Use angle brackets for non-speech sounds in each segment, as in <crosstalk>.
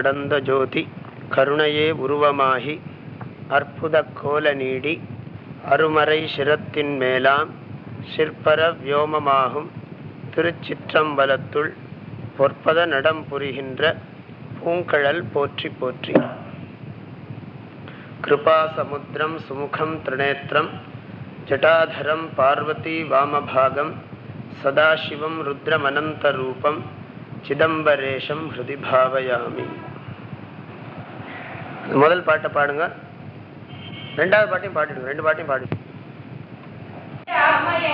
கடந்த ஜோதி கருணையே உருவமாகி அற்புத கோல நீடி அருமறை சிரத்தின் மேலாம் சிற்பர வியோமமாகும் திருச்சிற்றம்பலத்துள் பொற்பத நடம் புரிகின்ற பூங்கழல் போற்றி போற்றி. கிருபாசமுத்திரம் சுமுகம் திரிநேத்திரம் ஜட்டாதரம் பார்வதி வாமபாகம் சதாசிவம் ருத்ரமனந்தரூபம் சிதம்பரேஷம் ஹிருதி பாவயாமி முதல் பாட்டை பாடுங்க. ரெண்டாவது பாட்டையும் பாடிடுங்க. ரெண்டு பாட்டையும் பாடுங்க ராமய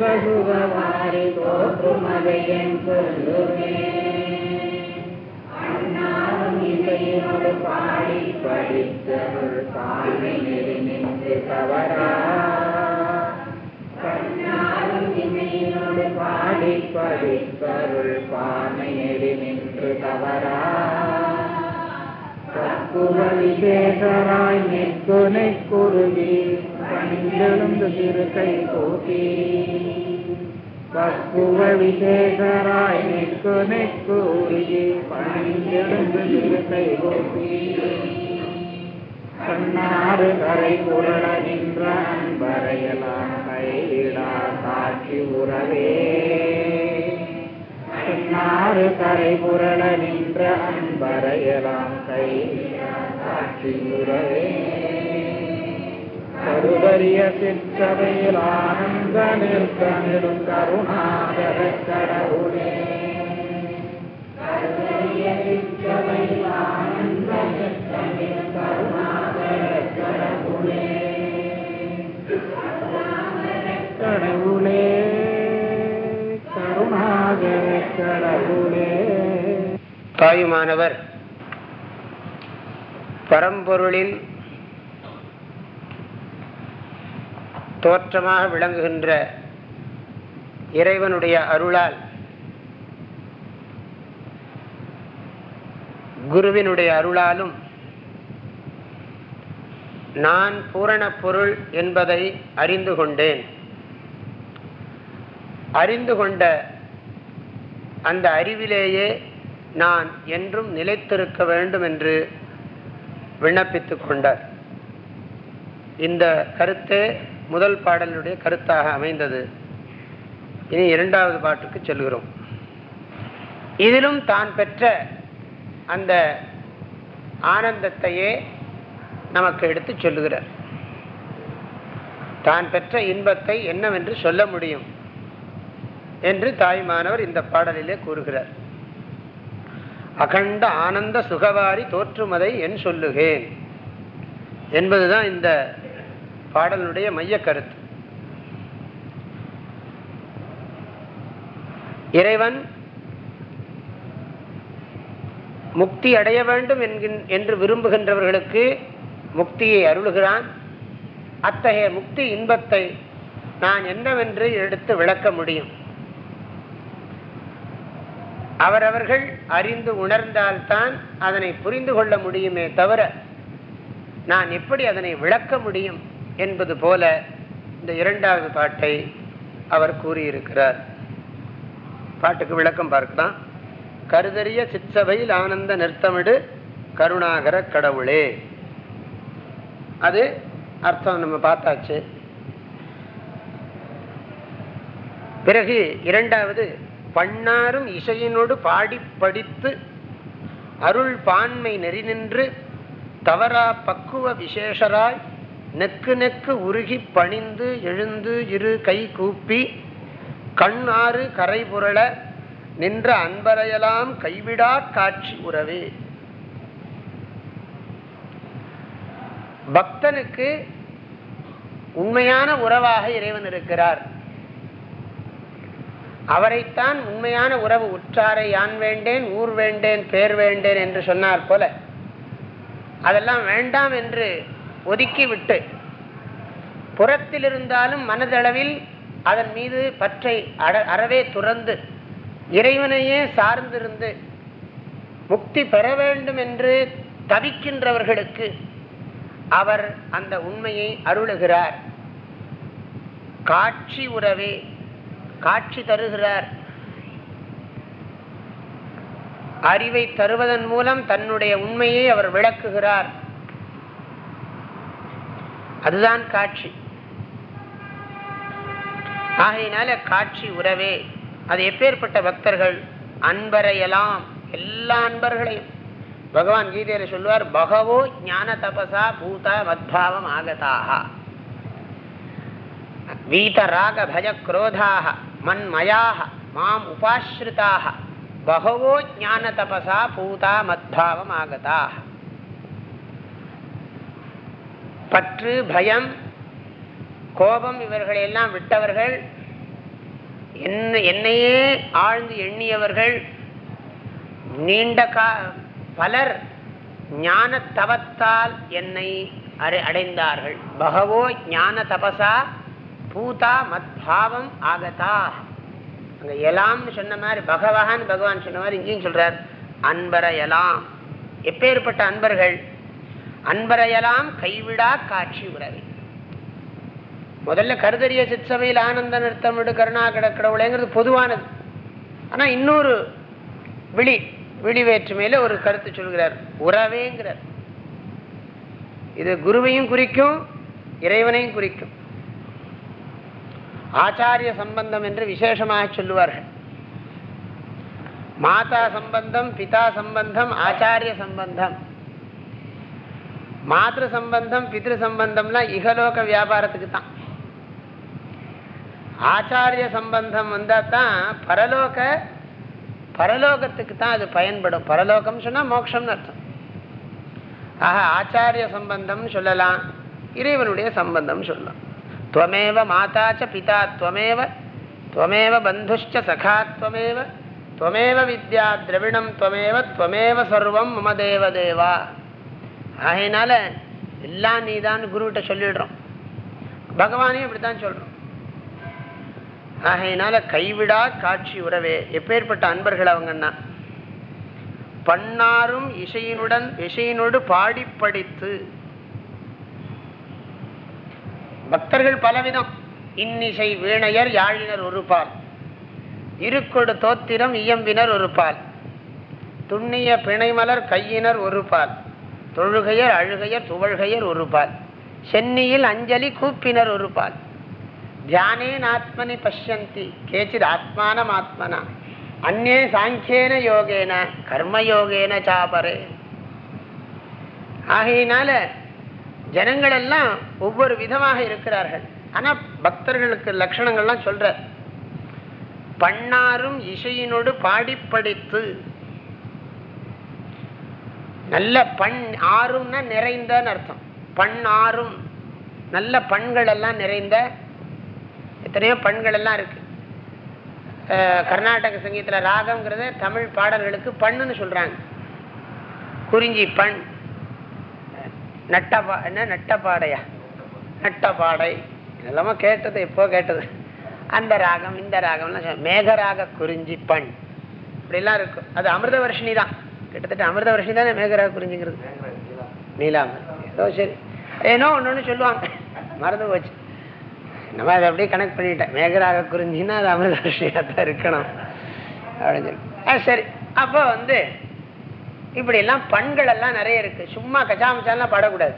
பகுவாரி சுகவாரி தோற்றுமதையும் சொல்லுவே அண்ணாவும் இசையோடு பாடி படித்தவள் பாடி நின்று தவறா. கண்ணாலும் இசையோடு பாடி படித்தருள் பானை நெறி நின்று தவறா. தக்குவ விசேஷராய் நெக்கு நெக்குருகி பணிந்தெழுந்து திருக்கை கூட்டி பக்குவ விசேஷராய் நெக்கு நெக்குருகி பணிந்தெழுந்து திருக்கை கூட்டி கண்ணாறு கரை புரள நின்ற அன்பரையலாம் கைவிடா காட்சி உறவே கண்ணாறு கரை புரள நின்ற அன்பரையலாம் கைவிடா காட்சி உறவே. கருவரிய சிற்றவையில் ஆனந்த நிற்க நெடும் கருணாகர கடவுளே கருவரிய சிற்றவையில் ஆனந்த நிற்க நெடும் கருணாகர கடவுளே கடவுளே கருணாகர கடவுளே தாயுமானவர் பரம்பொருளின் தோற்றமாக விளங்குகின்ற இறைவனுடைய அருளால் குருவினுடைய அருளாலும் நான் பூரண பொருள் என்பதை அறிந்து கொண்டேன். அறிந்து கொண்ட அந்த அறிவிலேயே நான் என்றும் நிலைத்திருக்க வேண்டும் என்று விண்ணப்பித்துக் கொண்டார். இந்த கருத்து முதல் பாடலுடைய கருத்தாக அமைந்தது. இனி இரண்டாவது பாட்டுக்கு செல்கிறோம். இதிலும் தான் பெற்ற அந்த ஆனந்தத்தையே நமக்கு எடுத்து சொல்லுகிறார். தான் பெற்ற இன்பத்தை என்னவென்று சொல்ல முடியும் என்று தாய்மானவர் இந்த பாடலிலே கூறுகிறார். அகண்ட ஆனந்த சுகவாரி தோற்றுமதை என் சொல்லுகேன் என்பதுதான் இந்த பாடலுடைய மைய கருத்து. இறைவன் முக்தி அடைய வேண்டும் என்று விரும்புகின்றவர்களுக்கு முக்தியை அருளுகிறான். அத்தகைய முக்தி இன்பத்தை நான் என்னவென்று எடுத்து விளக்க முடியும். அவரவர்கள் அறிந்து உணர்ந்தால்தான் அதனை புரிந்து கொள்ள முடியுமே தவிர நான் எப்படி அதனை விளக்க முடியும்? என்பது போல இந்த இரண்டாவது பாட்டை அவர் கூறியிருக்கிறார். பாட்டுக்கு விளக்கம் பார்க்கலாம். கருதறிய சிற்சபையில் ஆனந்த நிறுத்தமிடு கருணாகர கடவுளே. அது அர்த்தம் நம்ம பார்த்தாச்சு. பிறகு இரண்டாவது பண்ணாரும் இசையினோடு பாடி படித்து அருள் பான்மை நெறி நின்று தவறா பக்குவ விசேஷராய் நெக்கு நெக்கு உருகி பணிந்து எழுந்து இரு கை கூப்பி கண் ஆறு கரை புரள நின்ற அன்பரையெல்லாம் கைவிடா காட்சி உறவே. பக்தனுக்கு உண்மையான உறவாக இறைவன் இருக்கிறார். அவரைத்தான் உண்மையான உறவு உற்றாரை யான் வேண்டேன் ஊர் வேண்டேன் பேர் வேண்டேன் என்று சொன்னார் போல. அதெல்லாம் வேண்டாம் என்று ஒதுக்கிவிட்டு புறத்தில் இருந்தாலும் மனதளவில் அதன் மீது பற்றை அறவே துறந்து இறைவனையே சார்ந்திருந்து முக்தி பெற வேண்டும் என்று தவிக்கின்றவர்களுக்கு அவர் அந்த உண்மையை அருளுகிறார். காட்சி உறவே காட்சி தருகிறார். அறிவை தருவதன் மூலம் தன்னுடைய உண்மையை அவர் விளக்குகிறார். அதுதான் காட்சி. ஆகையினால காட்சி உறவே. அது எப்பேற்பட்ட பக்தர்கள்? அன்பரையெல்லாம் எல்லா அன்பர்களையும். பகவான் கீதையில சொல்லுவார் பகவோ ஞான தபசா பூதா மத்பாவம் ஆகதாக வீத ராக பஜ குரோதாக மன்மயாக மாம் உபாஸ்ருதாக பகவோ ஞான தபசா பூதா மத்பாவம் ஆகதாக பற்று பயம் கோபம் இவர்களையெல்லாம் விட்டவர்கள் என்ன என்னையே ஆழ்ந்து எண்ணியவர்கள் நீண்ட கா பலர் ஞான தவத்தால் என்னை அடைந்தார்கள். பகவோ ஞான தபசா பூதா மத்பாவம் ஆகதா. அங்கே எலாம்னு சொன்ன மாதிரி பகவான் பகவான் சொன்ன மாதிரி இங்கேயும் அன்பர எலாம் எப்பேற்பட்ட அன்பர்கள் அன்பரையலாம் கைவிடா காட்சி உறவை. முதல்ல கருதறிய சிற்சபையில் ஆனந்த நிறுத்தமிடு கருணா கடவுளேங்கிறது பொதுவானது. ஆனா இன்னொரு விழி விழிவேற்றுமையில ஒரு கருத்து சொல்கிறார் உறவேங்கிறார். இது குருவையும் குறிக்கும் இறைவனையும் குறிக்கும். ஆச்சாரிய சம்பந்தம் என்று விசேஷமாக சொல்லுவார்கள். மாதா சம்பந்தம் பிதா சம்பந்தம் ஆச்சாரிய சம்பந்தம். மாத்திரு சம்பந்தம் பித்ரு சம்பந்தம்லாம் இகலோக வியாபாரத்துக்கு தான் ஆச்சாரிய சம்பந்தம் வந்தால் தான் பரலோக பரலோகத்துக்கு தான் அது பயன்படும். பரலோகம் சொன்னால் மோட்சம்னு அர்த்தம். ஆக ஆச்சாரிய சம்பந்தம் சொல்லலாம். இறைவனுடைய சம்பந்தம் சொல்லலாம். துவமேவ மாதாச்ச பிதா துவமேவ துவமேவ பந்துஷ்ச சகா துவமேவ துவமேவ வித்யா திரவிணம் துவமேவ துவமேவ சர்வம் மம தேவதேவா ஆகையினால எல்லாம் நீதான் குருவிட்ட சொல்லிடுறோம். பகவானே இப்படித்தான் சொல்றோம். ஆகையினால கைவிடா காட்சி உறவே. எப்பேற்பட்ட அன்பர்கள் அவங்கன்னா பண்ணாரும் இசையினுடன் இசையினோடு பாடி படித்து பக்தர்கள் பலவிதம். இன்னிசை வீணையர் யாழினர் ஒரு பால் இருக்கொடு தோத்திரம் இயம்பினர் ஒரு பால் துண்ணிய பிணைமலர் கையினர் ஒரு பால் தொழுகையர் அழுகையர் துவழ்கையர் ஒரு பால் சென்னியில் அஞ்சலி கூப்பினர் ஒரு பால் தியானேன் ஆத்மனி பஷ்யந்தி. கேச்சித் ஆத்மானம் ஆத்மனா. அந்நே சாங்கியேன யோகேன கர்மயோகேன சாபரே. ஆகையினால ஜனங்கள் எல்லாம் ஒவ்வொரு விதமாக இருக்கிறார்கள். ஆனா பக்தர்களுக்கு லட்சணங்கள்லாம் சொல்ற பண்ணாரும் இசையினோடு பாடிப்படித்து நல்ல பண் ஆறும்னா நிறைந்தன்னு அர்த்தம். பண் ஆறும். நல்ல பண்கள் எல்லாம் நிறைந்த எத்தனையோ பண்கள் எல்லாம் இருக்கு கர்நாடக சங்கீதத்தில் ராகங்கிறத தமிழ் பாடல்களுக்கு பண்ணுன்னு சொல்றாங்க. குறிஞ்சி பண் நட்டபா என்ன நட்டப்பாடையா நட்டப்பாடை இதெல்லாம் கேட்டது எப்போ கேட்டது? அந்த ராகம் இந்த ராகம்லாம் மேகராக குறிஞ்சி பண். இப்படிலாம் இருக்கும். அது அமிர்த வருஷினி தான். கிட்டத்தட்ட அமிர்த வருஷம் தானே மேகராக குறிஞ்சிங்கிறது நீலாம்பர் ஏதோ சரி. ஏனோ ஒன்று ஒன்று சொல்லுவாங்க. மறந்து போச்சு. நம்ம அதை அப்படியே கனெக்ட் பண்ணிட்டேன். மேகராக குறிஞ்சின்னா அது அமிர்த வருஷியாக தான் இருக்கணும். அப்படின்னு சொல்லி. சரி. அப்போ வந்து இப்படி எல்லாம் பண்கள் எல்லாம் நிறைய இருக்கு. சும்மா கச்சாமச்சாலாம் பாடக்கூடாது.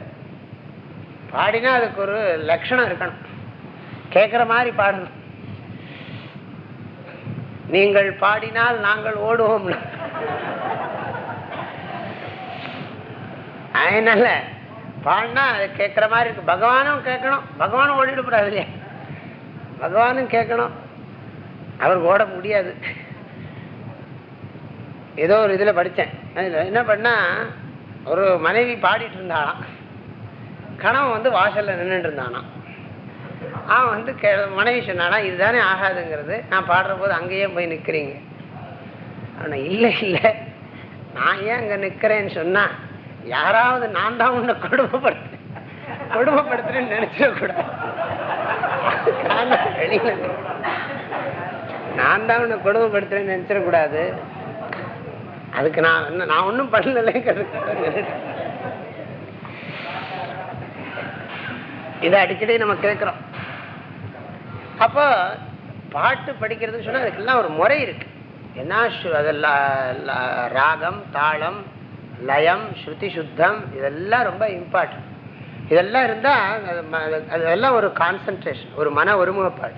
பாடினா அதுக்கு ஒரு லட்சணம் இருக்கணும். கேட்குற மாதிரி பாடணும். நீங்கள் பாடினால் நாங்கள் ஓடுவோம் அதனால பாடினா அது கேட்குற மாதிரி இருக்கு. பகவானும் கேட்கணும் பகவானும் ஓடிடக்கூடாது இல்லையா? பகவானும் கேட்கணும் அவருக்கு ஓட முடியாது. ஏதோ ஒரு இதில் படித்தேன் அதில் என்ன பண்ணால் ஒரு மனைவி பாடிட்டு இருந்தாளாம். கணவன் வந்து வாசல்ல நின்றுட்டு இருந்தானாம். அவன் வந்து கே மனைவி சொன்னானா இதுதானே ஆகாதுங்கிறது. நான் பாடுற போது அங்கேயே போய் நிற்கிறீங்க ஆனால் இல்லை இல்லை. நான் ஏன் அங்கே நிற்கிறேன்னு சொன்னால் யாராவது நான் தான் உன்னை கொடுமைப்படுத்துறேன். கொடுமைப்படுத்துறேன்னு நினைச்சிடக்கூடாது. நான் தான் வெளியில நான் தான் உன்னை கொடுமைப்படுத்துறேன்னு நினைச்சிடக்கூடாது. அதுக்கு நான் நான் ஒன்றும் பண்ணலைங்கிறது இதை அடிக்கடி நம்ம கேட்குறோம். அப்போ பாட்டு படிக்கிறதுன்னு சொன்னா அதுக்கெல்லாம் ஒரு முறை இருக்கு. என்ன அதெல்லாம் அது ராகம் தாளம் லயம் ஸ்ருதி சுத்தம் இதெல்லாம் ரொம்ப இம்பார்ட்டன்ட் இதெல்லாம் இருந்தால் அது அது- அதெல்லாம் ஒரு கான்சன்ட்ரேஷன் ஒரு மன ஒருமுகப்பாடு.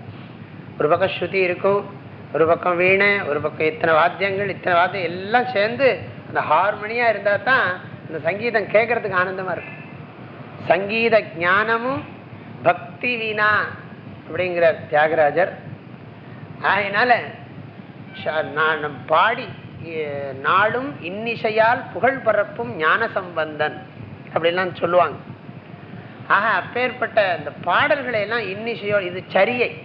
ஒரு பக்கம் ஸ்ருதி இருக்கும் ஒரு பக்கம் வீணை ஒரு பக்கம் இத்தனை வாத்தியங்கள் இத்தனை வாத்தியம் எல்லாம் சேர்ந்து அந்த ஹார்மோனியாக இருந்தால் தான் இந்த சங்கீதம் கேட்கறதுக்கு ஆனந்தமாக இருக்கும். சங்கீத ஞானமும் பக்தி வீணா அப்படிங்கிற தியாகராஜர். அதனால் நான் பாடி நாளும் இன்னிசையால் புகழ் பரப்பும் ஞான சம்பந்தன் அப்படிலாம் சொல்லுவாங்க. ஆக அப்பேற்பட்ட இந்த பாடல்களை எல்லாம் இன்னிசையோ இது சரியை.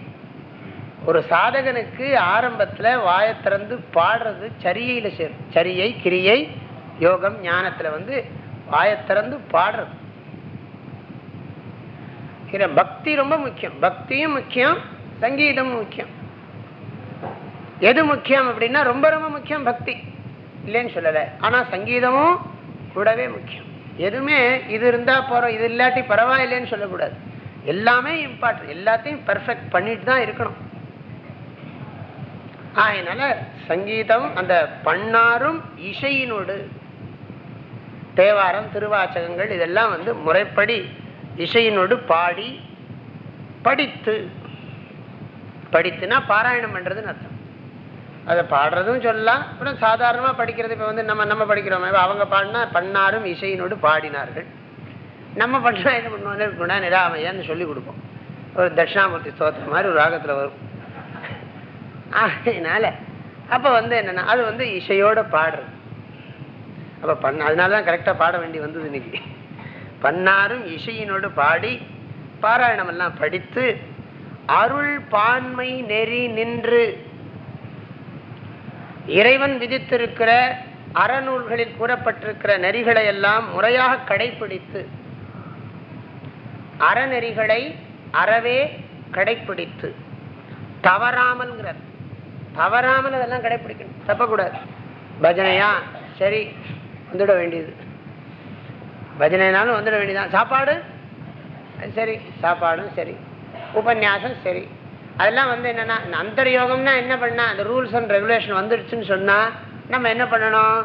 ஒரு சாதகனுக்கு ஆரம்பத்துல வாயை திறந்து பாடுறது சரியையில் சேரும். சரியை கிரியை யோகம் ஞானத்துல வந்து வாயை திறந்து பாடுறது. பக்தி ரொம்ப முக்கியம். பக்தியும் முக்கியம் சங்கீதமும் முக்கியம். எது முக்கியம் அப்படின்னா ரொம்ப ரொம்ப முக்கியம் பக்தி. இல்லைன்னு சொல்லலை. ஆனா சங்கீதமும் கூடவே முக்கியம். எதுவுமே இது இருந்தா போறோம் இது இல்லாட்டி பரவாயில்லைன்னு சொல்லக்கூடாது. எல்லாமே இம்பார்ட்டன்ட் எல்லாத்தையும் பெர்ஃபெக்ட் பண்ணிட்டு தான் இருக்கணும். அதனால சங்கீதம் அந்த பண்ணாரும் இசையினோடு தேவாரம் திருவாச்சகங்கள் இதெல்லாம் வந்து முறைப்படி இசையினோடு பாடி படித்து படித்துனா பாராயணம் பண்ணுறதுன்னு அர்த்தம். அதை பாடுறதும் சொல்லலாம். அப்புறம் சாதாரணமாக படிக்கிறது இப்போ வந்து நம்ம நம்ம படிக்கிறோமே. அவங்க பாடினா பண்ணாரும் இசையினோடு பாடினார்கள். நம்ம பண்ணா என்ன பண்ணுவோம்? குணா நிராமையான்னு சொல்லி கொடுப்போம். ஒரு தட்சிணாமூர்த்தி ஸ்தோத்திரம் மாதிரி ஒரு ராகத்தில் வரும். அதனால அப்போ வந்து என்னென்னா அது வந்து இசையோட பாடுறது. அப்போ பண்ண அதனால தான் கரெக்டாக பாட வேண்டி வந்தது இன்னைக்கு. பன்னாரும் இசையினோடு பாடி பாராயணம் எல்லாம் படித்து அருள் பான்மை நெறி நின்று இறைவன் விதித்திருக்கிற அறநூல்களில் கூறப்பட்டிருக்கிற நெறிகளை எல்லாம் முறையாக கடைபிடித்து அறநெறிகளை அறவே கடைபிடித்து தவறாமல்ங்கிறார். தவறாமல் அதெல்லாம் கடைபிடிக்கணும் தப்பக்கூடாது. பஜனையா? சரி வந்துட வேண்டியது. பஜனைனாலும் வந்துட வேண்டியதான் சாப்பாடு? சரி சாப்பாடும் சரி. உபன்யாசம் சரி. அதெல்லாம் வந்து என்னன்னா இந்த அந்தர்யோகம்னா என்ன பண்ணா அந்த ரூல்ஸ் அண்ட் ரெகுலேஷன் வந்துடுச்சுன்னு சொன்னா நம்ம என்ன பண்ணணும்?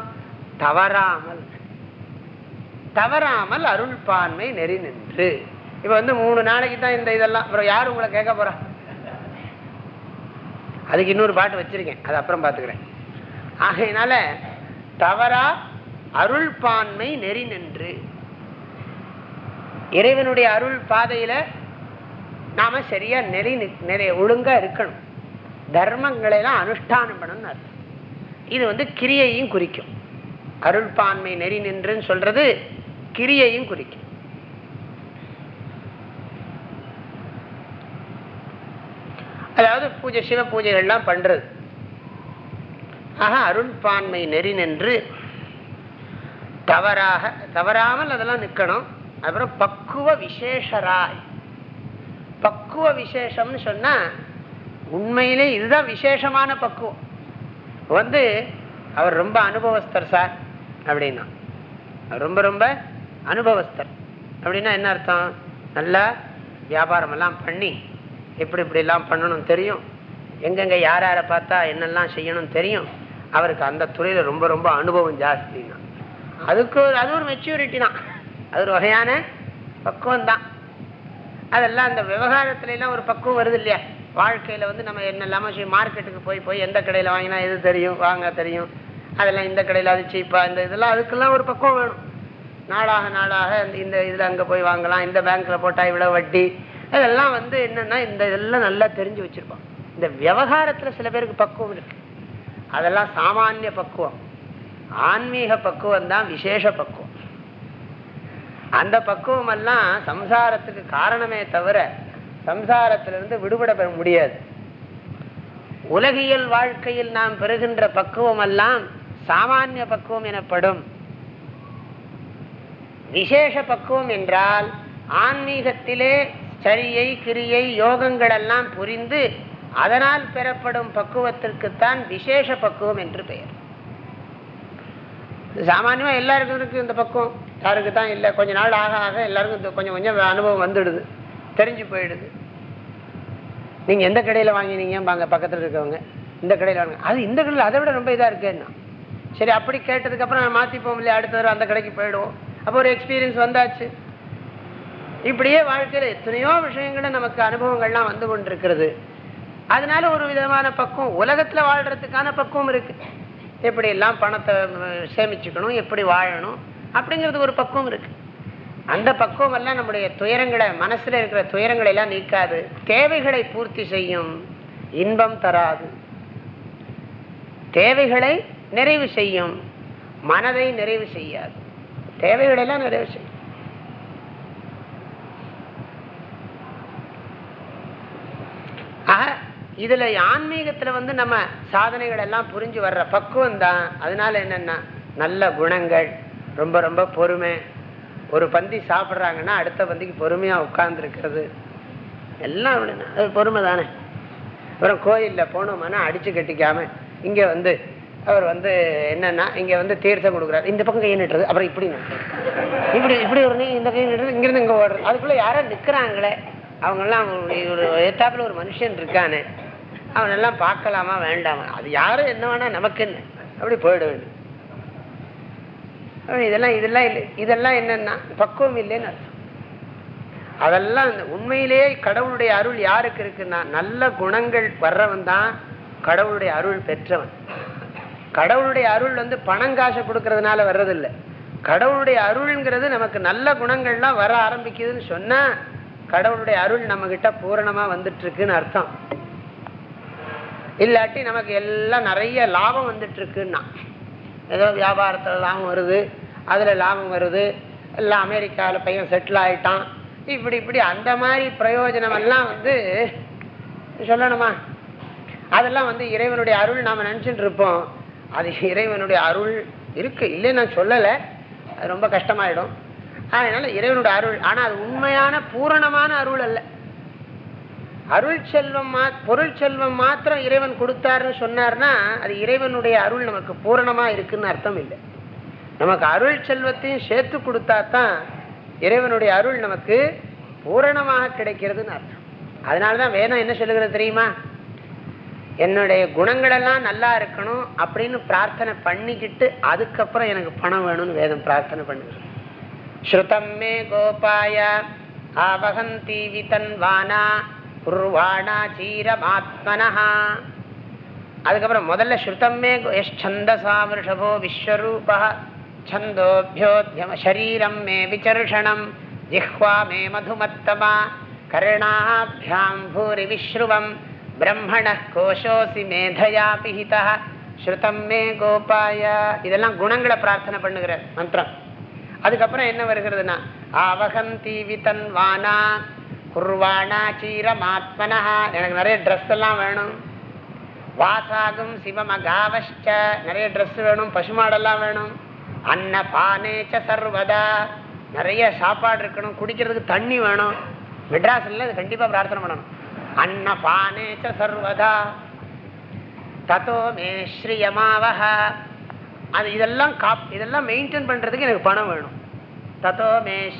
தவறாமல் தவறாமல் அருள் பான்மை நெறி நின்று. இப்போ வந்து மூணு நாளைக்கு தான் இந்த இதெல்லாம் அப்புறம் யார் உங்களை கேட்க போறா? அதுக்கு இன்னொரு பாட்டு வச்சிருக்கேன் அது அப்புறம் பார்த்துக்கிறேன் ஆகையினால தவறா அருள் பான்மை நெறி நின்று. இறைவனுடைய அருள் பாதையில நாம சரியா நெறி நிறைய ஒழுங்கா இருக்கணும். தர்மங்களை எல்லாம் அனுஷ்டானம் பண்ணணும்னு அர்த்தம். இது வந்து கிரியையும் குறிக்கும். அருள்பான்மை நெறி நின்றுன்னு சொல்றது கிரியையும் குறிக்கும். அதாவது பூஜை சிவ பூஜைகள்லாம் பண்றது. ஆக அருள்பான்மை நெறி நின்று தவறாக தவறாமல் அதெல்லாம் நிற்கணும் அப்புறம் பக்குவ விசேஷராய். பக்குவ விசேஷம்னு சொன்னால் உண்மையிலே இதுதான் விசேஷமான பக்குவம். வந்து அவர் ரொம்ப அனுபவஸ்தர் சார் அப்படின்னா. ரொம்ப ரொம்ப அனுபவஸ்தர். அப்படின்னா என்ன அர்த்தம்? நல்லா வியாபாரமெல்லாம் பண்ணி எப்படி இப்படி பண்ணணும் தெரியும். எங்கெங்கே யார் யாரை பார்த்தா என்னெல்லாம் செய்யணும் தெரியும். அவருக்கு அந்த துறையில் ரொம்ப ரொம்ப அனுபவம் ஜாஸ்தின்னா. அதுக்கு ஒரு அது ஒரு மெச்சூரிட்டி தான். அது ஒரு வகையான பக்குவம் தான் அதெல்லாம் அந்த விவகாரத்துலலாம் ஒரு பக்குவம் வருது இல்லையா? வாழ்க்கையில் வந்து நம்ம என்னெல்லாமோ மார்க்கெட்டுக்கு போய் போய் எந்த கடையில் வாங்கினா எது தெரியும் வாங்க தெரியும். அதெல்லாம் இந்த கடையில் அது சீப்பா இந்த இதெல்லாம் அதுக்கெல்லாம் ஒரு பக்குவம் வேணும். நாளாக நாளாக இந்த- இந்த அங்கே போய் வாங்கலாம் இந்த பேங்க்கில் போட்டால் இவ்வளோ வட்டி. அதெல்லாம் வந்து என்னென்னா இந்த இதெல்லாம் நல்லா தெரிஞ்சு வச்சுருப்பான் இந்த விவகாரத்தில் சில பேருக்கு பக்குவம் இருக்குது அதெல்லாம் சாமானிய பக்குவம். ஆன்மீக பக்குவம் தான் விசேஷ பக்குவம். அந்த பக்குவம் எல்லாம் சம்சாரத்துக்கு காரணமே தவிர சம்சாரத்திலிருந்து விடுபட பெற முடியாது. உலகியல் வாழ்க்கையில் நாம் பெறுகின்ற பக்குவம் எல்லாம் சாமானிய பக்குவம் எனப்படும். விசேஷ பக்குவம் என்றால் ஆன்மீகத்திலே சரியை கிரியை யோகங்கள் எல்லாம் புரிந்து அதனால் பெறப்படும் பக்குவத்திற்குத்தான் விசேஷ பக்குவம் என்று பெயர். சாமானியமாக எல்லாருக்கும் இந்த பக்கம். யாருக்கு தான் இல்லை. கொஞ்ச நாள் ஆக ஆக எல்லாருக்கும் கொஞ்சம் கொஞ்சம் அனுபவம் வந்துடுது. தெரிஞ்சு போயிடுது. நீங்கள் எந்த கடையில் வாங்கினீங்க? பக்கத்தில் பக்கத்துல இருக்கவங்க. இந்த கடையில் வாங்க. அது இந்த கடையில் அதை விட ரொம்ப இதாக இருக்குன்னா சரி அப்படி கேட்டதுக்கப்புறம் நான் மாற்றிப்போம் இல்லையா? அடுத்த தடவை அந்த கடைக்கு போயிடுவோம். அப்போ ஒரு எக்ஸ்பீரியன்ஸ் வந்தாச்சு. இப்படியே வாழ்க்கையில் எத்தனையோ விஷயங்கள நமக்கு அனுபவங்கள்லாம் வந்து கொண்டிருக்கிறது. அதனால ஒரு விதமான பக்குவம். உலகத்தில் வாழ்கிறதுக்கான பக்குவம் இருக்கு. எப்படி எல்லாம் பணத்தை சேமிச்சுக்கணும் எப்படி வாழணும் அப்படிங்கிறது ஒரு பக்குவம் இருக்கு. அந்த பக்குவம் எல்லாம் நம்முடைய துயரங்களை மனசுல இருக்கிற துயரங்களை எல்லாம் நீக்காது. தேவைகளை பூர்த்தி செய்யும் இன்பம் தராது. தேவைகளை நிறைவு செய்யும் மனதை நிறைவு செய்யாது. தேவைகளை எல்லாம் நிறைவு செய்யும் ஆக இதுல ஆன்மீகத்துல வந்து நம்ம சாதனைகள் எல்லாம் புரிஞ்சு வர்ற பக்குவம் தான் அதனால என்னன்னா நல்ல குணங்கள் ரொம்ப ரொம்ப பொறுமை. ஒரு பந்தி சாப்பிட்றாங்கன்னா அடுத்த பந்திக்கு பொறுமையா உட்கார்ந்துருக்கிறது. எல்லாம் அது பொறுமை தானே. அப்புறம் கோயிலில் போனோம்னா அடிச்சு கட்டிக்காம இங்க வந்து அவர் வந்து என்னன்னா இங்க வந்து தீர்த்தம் கொடுக்குறாரு. இந்த பக்கம் கை நிட்டுறது அப்புறம் இப்படி இப்படி இப்படி ஒரு இந்த கை நிட்டுறது இங்கிருந்து இங்க ஓடுறது. அதுக்குள்ள யாரோ நிக்கிறாங்களே. அவங்கெல்லாம் ஒரு எத்தாப்புல ஒரு மனுஷன் இருக்கானே. அவனெல்லாம் பார்க்கலாமா வேண்டாமா? அது யாரும் என்ன வேணா நமக்கு என்ன அப்படி போயிட வேண்டும் இதெல்லாம் இதெல்லாம் இல்லை. இதெல்லாம் என்னன்னா பக்குவம் இல்லைன்னு அர்த்தம். அதெல்லாம் உண்மையிலேயே கடவுளுடைய அருள் யாருக்கு இருக்குன்னா நல்ல குணங்கள் வர்றவன் தான் கடவுளுடைய அருள் பெற்றவன். கடவுளுடைய அருள் வந்து பணம் காசை கொடுக்கறதுனால வர்றதில்லை. கடவுளுடைய அருள்ங்கிறது நமக்கு நல்ல குணங்கள்லாம் வர ஆரம்பிக்குதுன்னு சொன்னா கடவுளுடைய அருள் நம்ம கிட்ட பூரணமா வந்துட்டு இருக்குன்னு அர்த்தம். இல்லாட்டி நமக்கு எல்லாம் நிறைய லாபம் வந்துட்டு இருக்குன்னா ஏதோ வியாபாரத்தில் லாபம் வருது அதில் லாபம் வருது எல்லாம் அமெரிக்காவில் பையன் செட்டில் ஆகிட்டான் இப்படி இப்படி அந்த மாதிரி பிரயோஜனம் எல்லாம் வந்து சொல்லணுமா? அதெல்லாம் வந்து இறைவனுடைய அருள் நாம நினச்சிட்டு இருப்போம் அது இறைவனுடைய அருள் இருக்கு. இல்லைன்னு நான் சொல்லலை. அது ரொம்ப கஷ்டமாயிடும். அதனால இறைவனுடைய அருள் ஆனால் அது உண்மையான பூரணமான அருள் அல்ல. அருள் செல்வம் மா பொருள் செல்வம் மாத்திரம் இறைவன் கொடுத்தாருன்னு சொன்னார்னா அது இறைவனுடைய அருள் நமக்கு பூரணமா இருக்குன்னு அர்த்தம் இல்லை. நமக்கு அருள் செல்வத்தையும் சேர்த்து கொடுத்தா தான் இறைவனுடைய அருள் நமக்கு பூரணமாக கிடைக்கிறதுன்னு அர்த்தம். அதனாலதான் வேதம் என்ன சொல்லுகிறது தெரியுமா? என்னுடைய குணங்களெல்லாம் நல்லா இருக்கணும் அப்படின்னு பிரார்த்தனை பண்ணிக்கிட்டு அதுக்கப்புறம் எனக்கு பணம் வேணும்னு வேதம் பிரார்த்தனை பண்ணுது. ஸ்ருதம் மே கோபாய ஆவகந்தி விதன்வானா உர்வாணாச்சீரமாத்மனஹ அதுக்கப்புறம் முதல்ல ஸ்ருதமே எஸ் சந்தசா மிருஷபோ விஸ்வரூபா சந்தோபியோத்யம சரீரம் மே விசர்ஷணம். ஜிஹ்வா மே மதுமத்தமா கர்ணாபியாம் பூரி விஸ்ருவம் பிரம்மண கோஷோசி மேதையா பிஹிதா ஸ்ருதம் மே கோபாய இதெல்லாம் குணங்களை பிரார்த்தனை பண்ணுகிற மந்திரம் அதுக்கப்புறம் என்ன வருகிறதுனா ஆவகந்தி விதன்வானா குர்வாணா சீரமாத்மனா எனக்கு நிறைய ட்ரெஸ் எல்லாம் வேணும். வாசாகும் சிவமகாவஷ்ட. நிறைய ட்ரெஸ் வேணும் பசுமாடெல்லாம் வேணும். அன்னபானேச்ச சர்வதா. நிறைய சாப்பாடு இருக்கணும் குடிக்கிறதுக்கு தண்ணி வேணும். மெட்ராஸ்ல இது கண்டிப்பாக பிரார்த்தனை பண்ணணும். அன்னபானேச்ச சர்வதா. தத்தோ மே ஸ்ரீயமாவஹ. அது இதெல்லாம் காப் இதெல்லாம் மெயின்டைன் பண்ணுறதுக்கு எனக்கு பணம் வேணும். தத்தோ மே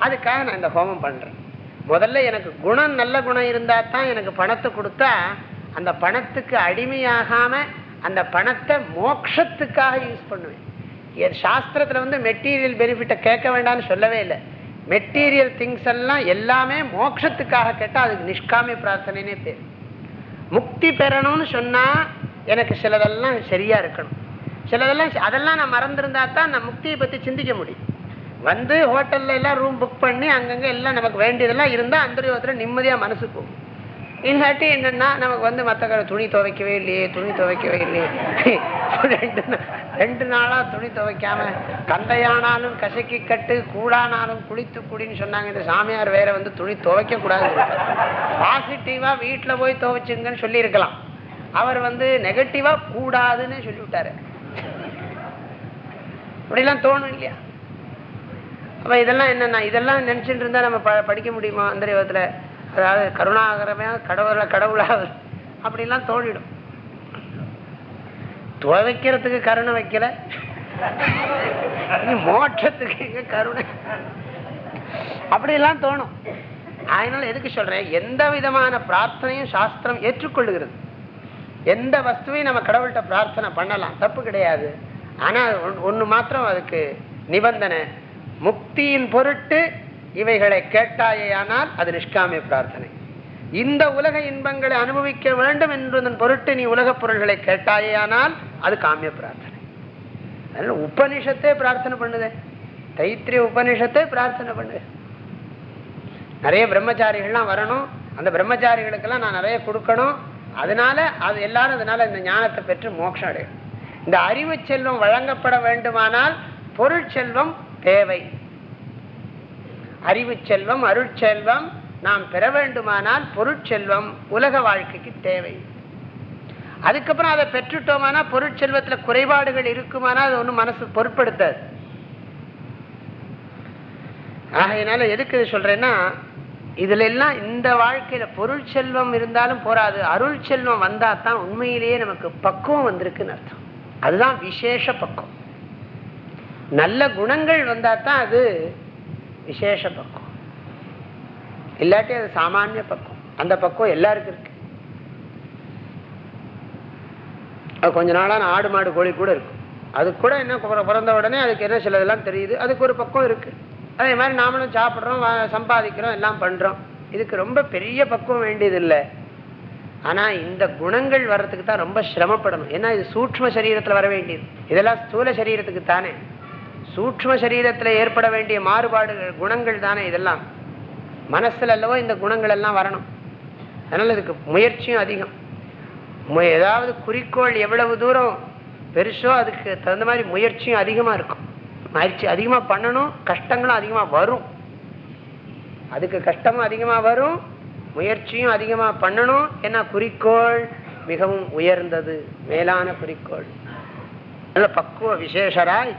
அதுக்காக நான் இந்த ஹோமம் பண்ணுறேன் முதல்ல எனக்கு குணம் நல்ல குணம் இருந்தால் தான் எனக்கு பணத்தை கொடுத்தா அந்த பணத்துக்கு அடிமையாகாமல் அந்த பணத்தை மோக்ஷத்துக்காக யூஸ் பண்ணுவேன். என் சாஸ்திரத்தில் வந்து மெட்டீரியல் பெனிஃபிட்டை கேட்க வேண்டாம்னு சொல்லவே இல்லை. மெட்டீரியல் திங்ஸ் எல்லாம் எல்லாமே மோட்சத்துக்காக கேட்டால் அதுக்கு நிஷ்காமி பிரார்த்தனைனே பேர். முக்தி பெறணும்னு சொன்னால் எனக்கு சிலதெல்லாம் சரியாக இருக்கணும். சிலதெல்லாம் அதெல்லாம் நான் மறந்துருந்தா தான் நான் முக்தியை பற்றி சிந்திக்க முடியும். வந்து ஹோட்டல்ல எல்லாம் ரூம் புக் பண்ணி அங்கங்க எல்லாம் நமக்கு வேண்டியதெல்லாம் இருந்தா அந்த யோகத்துல நிம்மதியா மனசு போகும். இல்லாட்டி என்னன்னா நமக்கு வந்து மற்ற துணி துவைக்கவே இல்லையே துணி துவைக்கவே இல்லையே. ரெண்டு ரெண்டு நாளா துணி துவைக்காம கந்தையானாலும் கசக்கி கட்டு கூடானாலும் குளித்து குடின்னு சொன்னாங்க. இந்த சாமியார் வேற வந்து துணி துவைக்க கூடாது பாசிட்டிவா வீட்டுல போய் துவைச்சுங்கன்னு சொல்லியிருக்கலாம். அவர் வந்து நெகட்டிவா கூடாதுன்னு சொல்லிவிட்டாரு. அப்படிலாம் தோணும் இல்லையா? அப்ப இதெல்லாம் என்னன்னா இதெல்லாம் நினைச்சிட்டு இருந்தா நம்ம ப- படிக்க முடியுமா அந்த யுகத்துல அதாவது கருணாகரமே கடவுள கடவுளாவது அப்படிலாம் தோணிடும். துவைக்கிறதுக்கு கருணை வைக்கல. மோட்சத்துக்கு கருணை. அப்படிலாம் தோணும். அதனால எதுக்கு சொல்றேன்? எந்த விதமான பிரார்த்தனையும் சாஸ்திரம் ஏற்றுக்கொள்ளுகிறது. எந்த வஸ்துவையும் நம்ம கடவுள்கிட்ட பிரார்த்தனை பண்ணலாம். தப்பு கிடையாது. ஆனா ஒன்- ஒண்ணு மாத்திரம் அதுக்கு நிபந்தனை. முக்தியின் பொருட்டு இவைகளை கேட்டாயேயானால் அது நிஷ்காமிய பிரார்த்தனை. இந்த உலக இன்பங்களை அனுபவிக்க வேண்டும் என்பதன் பொருட்டு நீ உலகப் பொருள்களை கேட்டாயேயானால் அது காமிய பிரார்த்தனை. அதனால உபனிஷத்தே பிரார்த்தனை பண்ணுதே. தைத்திரிய உபனிஷத்தே பிரார்த்தனை பண்ணுது. நிறைய பிரம்மச்சாரிகள்லாம் வரணும். அந்த பிரம்மச்சாரிகளுக்கெல்லாம் நான் நிறைய கொடுக்கணும். அதனால அது எல்லாரும் அதனால இந்த ஞானத்தை பெற்று மோட்சம் அடையும் இந்த அறிவு செல்வம் வழங்கப்பட வேண்டுமானால் பொருள் செல்வம் தேவை. அறிவு செல்வம் அருட்செல்வம் நாம் பெற வேண்டுமானால் பொருட்செல்வம் உலக வாழ்க்கைக்கு தேவை. அதுக்கப்புறம் அதை பெற்றுட்டோமானா பொருட்செல்வத்துல குறைபாடுகள் இருக்குமானா அது ஒன்றும் மனசு பொருட்படுத்தாது. ஆகையினால எதுக்கு இது சொல்றேன்னா இதுல எல்லாம் இந்த வாழ்க்கையில பொருள் செல்வம் இருந்தாலும் போராது அருள் செல்வம் வந்தா தான் உண்மையிலேயே நமக்கு பக்குவம் வந்திருக்குன்னு அர்த்தம். அதுதான் விசேஷ பக்குவம். நல்ல குணங்கள் வந்தா தான் அது விசேஷ பக்குவம். இல்லாட்டி அது சாமானிய பக்குவம். அந்த பக்குவம் எல்லாருக்கும் இருக்கு. அது கொஞ்ச நாளான ஆடு மாடு கோழி கூட இருக்கும். அது கூட என்ன பிறந்த உடனே அதுக்கு என்ன சிலதெல்லாம் தெரியுது. அதுக்கு ஒரு பக்கம் இருக்கு. அதே மாதிரி நாமளும் சாப்பிட்றோம் சம்பாதிக்கிறோம் எல்லாம் பண்றோம். இதுக்கு ரொம்ப பெரிய பக்குவம் வேண்டியது இல்லை ஆனா இந்த குணங்கள் வர்றதுக்கு தான் ரொம்ப சிரமப்படணும். ஏன்னா இது சூக்ஷ்ம சரீரத்துல வர வேண்டியது. இதெல்லாம் ஸ்தூல சரீரத்துக்கு தானே. சூக்ம சரீரத்தில் ஏற்பட வேண்டிய மாறுபாடுகள் குணங்கள் தானே இதெல்லாம். மனசில் அல்லவோ இந்த குணங்கள் எல்லாம் வரணும். அதனால் இதுக்கு முயற்சியும் அதிகம். மு- ஏதாவது குறிக்கோள் எவ்வளவு தூரம் பெருசோ அதுக்கு தகுந்த மாதிரி முயற்சியும் அதிகமாக இருக்கும். முயற்சி அதிகமாக பண்ணணும் கஷ்டங்களும் அதிகமாக வரும். அதுக்கு கஷ்டமும் அதிகமாக வரும் முயற்சியும் அதிகமாக பண்ணணும். ஏன்னா குறிக்கோள் மிகவும் உயர்ந்தது மேலான குறிக்கோள். நல்ல பக்குவ விசேஷராய்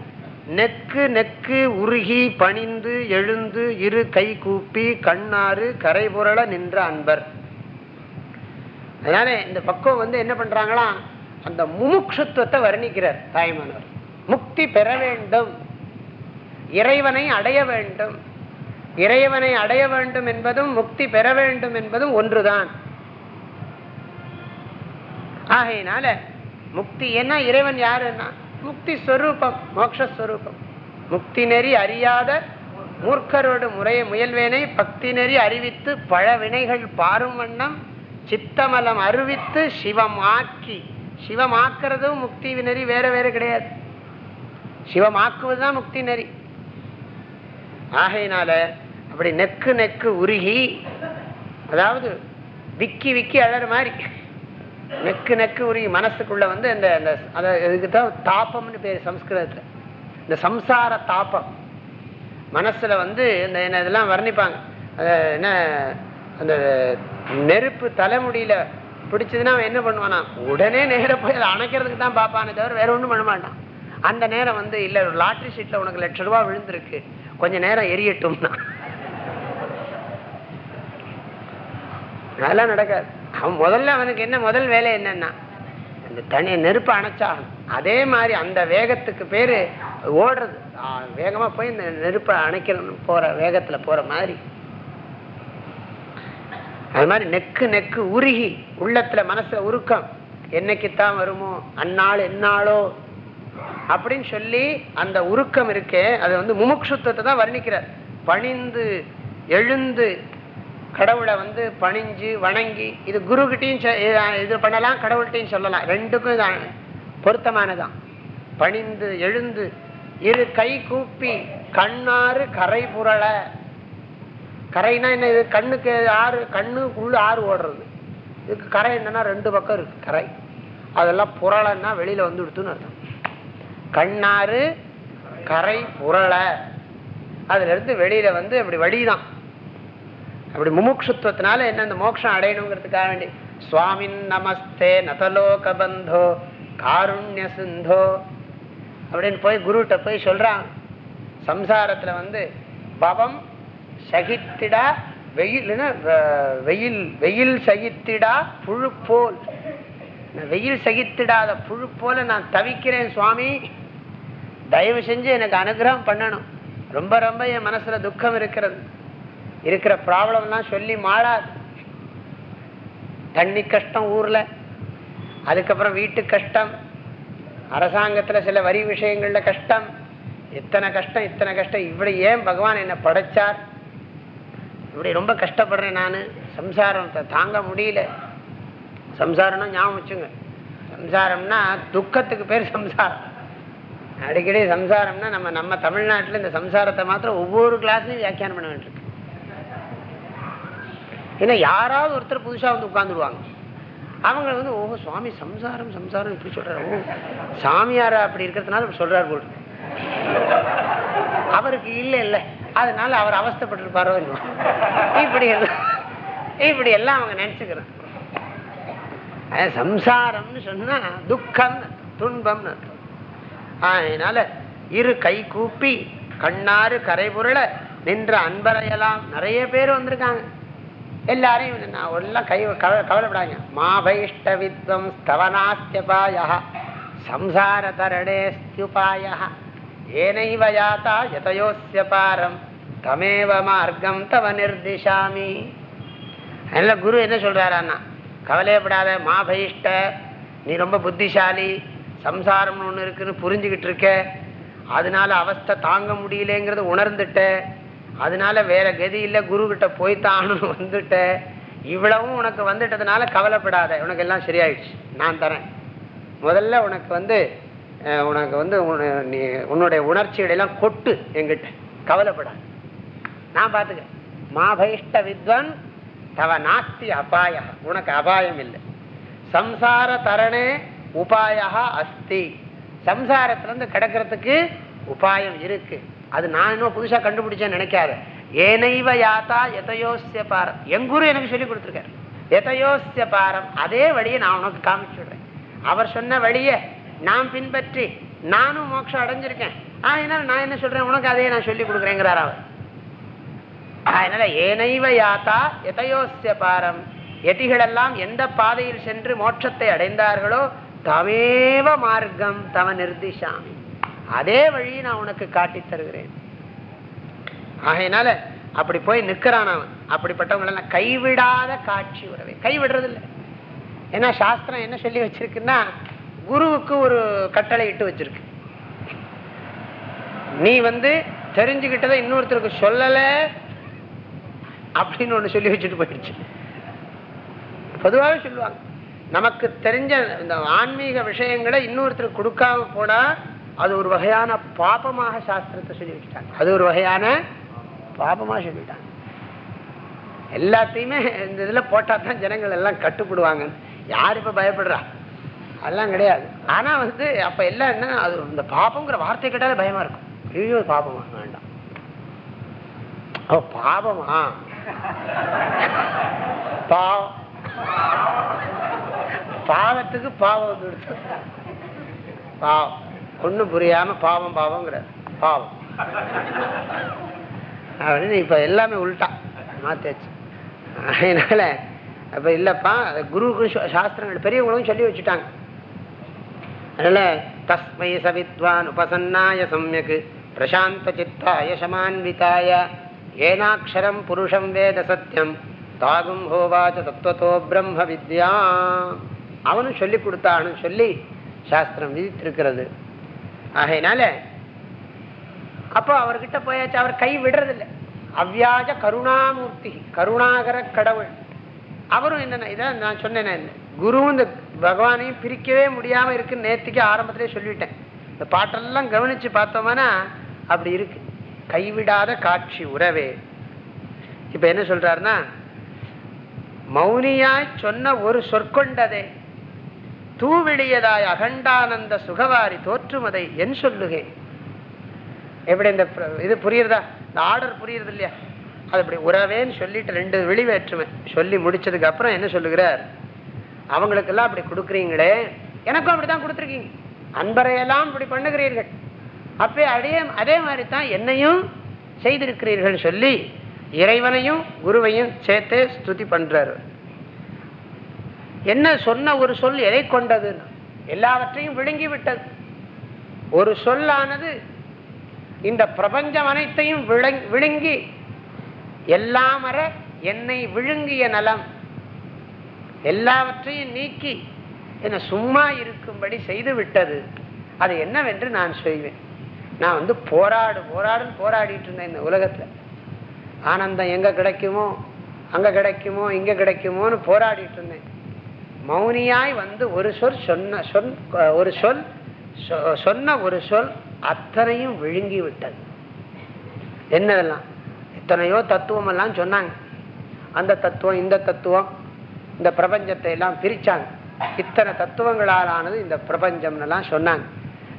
நெக்கு நெக்கு உருகி பணிந்து எழுந்து இரு கை கூப்பி கண்ணாறு கரைபுரள நின்ற அன்பர். அதனால இந்த பக்குவம் வந்து என்ன பண்றாங்களாம் அந்த முமுட்சுத்துவத்தை வர்ணிக்கிறார் தாய்மானவர். முக்தி பெற வேண்டும். இறைவனை அடைய வேண்டும். இறைவனை அடைய வேண்டும் என்பதும் முக்தி பெற வேண்டும் என்பதும் ஒன்றுதான். ஆகையினால முக்தி என்ன இறைவன் யாருன்னா முக்தி ஸ்வரூபம் மோக்ஷஸ்வரூபம் முக்தி நெறி அறியாத மூர்க்கரோடு முறைய முயல்வேனை பக்தி நெறி அறிவித்து பழ வினைகள் பாரும் வண்ணம் சித்தமலம் அறிவித்து சிவம் ஆக்கி சிவமாக்குறதும் முக்தி நெறி வேற வேற கிடையாது. சிவமாக்குவதுதான் முக்தி நெறி. ஆகையினால அப்படி நெக்கு நெக்கு உருகி அதாவது விக்கி விக்கி அழற மாதிரி. நெக்கு நெக்கு உருகி மனசுக்குள்ள வந்து இந்த அந்த அத இதுக்கு தான் தாபம்னு பேர் சம்ஸ்கிருதத்தில். இந்த சம்சார தாபம் மனசுல வந்து இந்த என்ன இதெல்லாம் வர்ணிப்பாங்க. என்ன அந்த நெருப்பு தலைமுடியில் பிடிச்சதுன்னா அவன் என்ன பண்ணுவானா உடனே நேர போய் அதை அணைக்கிறதுக்கு தான் பார்ப்பானே தவிர வேற ஒண்ணும் பண்ண மாட்டான். அந்த நேரம் வந்து இல்ல ஒரு லாட்ரி சீட்ல உனக்கு லட்ச ரூபா விழுந்திருக்கு. கொஞ்ச நேரம் எரியட்டும்னா. அதெல்லாம் நடக்காது. அவன் முதல்ல அவனுக்கு என்ன முதல் வேலை என்னன்னா அந்த தனி நெருப்பு அணைச்சாகணும். அதே மாதிரி அந்த வேகத்துக்கு பேரு ஓடுறது. வேகமாக வேகமா போய் இந்த நெருப்பை அணைக்கணும் போற வேகத்துல போற மாதிரி. அது மாதிரி நெக்கு நெக்கு உருகி உள்ளத்துல மனசுல உருக்கம். என்னைக்குத்தான் வருமோ அந்நாள் என்னாளோ அப்படின்னு சொல்லி அந்த உருக்கம் இருக்கே அது வந்து முமுட்சுத்தத்தை தான் வர்ணிக்கிறார். பணிந்து எழுந்து கடவுளை வந்து பணிஞ்சு வணங்கி இது குருக்கிட்டையும் இது- இது பண்ணலாம் கடவுள்கிட்டையும் சொல்லலாம். ரெண்டுக்கும் இது பொருத்தமானதான். பணிந்து எழுந்து இரு கை கூப்பி கண்ணாறு கரை புரள. கரைனா என்ன இது கண்ணுக்கு ஆறு கண்ணு உள்ள ஆறு ஓடுறது. இதுக்கு கரை என்னன்னா ரெண்டு பக்கம் இருக்கு கரை. அதெல்லாம் புரளன்னா வெளியில வந்து விடுத்துன்னு அர்த்தம். கண்ணாறு கரை புரள. அதுல இருந்து வெளியில வந்து அப்படி வழிதான். அப்படி முமுட்சுத்துவத்தினால என்ன இந்த மோட்சம் அடையணுங்கிறதுக்காக வேண்டி சுவாமின் நமஸ்தே நதலோக பந்தோ காருண்ய சிந்தோ அப்படின்னு போய் குருட்ட போய் சொல்றான். சம்சாரத்துல வந்து பவம் சகித்திடா வெயில் வெயில் வெயில் சகித்திடா புழு போல் வெயில் சகித்திடாத புழு போல நான் தவிக்கிறேன் சுவாமி. தயவு செஞ்சு எனக்கு அனுகிரகம் பண்ணணும். ரொம்ப ரொம்ப என் மனசுல துக்கம் இருக்கிறது. இருக்கிற ப்ராப்ளம்லாம் சொல்லி மாறாது தண்ணி கஷ்டம் ஊர்ல அதுக்கப்புறம் வீட்டு கஷ்டம் அரசாங்கத்துல சில வரி விஷயங்கள்ல கஷ்டம் இத்தனை கஷ்டம் இத்தனை கஷ்டம். இப்படி ஏன் பகவான் என்னை படைச்சார்? இப்படி ரொம்ப கஷ்டப்படுறேன் நான். சம்சாரத்தை தாங்க முடியல. சம்சாரம்னா ஞாபகம் வச்சுங்க. சம்சாரம்னா துக்கத்துக்கு பேர் சம்சாரம். அடிக்கடி சம்சாரம்னா நம்ம நம்ம தமிழ்நாட்டுல இந்த சம்சாரத்தை மாத்திரம் ஒவ்வொரு கிளாஸ்லையும் வியாக்கியானம் பண்ண வேண்டியிருக்கு. ஏன்னா யாராவது ஒருத்தர் புதுசா வந்து உட்கார்ந்துருவாங்க. அவங்க வந்து ஓ சுவாமி சம்சாரம் சம்சாரம் இப்படி சொல்றாரு. ஓ சாமியாரா? அப்படி இருக்கிறதுனால இப்படி சொல்றாரு போல் அவருக்கு இல்லை இல்ல. அதனால அவர் அவஸ்தைப்பட்டிருப்பாரோ இப்படி எல்லாம் இப்படி எல்லாம் அவங்க நினைச்சுக்கிறாங்க. சம்சாரம்னு சொன்னா துக்கம் துன்பம்னு அதனால இரு கை கூப்பி கண்ணாறு கரைபுரள நின்ற அன்பரையெல்லாம் நிறைய பேர் வந்திருக்காங்க. எல்லாரையும் நான் எல்லாம் கை கவலை கவலைப்படாங்க மாபைஷ்ட வித்வம் ஸ்தவனாஸ்தியபாய சம்சார தரணே ஸ்தியுபாய ஏனைவ யாத்தா யதயோஸ்ய பாரம் தமேவ மார்க்கம் தவ நிர்திஷாமி. அதனால் குரு என்ன சொல்கிறாரான்னா கவலையப்படாத மாபைஷ்ட நீ ரொம்ப புத்திசாலி சம்சாரம்னு ஒன்று இருக்குன்னு புரிஞ்சுக்கிட்டு இருக்க அதனால அவஸ்தை தாங்க முடியலேங்கிறத உணர்ந்துட்ட அதனால வேற கதி இல்லை குரு கிட்ட போய்த்தானு வந்துட்ட. இவ்வளவும் உனக்கு வந்துட்டதுனால கவலைப்படாத. உனக்கு எல்லாம் சரியாயிடுச்சு. நான் தரேன். முதல்ல உனக்கு வந்து உனக்கு வந்து நீ உன்னுடைய உணர்ச்சிகளெல்லாம் கொட்டு எங்கிட்ட கவலைப்படாத. நான் பார்த்துக்கிறேன் மாபயிஷ்ட வித்வன் தவ நாஸ்தி அபாய உனக்கு அபாயம் இல்லை. சம்சார தரணே உபாயா அஸ்தி. சம்சாரத்திலேருந்து கிடக்கிறதுக்கு உபாயம் இருக்குது அது நான் இன்னும் புதுசா கண்டுபிடிச்சேன்னு நினைக்காத. ஏனைவ யாத்தா எதையோசிய பாரம். எங்குரு எனக்கு சொல்லி கொடுத்துருக்காரு. எதையோசிய பாரம். அதே வழியை நான் உனக்கு காமிச்சுடுறேன் அவர் சொன்ன வழியை நான் பின்பற்றி நானும் மோட்சம் அடைஞ்சிருக்கேன். அதனால நான் என்ன சொல்றேன்? உனக்கு அதையே நான் சொல்லி கொடுக்குறேங்கிறார் அவர். அதனால ஏனைவ யாத்தா எதையோசிய பாரம். எதிகளெல்லாம் எந்த பாதையில் சென்று மோட்சத்தை அடைந்தார்களோ தமேவ மார்க்கம் தவ நிர்திஷாமி. அதே வழியை நான் உனக்கு காட்டித் தருகிறேன். ஆகையினால அப்படி போய் நிக்கிறான் அவன். அப்படிப்பட்டவங்களெல்லாம் கைவிடாத காட்சி உறவை. கைவிடுறது இல்லை ஏன்னா சாஸ்திரம் என்ன சொல்லி வச்சிருக்குன்னா குருவுக்கு ஒரு கட்டளை இட்டு வச்சிருக்கு. நீ வந்து தெரிஞ்சுக்கிட்டதை இன்னொருத்தருக்கு சொல்லல அப்படின்னு ஒண்ணு சொல்லி வச்சுட்டு போயிடுச்சு. பொதுவாகவே சொல்லுவாங்க. நமக்கு தெரிஞ்ச இந்த ஆன்மீக விஷயங்களை இன்னொருத்தருக்கு கொடுக்காம போனா அது ஒரு வகையான பாபமாக சாஸ்திரத்தை சொல்லி வச்சுட்டாங்க அது ஒரு வகையான பாபமாக சொல்லிட்டாங்க. எல்லாத்தையுமே இந்த இதில் போட்டால் தான் ஜனங்கள் எல்லாம் கட்டுப்படுவாங்க யார் இப்போ பயப்படுறா? அதெல்லாம் கிடையாது. ஆனால் வந்து அப்போ எல்லாம் என்ன அது இந்த பாபங்கிற வார்த்தை கேட்டாலே பயமாக இருக்கும். ஐயோ பாபமா? வேண்டாம். ஓ பாபமா? பாவம் பாவத்துக்கு பாவம் வந்துடுச்சு பாவம் ஒன்றும் புரியாம பாவம் பாவங்கிற பாவம். அப்படின்னு இப்ப எல்லாமே உள்டா. மாத்தாச்சு அதனால அப்ப இல்லப்பா குருவுக்கும் சாஸ்திரங்கள் பெரியவங்களும் சொல்லி வச்சுட்டாங்க. அதனால தஸ்மை சவித்வான் உபசன்னாய சமயக்கு பிரசாந்த சித்தாய சமான்விதாய ஏனாட்சரம் புருஷம் வேத சத்தியம் தாகும் ஹோவாச்ச தத்துவத்தோ பிரம்ம வித்யா. அவனும் சொல்லி கொடுத்தான்னு சொல்லி சாஸ்திரம் விதித்திருக்கிறது. ஆகையினால அப்போ அவர்கிட்ட போயாச்சு அவர் கை விடுறதில்லை. அவ்வியாஜ கருணாமூர்த்தி கருணாகர கடவுள். அவரும் என்னென்ன இதான் நான் சொன்னேன் குருவும் இந்த பகவானையும் பிரிக்கவே முடியாம இருக்குன்னு நேற்றுக்கே ஆரம்பத்திலே சொல்லிட்டேன். இந்த பாட்டெல்லாம் கவனிச்சு பார்த்தோம்னா அப்படி இருக்கு. கைவிடாத காட்சி உறவே. இப்ப என்ன சொல்றாருன்னா மௌனியாய் சொன்ன ஒரு சொற்கொண்டதே. தூவிழியதாய் அகண்டானந்த சுகவாரி தோற்றுமதை என் சொல்லுகேன் எப்படி இந்த இது புரியுறதா? இந்த ஆர்டர் புரியுறது இல்லையா? அது அப்படி உறவேன்னு சொல்லிட்டு ரெண்டு வெளிவேற்றுமை சொல்லி முடிச்சதுக்கு அப்புறம் என்ன சொல்லுகிறார்? அவங்களுக்கெல்லாம் அப்படி கொடுக்குறீங்களே? எனக்கும் அப்படிதான் கொடுத்துருக்கீங்க. அன்பரையெல்லாம் இப்படி பண்ணுகிறீர்கள். அப்பே அதே அதே மாதிரி தான் என்னையும் செய்திருக்கிறீர்கள் சொல்லி இறைவனையும் குருவையும் சேர்த்து ஸ்துதி பண்ணுறாரு என்ன சொன்ன ஒரு சொல் எதை கொண்டது எல்லாவற்றையும் விழுங்கி விட்டது ஒரு சொல்லானது இந்த பிரபஞ்சம் அனைத்தையும் விளங்- விழுங்கி எல்லாமற என்னை விழுங்கிய நலம் எல்லாவற்றையும் நீக்கி என்னை சும்மா இருக்கும்படி செய்து விட்டது. அது என்னவென்று நான் செய்வேன் நான் வந்து போராடு போராடுன்னு போராடிட்டு இருந்தேன் இந்த உலகத்தில். ஆனந்தம் எங்கே கிடைக்குமோ அங்கே கிடைக்குமோ இங்கே கிடைக்குமோன்னு போராடிட்டு இருந்தேன். மௌனியாய் வந்து ஒரு சொல் சொன்ன சொல் ஒரு சொல் சொ- சொன்ன ஒரு சொல் அத்தனையும் விழுங்கி விட்டது என்னதெல்லாம்? எத்தனையோ தத்துவம் எல்லாம் சொன்னாங்க. அந்த தத்துவம் இந்த தத்துவம் இந்த பிரபஞ்சத்தை எல்லாம் பிரிச்சாங்க. இத்தனை தத்துவங்களால் ஆனது இந்த பிரபஞ்சம்னெல்லாம் சொன்னாங்க.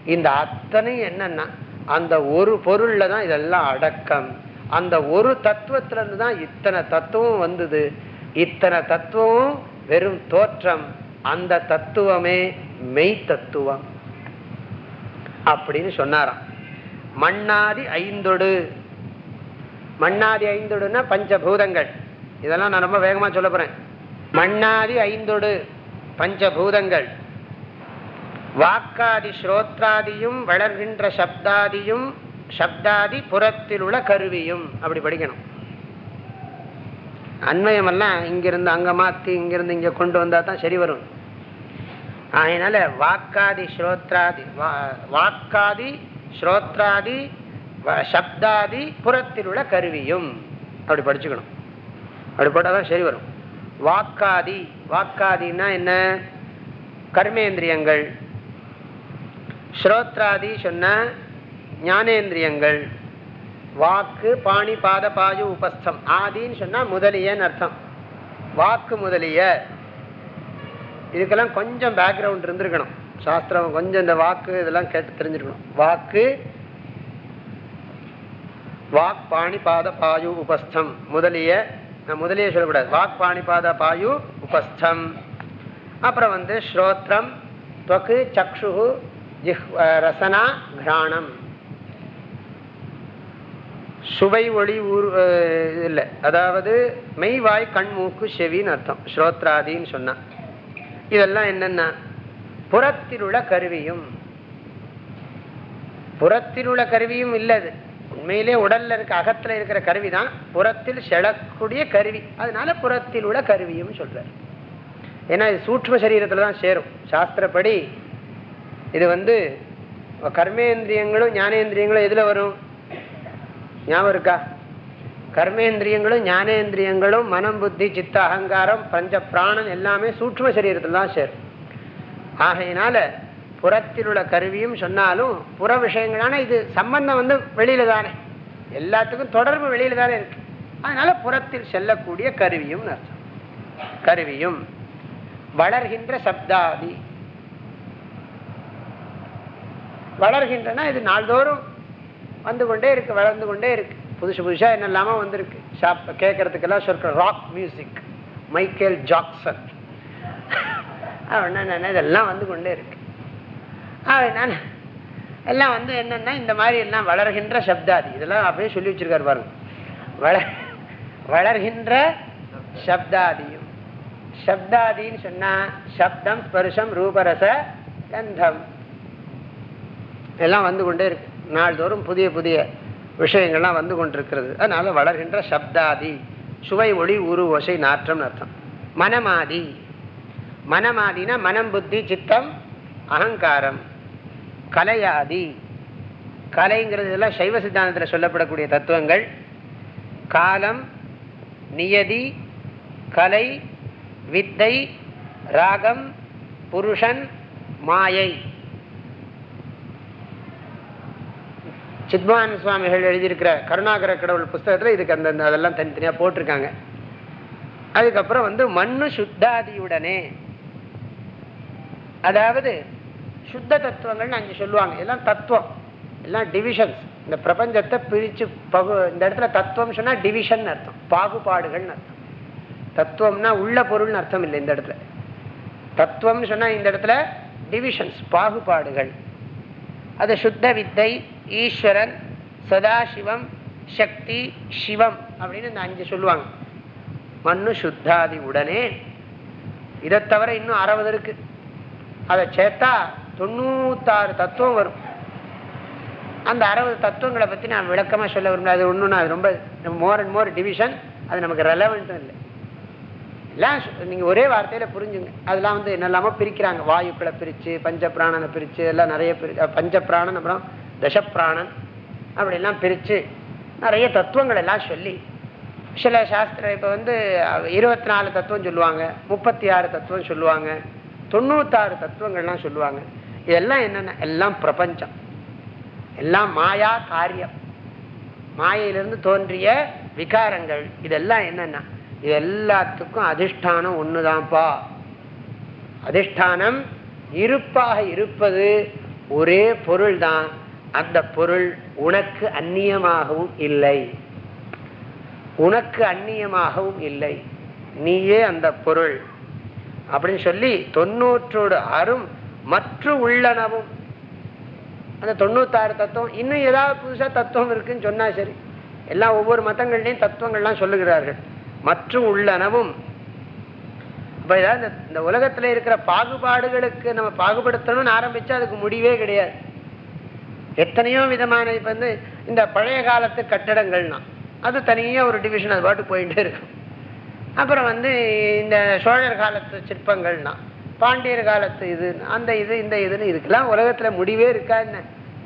இந்த அத்தனை என்னன்னா அந்த ஒரு பொருள்ல தான் இதெல்லாம் அடக்கம். அந்த ஒரு தத்துவத்திலேருந்து தான் இத்தனை தத்துவம் வந்தது. இத்தனை தத்துவம் வெறும் தோற்றம் அந்த தத்துவமே மெய் தத்துவம். அப்படின்னு சொன்னாராம். மண்ணாதி ஐந்தொடு. மண்ணாதி ஐந்தொடுன்னா பஞ்சபூதங்கள். இதெல்லாம் நான் ரொம்ப வேகமா சொல்ல போறேன். மண்ணாதி ஐந்தொடு பஞ்சபூதங்கள். வாக்காதி ஸ்ரோத்ராதியும் வளர்கின்ற சப்தாதியும் சப்தாதி புறத்தில் உள்ள கருவியும். அப்படி படிக்கணும். அண்மயமெல்லாம் இங்கிருந்து அங்கே மாற்றி இங்கிருந்து இங்கே கொண்டு வந்தால் தான் சரி வரும். அதனால வாக்காதி ஸ்ரோத்ராதி வா- வாக்காதி ஸ்ரோத்ராதி வ- சப்தாதி புறத்தில் உள்ள கருவியும். அப்படி படிச்சுக்கணும். அப்படி போட்டால் தான் சரி வரும். வாக்காதி வாக்காதின்னா என்ன? கர்மேந்திரியங்கள். ஸ்ரோத்ராதி சொன்ன ஞானேந்திரியங்கள். வாக்கு பாணி பாத பாயு உபஸ்தம். ஆதின்னு சொன்னா முதலியன்னு அர்த்தம். வாக்கு முதலிய. இதுக்கெல்லாம் கொஞ்சம் பேக்ரவுண்ட் இருந்திருக்கணும். சாஸ்திரம் கொஞ்சம் இந்த வாக்கு இதெல்லாம் கேட்டு தெரிஞ்சிருக்கணும். வாக்கு வாக் பாணி பாத பாயு உபஸ்தம். முதலிய நான் முதலிய சொல்லக்கூடாது. வாக் பாணி பாத பாயு உபஸ்தம். அப்புறம் வந்து ஸ்ரோத்ரம் தொக்கு சக்ஷு ஜிஹ் ரசனா கிராணம். சுவை ஒளி ஊர் இல்லை. அதாவது மெய் வாய் கண் மூக்கு செவின்னு அர்த்தம். ஸ்ரோத்ராதின்னு சொன்னா. இதெல்லாம் என்னென்னா புறத்தில் உள்ள கருவியும் புறத்தில் உள்ள கருவியும் இல்லை அது. உண்மையிலே உடல்ல இருக்க அகத்துல இருக்கிற கருவி தான் புறத்தில் செழக்கூடிய கருவி. அதனால புறத்தில் உள்ள கருவியும் சொல்றார். ஏன்னா இது சூட்ச சரீரத்துல தான் சேரும். சாஸ்திரப்படி இது வந்து கர்மேந்திரியங்களும் ஞானேந்திரியங்களும் எதுல வரும்? ஞாபகம் இருக்கா? கர்மேந்திரியங்களும் ஞானேந்திரியங்களும் மனம் புத்தி சித்த அகங்காரம் பஞ்ச பிராணன் எல்லாமே சூட்சும சரீரத்தில் தான் சேரும். ஆகையினால புறத்தில் உள்ள கருவியும் சொன்னாலும் புற விஷயங்களான இது சம்பந்தம் வந்து வெளியில தானே. எல்லாத்துக்கும் தொடர்பு வெளியில தானே இருக்கு. அதனால புறத்தில் செல்லக்கூடிய கருவியும் அர்த்தம். கருவியும் வளர்கின்ற சப்தாதி. வளர்கின்றன இது நாள்தோறும் வந்து கொண்டே இருக்கு வளர்ந்து கொண்டே இருக்கு. புதுசு புதுசாக என்னெல்லாமல் வந்திருக்கு. ஷாப் கேட்கறதுக்கெல்லாம் சொல்கிற ராக் மியூசிக் மைக்கேல் ஜாக்சன் அப்படின்னா இதெல்லாம் வந்து கொண்டே இருக்கு. நான் எல்லாம் வந்து என்னென்னா இந்த மாதிரி எல்லாம் வளர்கின்ற சப்தாதி. இதெல்லாம் அப்படியே சொல்லி வச்சிருக்காரு பாருங்க. வள வளர்கின்ற சப்தாதியும். சப்தாதின்னு சொன்னால் சப்தம் ஸ்பர்ஷம் ரூபரச கந்தம். எல்லாம் வந்து கொண்டே இருக்கு. நாள்தோறும் புதிய புதிய விஷயங்கள்லாம் வந்து கொண்டிருக்கிறது. அதனால் வளர்கின்ற சப்தாதி சுவை ஒளி உரு ஓசை நாற்றம்னு அர்த்தம். மனமாதி. மனமாதினா மனம் புத்தி சித்தம் அகங்காரம். கலையாதி. கலைங்கிறது எல்லாம் சைவ சித்தாந்தத்தில் சொல்லப்படக்கூடிய தத்துவங்கள். காலம் நியதி கலை வித்தை ராகம் புருஷன் மாயை. சித்மான சுவாமிகள் எழுதியிருக்கிற கருணாகர கடவுள் புஸ்தகத்தில் இதுக்கு அந்த அந்த அதெல்லாம் தனித்தனியாக போட்டிருக்காங்க. அதுக்கப்புறம் வந்து மண்ணு சுத்தாதியுடனே. அதாவது சுத்த தத்துவங்கள்னு அஞ்சு சொல்லுவாங்க. எல்லாம் தத்துவம். எல்லாம் டிவிஷன்ஸ் இந்த பிரபஞ்சத்தை பிரித்து பகு இந்த இடத்துல தத்துவம் சொன்னால் டிவிஷன் அர்த்தம். பாகுபாடுகள்னு அர்த்தம். தத்துவம்னா உள்ள பொருள்னு அர்த்தம் இல்லை இந்த இடத்துல. தத்துவம்னு சொன்னால் இந்த இடத்துல டிவிஷன்ஸ் பாகுபாடுகள். அது சுத்த வித்தை ஈஸ்வரன் சதாசிவம் சக்தி சிவம் அப்படின்னு இந்த அஞ்சு சொல்லுவாங்க. மண்ணு சுத்தாதி உடனே. இதை தவிர இன்னும் அறுபது இருக்கு. அதை சேர்த்தா தொண்ணூத்தாறு தத்துவம் வரும். அந்த அறுபது தத்துவங்களை பற்றி நான் விளக்கமாக சொல்ல விரும்பல. அது ஒன்றுன்னா அது ரொம்ப மோர் அண்ட் மோர் டிவிஷன் அது நமக்கு ரெலவெண்ட்டும் இல்லை. எல்லாம் நீங்கள் ஒரே வார்த்தையில் புரிஞ்சுங்க. அதெல்லாம் வந்து என்னெல்லாமோ பிரிக்கிறாங்க. வாயுக்களை பிரித்து பஞ்சப்பிராணனை பிரித்து எல்லாம் நிறைய பிரி பஞ்சப்பிராணன் அப்புறம் தசப்பிராணன் அப்படிலாம் பிரித்து நிறைய தத்துவங்கள் எல்லாம் சொல்லி சில சாஸ்திரம் இப்போ வந்து இருபத்தி நாலு தத்துவம் சொல்லுவாங்க முப்பத்தி ஆறு தத்துவம் சொல்லுவாங்க தொண்ணூத்தாறு தத்துவங்கள்லாம் சொல்லுவாங்க. இதெல்லாம் என்னென்ன? எல்லாம் பிரபஞ்சம். எல்லாம் மாயா காரியம். மாயையிலிருந்து தோன்றிய விகாரங்கள். இதெல்லாம் என்னென்ன? இது எல்லாத்துக்கும் அதிஷ்டானம் ஒண்ணுதான்ப்பா. அதிஷ்டானம் இருப்பாக இருப்பது ஒரே பொருள் தான் அந்த பொருள் உனக்கு அந்நியமாகவும் இல்லை. உனக்கு அந்நியமாகவும் இல்லை. நீயே அந்த பொருள். அப்படின்னு சொல்லி தொண்ணூற்றோடு அரும் மற்ற உள்ளனவும். அந்த தொண்ணூத்தாறு தத்துவம் இன்னும் ஏதாவது புதுசா தத்துவம் இருக்குன்னு சொன்னா சரி. எல்லாம் ஒவ்வொரு மதங்கள்லையும் தத்துவங்கள்லாம் சொல்லுகிறார்கள். மற்றும் உள்ளனவும். இப்போ ஏதாவது இந்த- இந்த உலகத்துல இருக்கிற பாகுபாடுகளுக்கு நம்ம பாகுபடுத்தணும்னு ஆரம்பிச்சா அதுக்கு முடிவே கிடையாது. எத்தனையோ விதமான இப்போ வந்து இந்த பழைய காலத்து கட்டடங்கள்னா அது தனியாக ஒரு டிவிஷன் அது பாட்டு போயிட்டே இருக்கும் அப்புறம் வந்து இந்த சோழர் காலத்து சிற்பங்கள்னா பாண்டியர் காலத்து இது அந்த இது இந்த இதுன்னு இதுக்கெல்லாம் உலகத்தில் முடிவே இருக்கா என்ன?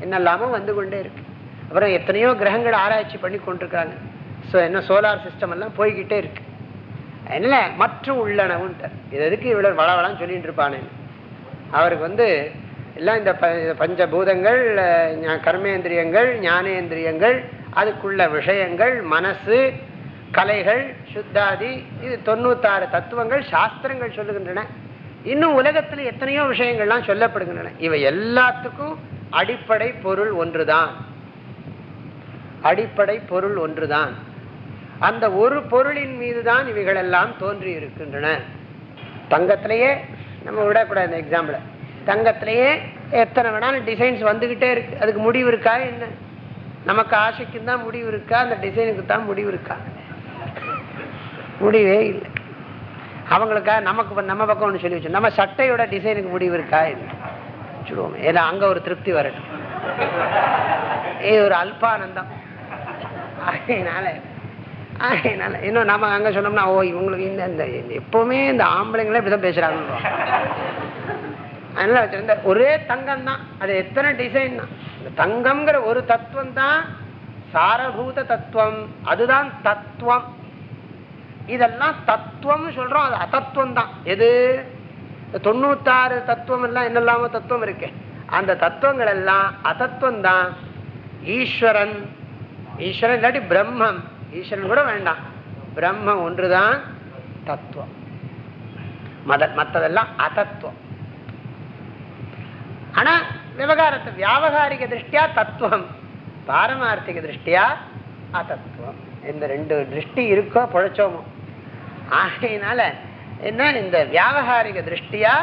என்னெல்லாமோ வந்து கொண்டே இருக்கு. அப்புறம் எத்தனையோ கிரகங்கள் ஆராய்ச்சி பண்ணி கொண்டிருக்காங்க ஸோ என்ன சோலார் சிஸ்டம் எல்லாம் போய்கிட்டே இருக்கு. என்ன மற்றும் உள்ளனவுன்ட்டு இது எதுக்கு இவ்வளோ வளவளன்னு சொல்லிட்டு இருப்பானு அவருக்கு வந்து எல்லாம் இந்த பஞ்சபூதங்கள் கர்மேந்திரியங்கள் ஞானேந்திரியங்கள் அதுக்குள்ள விஷயங்கள் மனசு கலைகள் சுத்தாதி இது தொண்ணூத்தாறு தத்துவங்கள் சாஸ்திரங்கள் சொல்லுகின்றன. இன்னும் உலகத்தில் எத்தனையோ விஷயங்கள்லாம் சொல்லப்படுகின்றன. இவை எல்லாத்துக்கும் அடிப்படை பொருள் ஒன்றுதான். அடிப்படை பொருள் ஒன்றுதான். அந்த ஒரு பொருளின் மீதுதான் இவைகளெல்லாம் தோன்றி இருக்கின்றன தங்கத்திலேயே நம்ம விடக்கூடாது இந்த எக்ஸாம்பிள் தங்கத்திலேயே எத்தனை வேணாலும் டிசைன்ஸ் வந்துகிட்டே இருக்கு. அதுக்கு முடிவு இருக்கா என்ன? நமக்கு ஆசைக்கும் தான் முடிவு இருக்கா? அந்த டிசைனுக்கு தான் முடிவு இருக்கா? முடிவே இல்லை. அவங்களுக்கா நமக்கு நம்ம பக்கம் ஒன்று சொல்லி வச்சோம் நம்ம சட்டையோட டிசைனுக்கு முடிவு இருக்கா என்ன? சொல்லுவோம் ஏன்னா அங்க ஒரு திருப்தி வரட்டும். இது ஒரு அல்பானந்தம். அதனால அதனால இன்னும் நம்ம அங்க சொன்னோம்னா ஓ இவங்களுக்கு இந்த இந்த இந்த எப்பவுமே இந்த ஆம்பளைங்களே இப்படிதான் பேசுறாங்க அதனால வச்சிருந்த ஒரே தங்கம் தான் அது எத்தனை டிசைன் தான் இந்த தங்கம்ங்கிற ஒரு தத்துவம் தான் சாரபூத தத்துவம். அதுதான் தத்துவம். இதெல்லாம் தத்துவம் சொல்றோம். அது அதத்துவம் தான் எது தொண்ணூத்தாறு தத்துவம் எல்லாம் என்னெல்லாமோ தத்துவம் இருக்கு. அந்த தத்துவங்கள் எல்லாம் அதத்துவம் தான் ஈஸ்வரன். ஈஸ்வரன் இல்லாட்டி பிரம்மம். ஈஸ்வரன் கூட வேண்டாம். பிரம்மம் ஒன்றுதான் தத்துவம். மத மற்றதெல்லாம் அதத்துவம் ஆனா விவகாரத்தை வியாபகாரிக திருஷ்டியா தத்துவம். பாரமார்த்திக திருஷ்டியா அதத்துவம் இந்த ரெண்டு திருஷ்டி இருக்கோ பொழைச்சோமோ. ஆகையினால என்ன இந்த வியாபகாரிக திருஷ்டியா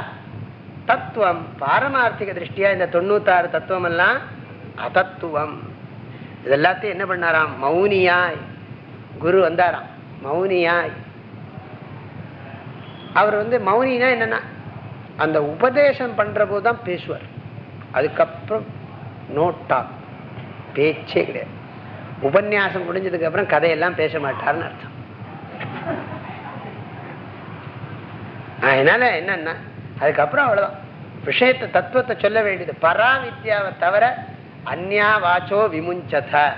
தத்துவம் பாரமார்த்திக திருஷ்டியா இந்த தொண்ணூத்தாறு தத்துவம் எல்லாம் அதத்துவம் இது எல்லாத்தையும் என்ன பண்ணாராம்? மௌனியாய். குரு வந்தாராம். மௌனியாய். அவர் வந்து மௌனினா என்னன்னா அந்த உபதேசம் பண்ற போதுதான் பேசுவார். அதுக்கப்புறம் நோட்டா பேச்சே கிடையாது. உபன்யாசம் முடிஞ்சதுக்கு அப்புறம் கதையெல்லாம் பேச மாட்டார்னு அர்த்தம். அதனால என்னன்னா அதுக்கப்புறம் அவ்வளவுதான். விஷயத்தை தத்துவத்தை சொல்ல வேண்டியது. பராவித்யாவை தவிர அந்யா வாச்சோ விமுஞ்சத.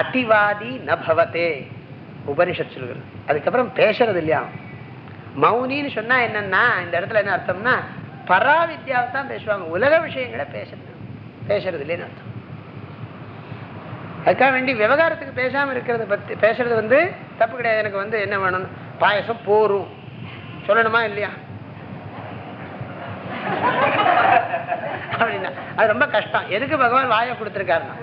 அதிவாதி நபவத்தே உபனிஷத் சொல்கிறது. அதுக்கப்புறம் பேசுறது இல்லையா? மௌனின்னு சொன்னா என்னன்னா இந்த இடத்துல என்ன அர்த்தம்னா பராவித்யாவை தான் பேசுவாங்க. உலக விஷயங்களை பேசுறது. பேசுறது இல்லைன்னு அர்த்தம். அதுக்காக வேண்டி விவகாரத்துக்கு பேசாம இருக்கிறத பத்தி பேசுறது வந்து தப்பு கிடையாது. எனக்கு வந்து என்ன வேணும் பாயசம் போரும். சொல்லணுமா இல்லையா? அப்படின்னா அது ரொம்ப கஷ்டம். எதுக்கு பகவான் வாயை கொடுத்துருக்காருன்னா?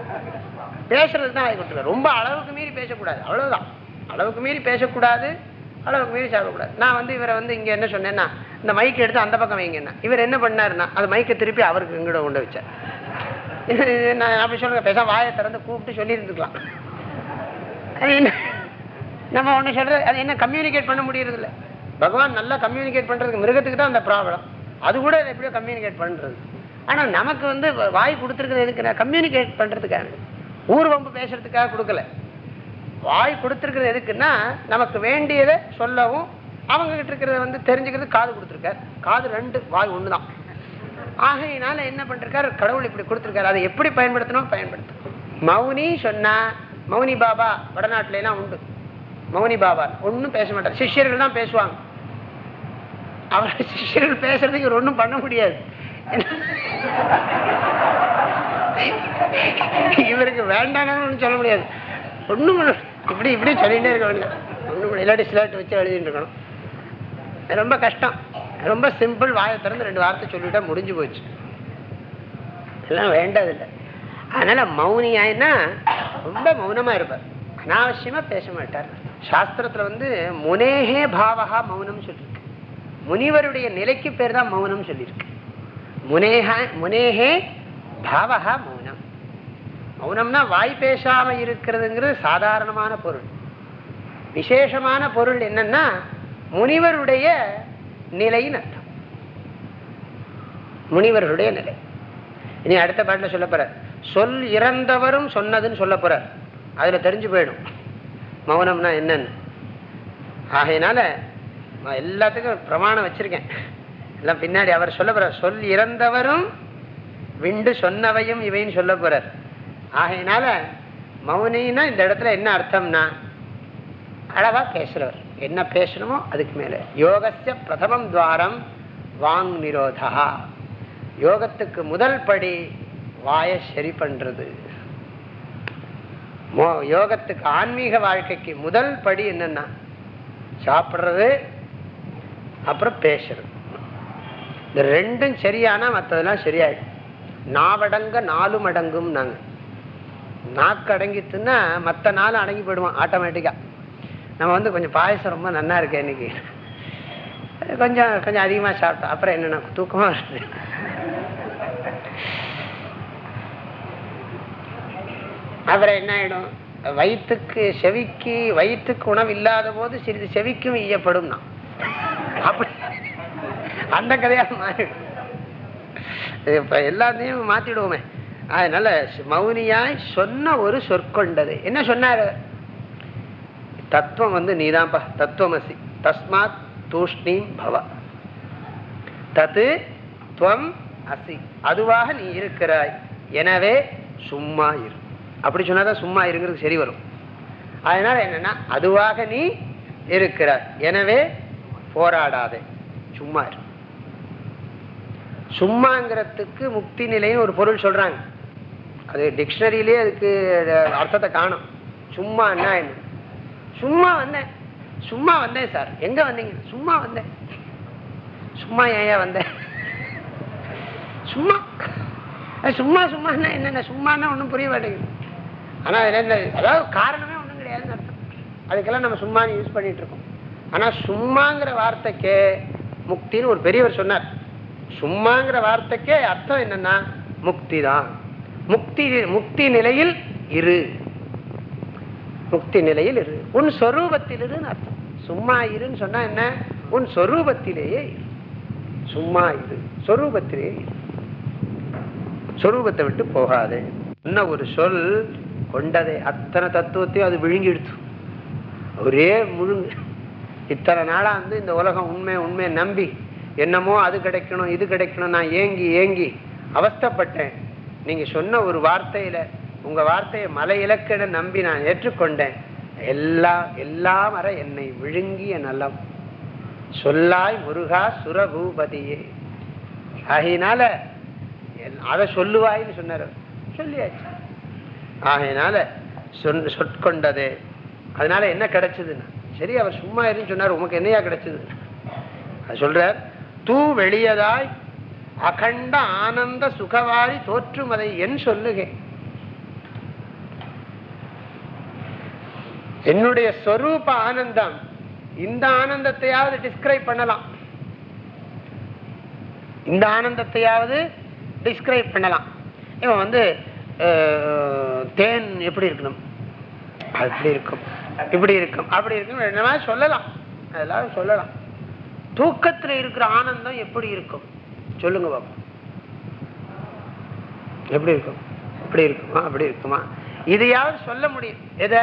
பேசுறது தான் வாயை கொடுத்துருக்காரு. ரொம்ப அளவுக்கு மீறி பேசக்கூடாது. அவ்வளவுதான். அளவுக்கு மீறி பேசக்கூடாது. அளவுக்கு மீறி சாப்பிடக்கூடாது நான் வந்து இவரை வந்து இங்க என்ன சொன்னேன்னா இந்த மைக் எடுத்து அந்த பக்கம் வைங்கன்னா. இவர் என்ன பண்ணாருன்னா அந்த மைக்கை திருப்பி அவருக்கு இங்கிட்ட கொண்டு வச்சார். நான் அப்படி சொல்லுங்க பேச வாயை திறந்து கூப்பிட்டு சொல்லியிருந்துக்கலாம். அது என்ன? நம்ம ஒண்ணு சொல்றது அது என்ன கம்யூனிகேட் பண்ண முடியறது இல்ல பகவான் நல்லா கம்யூனிகேட் பண்றதுக்கு மிருகத்துக்கு தான் அந்த ப்ராப்ளம் அது கூட எப்படியோ கம்யூனிகேட் பண்றது. ஆனா நமக்கு வந்து வாய் கொடுத்துருக்குறது எதுக்கு கம்யூனிகேட் பண்றதுக்காக. ஊர்வம்பு பேசுறதுக்காக கொடுக்கல. வாய் கொடுத்துருக்கிறது எதுக்குன்னா நமக்கு வேண்டியதை சொல்லவும் அவங்க கிட்ட இருக்கிறத வந்து தெரிஞ்சுக்கிறது காது கொடுத்துருக்காரு. காது ரெண்டு வாய் ஒண்ணுதான். ஆகையினால என்ன பண்ணிருக்காரு? கடவுள் இப்படி கொடுத்துருக்காரு. அதை எப்படி பயன்படுத்தணும்? பயன்படுத்தணும். மௌனி சொன்னா மௌனி பாபா வடநாட்டுல எல்லாம் உண்டு. மௌனி பாபா ஒன்றும் பேச மாட்டார். சிஷ்யர்கள் தான் பேசுவாங்க. அவர் <laughs> சிஷ்யர்கள் பேசுறதுக்கு இவர் ஒன்றும் பண்ண முடியாது. இவருக்கு வேண்டாம்னு சொல்ல முடியாது. ஒண்ணும் பண்ண இப்படி இப்படி சொல்லிகிட்டே இருக்க வேண்டியது ஒன்றும் இல்லாட்டி சிலர்ட் வச்சு எழுதிட்டு இருக்கணும். ரொம்ப கஷ்டம். ரொம்ப சிம்பிள் வாயை திறந்து ரெண்டு வார்த்தை சொல்லிட்டா முடிஞ்சு போச்சு. எல்லாம் வேண்டதில்லை. அதனால் மௌனி மௌனியாயினா ரொம்ப மௌனமாக இருப்பார் அனாவசியமாக பேச மாட்டார். சாஸ்திரத்தில் வந்து முனேகே பாவகா மௌனம் சொல்லியிருக்கு முனிவருடைய நிலைக்கு பேர் தான் மௌனம் சொல்லியிருக்கு. முனேகா முனேகே பாவகா மௌனம்னா வாய் பேசாம இருக்கிறதுங்கிறது சாதாரணமான பொருள். விசேஷமான பொருள் என்னன்னா முனிவருடைய நிலைன்னு அர்த்தம். முனிவர்களுடைய நிலை. இனி அடுத்த பாட்டில் சொல்ல போறார். சொல் இறந்தவரும் சொன்னதுன்னு சொல்ல போறார். அதுல தெரிஞ்சு போயிடும். மௌனம்னா என்னன்னு. ஆகையினால நான் எல்லாத்துக்கும் பிரமாணம் வச்சிருக்கேன். எல்லாம் பின்னாடி அவர் சொல்ல போறார். சொல் இறந்தவரும் விண்டு சொன்னவையும் இவைன்னு சொல்ல போறார். ஆகையினால மௌனின்னா இந்த இடத்துல என்ன அர்த்தம்னா அழகா பேசுறவர். என்ன பேசணுமோ அதுக்கு மேலே. யோகஸ்ய பிரதமம் துவாரம் வாங் நிரோதா. யோகத்துக்கு முதல் படி வாயை சரி பண்றது. மோ- யோகத்துக்கு ஆன்மீக வாழ்க்கைக்கு முதல் படி என்னன்னா சாப்பிடுறது அப்புறம் பேசுறது. இந்த ரெண்டும் சரியானா மற்றதெல்லாம் சரியாயிடும். நாவடங்க நாலு மடங்கும் நாங்கள் நாக்கு அடங்கித்துன்னா மற்ற நாளும் அடங்கி போயிடுவோம் ஆட்டோமேட்டிக்கா நம்ம வந்து கொஞ்சம் பாயசம் ரொம்ப நல்லா இருக்கு இன்னைக்கு. கொஞ்சம் கொஞ்சம் அதிகமா சாப்பிட்டோம் அப்புறம் என்னன்னா தூக்கமாக வருது? அப்புறம் என்ன ஆயிடும்? வயிற்றுக்கு செவிக்கு வயிற்றுக்கு உணவு இல்லாத போது சிறிது செவிக்கும் ஈயப்படும்னா. அப்படி அந்த கதையாக மாறிடும். இப்போ எல்லாத்தையும் மாத்திடுவோமே. அதனால மௌனியாய் சொன்ன ஒரு சொற்கொண்டது. என்ன சொன்னாரு? தத்துவம் வந்து நீதான்ப்பா தத்துவமசி. தஸ்மாத் தூஷ்ணீம் பவ. தத்து துவம் அசி. அதுவாக நீ இருக்கிறாய். எனவே சும்மா இரு. அப்படி சொன்னாதான் சும்மா இருங்கிறது சரி வரும். அதனால என்னன்னா அதுவாக நீ இருக்கிறாய். எனவே போராடாதே. சும்மா இரு. சும்மாங்கிறதுக்கு முக்தி நிலைன்னு ஒரு பொருள் சொல்றாங்க. அது டிக்ஷனரியிலே அதுக்கு அர்த்தத்தை காணும். சும்மா என்ன என்ன? சும்மா வந்தேன். சும்மா வந்தேன் சார். எங்க வந்தீங்க? சும்மா வந்தேன். சும்மா ஏன் வந்தேன்? சும்மா. அது சும்மா என்ன என்னென்ன? சும்மான்னா ஒன்றும் புரிய மாட்டேங்குது. ஆனா அதுல என்ன அதாவது காரணமே ஒன்றும் கிடையாதுன்னு அர்த்தம். அதுக்கெல்லாம் நம்ம சும்மா யூஸ் பண்ணிட்டு இருக்கோம். ஆனா சும்மாங்கிற வார்த்தைக்கு முக்தின்னு ஒரு பெரியவர் சொன்னார். சும்மாங்கிற வார்த்தைக்கே அர்த்தம் என்னன்னா முக்தி தான் முக்தி முக்தி நிலையில் இரு. முக்தி நிலையில் இரு. உன் சொரூபத்தில் இருன்னு அர்த்தம். சும்மா இருன்னு சொன்னா என்ன? உன் சொரூபத்திலேயே இரு. சும்மா இரு. சொரூபத்திலேயே இரு. சொரூபத்தை விட்டு போகாதே. இன்னும் ஒரு சொல் கொண்டதே. அத்தனை தத்துவத்தையும் அது விழுங்கிடுச்சு ஒரே முழுங்கு. இத்தனை நாளா வந்து இந்த உலகம் உண்மை உண்மையை நம்பி என்னமோ அது கிடைக்கணும் இது கிடைக்கணும் நான் ஏங்கி ஏங்கி அவஸ்தைப்பட்டேன். நீங்க சொன்ன ஒரு வார்த்தையில உங்க வார்த்தையை மலை இலக்கண நம்பி நான் ஏற்றுக்கொண்டேன். எல்லா எல்லாம் வர என்னை விழுங்கிய நலம். சொல்லாய் முருகா சுரபூபதியே. ஆகையினால அதை சொல்லுவாய்ன்னு சொன்னார். சொல்லியாச்சு. ஆகையினால சொன் சொற்கொண்டதே. அதனால என்ன கிடைச்சதுன்னா சரி அவர் சும்மா இருந்து சொன்னார் உமக்கு என்னையா கிடைச்சது? அது சொல்றார் தூ வெளியதாய் அகண்ட ஆனந்த சுகவாரி தோற்றுமதை என் சொல்லுகேன் என்னுடைய ஸ்வரூப ஆனந்தம் இந்த ஆனந்தத்தையாவது டிஸ்கிரைப் பண்ணலாம். இந்த ஆனந்தத்தையாவது டிஸ்கிரைப் பண்ணலாம். இவன் வந்து அஹ், தேன் எப்படி இருக்கணும்? அப்படி இருக்கும். இப்படி இருக்கும். அப்படி இருக்கும் என்ன சொல்லலாம். அதெல்லாம் சொல்லலாம். தூக்கத்துல இருக்கிற ஆனந்தம் எப்படி இருக்கும்? சொல்லுங்க பாப்பா எப்படி இருக்கும்? இப்படி இருக்குமா? அப்படி இருக்குமா? இதையாவது சொல்ல முடியும். எதை?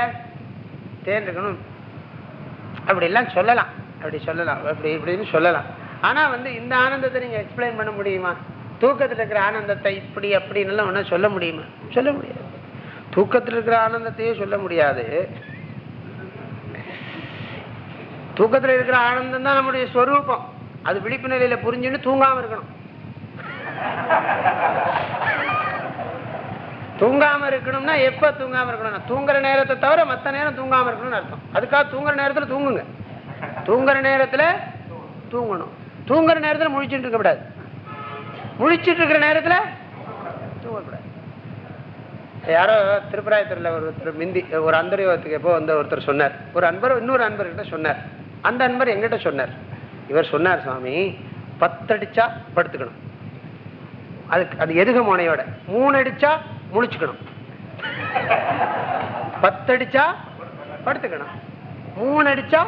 தேர்ந்தெடுக்கணும். அப்படிலாம் அப்படி எல்லாம் சொல்லலாம். அப்படி சொல்லலாம். அப்படி இப்படின்னு சொல்லலாம். ஆனா வந்து இந்த ஆனந்தத்தை நீங்க எக்ஸ்பிளைன் பண்ண முடியுமா? தூக்கத்துல இருக்கிற ஆனந்தத்தை இப்படி அப்படின்னு எல்லாம் ஒன்றும் சொல்ல முடியுமா? சொல்ல முடியாது. தூக்கத்துல இருக்கிற ஆனந்தத்தையே சொல்ல முடியாது. தூக்கத்துல இருக்கிற ஆனந்தம் தான் நம்முடைய ஸ்வரூபம். அது விழிப்பு நிலையில புரிஞ்சுன்னு தூங்காம இருக்கணும். தூங்காம இருக்கணும்னா எப்ப தூங்காம இருக்கணும் தூங்குற நேரத்தை தவிர மத்த நேரம் தூங்காம இருக்கணும்னு அர்த்தம். அதுக்காக தூங்குற நேரத்துல தூங்குங்க. தூங்குற நேரத்துல தூங்கணும். தூங்குற நேரத்துல முழிச்சுட்டு இருக்க கூடாது. முழிச்சிட்டு இருக்கிற நேரத்துல தூங்கக்கூடாது. யாரோ திருப்பராயத்தூர்ல ஒருத்தர் மிந்தி ஒரு அந்தரியோகத்துக்கு எப்போ வந்து ஒருத்தர் சொன்னார். ஒரு அன்பர் இன்னொரு அன்பர்கிட்ட சொன்னார். அந்த அன்பர் எங்கிட்ட சொன்னார். இவர் சொன்னார் சுவாமி பத்தடிச்சா படுத்துக்கணும். அதுக்கு அது எதுக முனையோட மூணு அடிச்சா முழிச்சுக்கணும். பத்தடிச்சா படுத்துக்கணும். மூணு அடிச்சா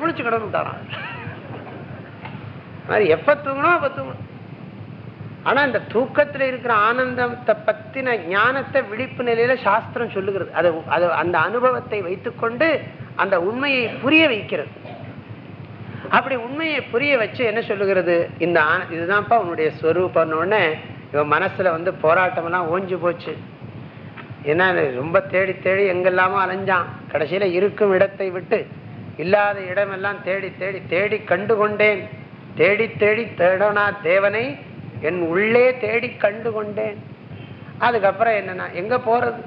முழிச்சுக்கணும் தரான் எப்ப தூங்கணும் அப்ப தூங்கணும். ஆனா இந்த தூக்கத்துல இருக்கிற ஆனந்தத்தை பத்தின ஞானத்தை விழிப்பு நிலையில சாஸ்திரம் சொல்லுகிறது. அது அது அந்த அனுபவத்தை வைத்துக்கொண்டு அந்த உண்மையை புரிய வைக்கிறது. அப்படி உண்மையை புரிய வச்சு என்ன சொல்லுகிறது? இந்த இதுதான்ப்பா உன்னுடைய ஸ்வரூபம்னு இவன் மனசுல வந்து போராட்டம் எல்லாம் ஓஞ்சு போச்சு. ஏன்னா ரொம்ப தேடி தேடி எங்கெல்லாமோ அலைஞ்சான். கடைசியில இருக்கும் இடத்தை விட்டு இல்லாத இடமெல்லாம் தேடி தேடி தேடி கண்டு கொண்டேன் தேடி தேடி தேடனா தேவனை என் உள்ளே தேடி கண்டு கொண்டேன் அதுக்கப்புறம் என்னன்னா எங்க போறது?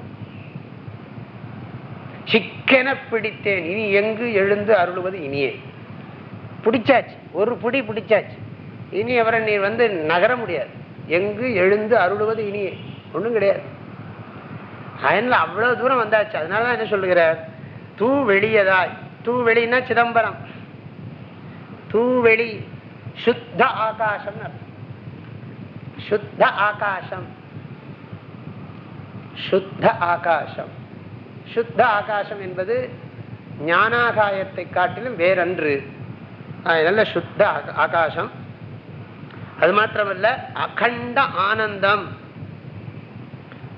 சிக்கென பிடித்தேன். இனி எங்கு எழுந்து அருளுவது இனியே? பிடிச்சாச்சு. ஒரு பிடி பிடிச்சாச்சு. இனி அவரை நீ வந்து நகர முடியாது. எங்கு எழுந்து அருளுவது இனி ஒண்ணும் கிடையாது. அதனால அவ்வளவு தூரம் வந்தாச்சு. அதனாலதான் என்ன சொல்லுகிறார்? தூ வெளியதாய். தூ வெளின்னா சிதம்பரம். தூவெளி சுத்த ஆகாசம் சுத்த ஆகாசம். சுத்த ஆகாசம். சுத்த ஆகாசம் என்பது ஞானாகாயத்தை காட்டிலும் வேறன்று. நல்ல சுத்த ஆகாசம். அது மாத்திரமல்ல அகண்ட ஆனந்தம்.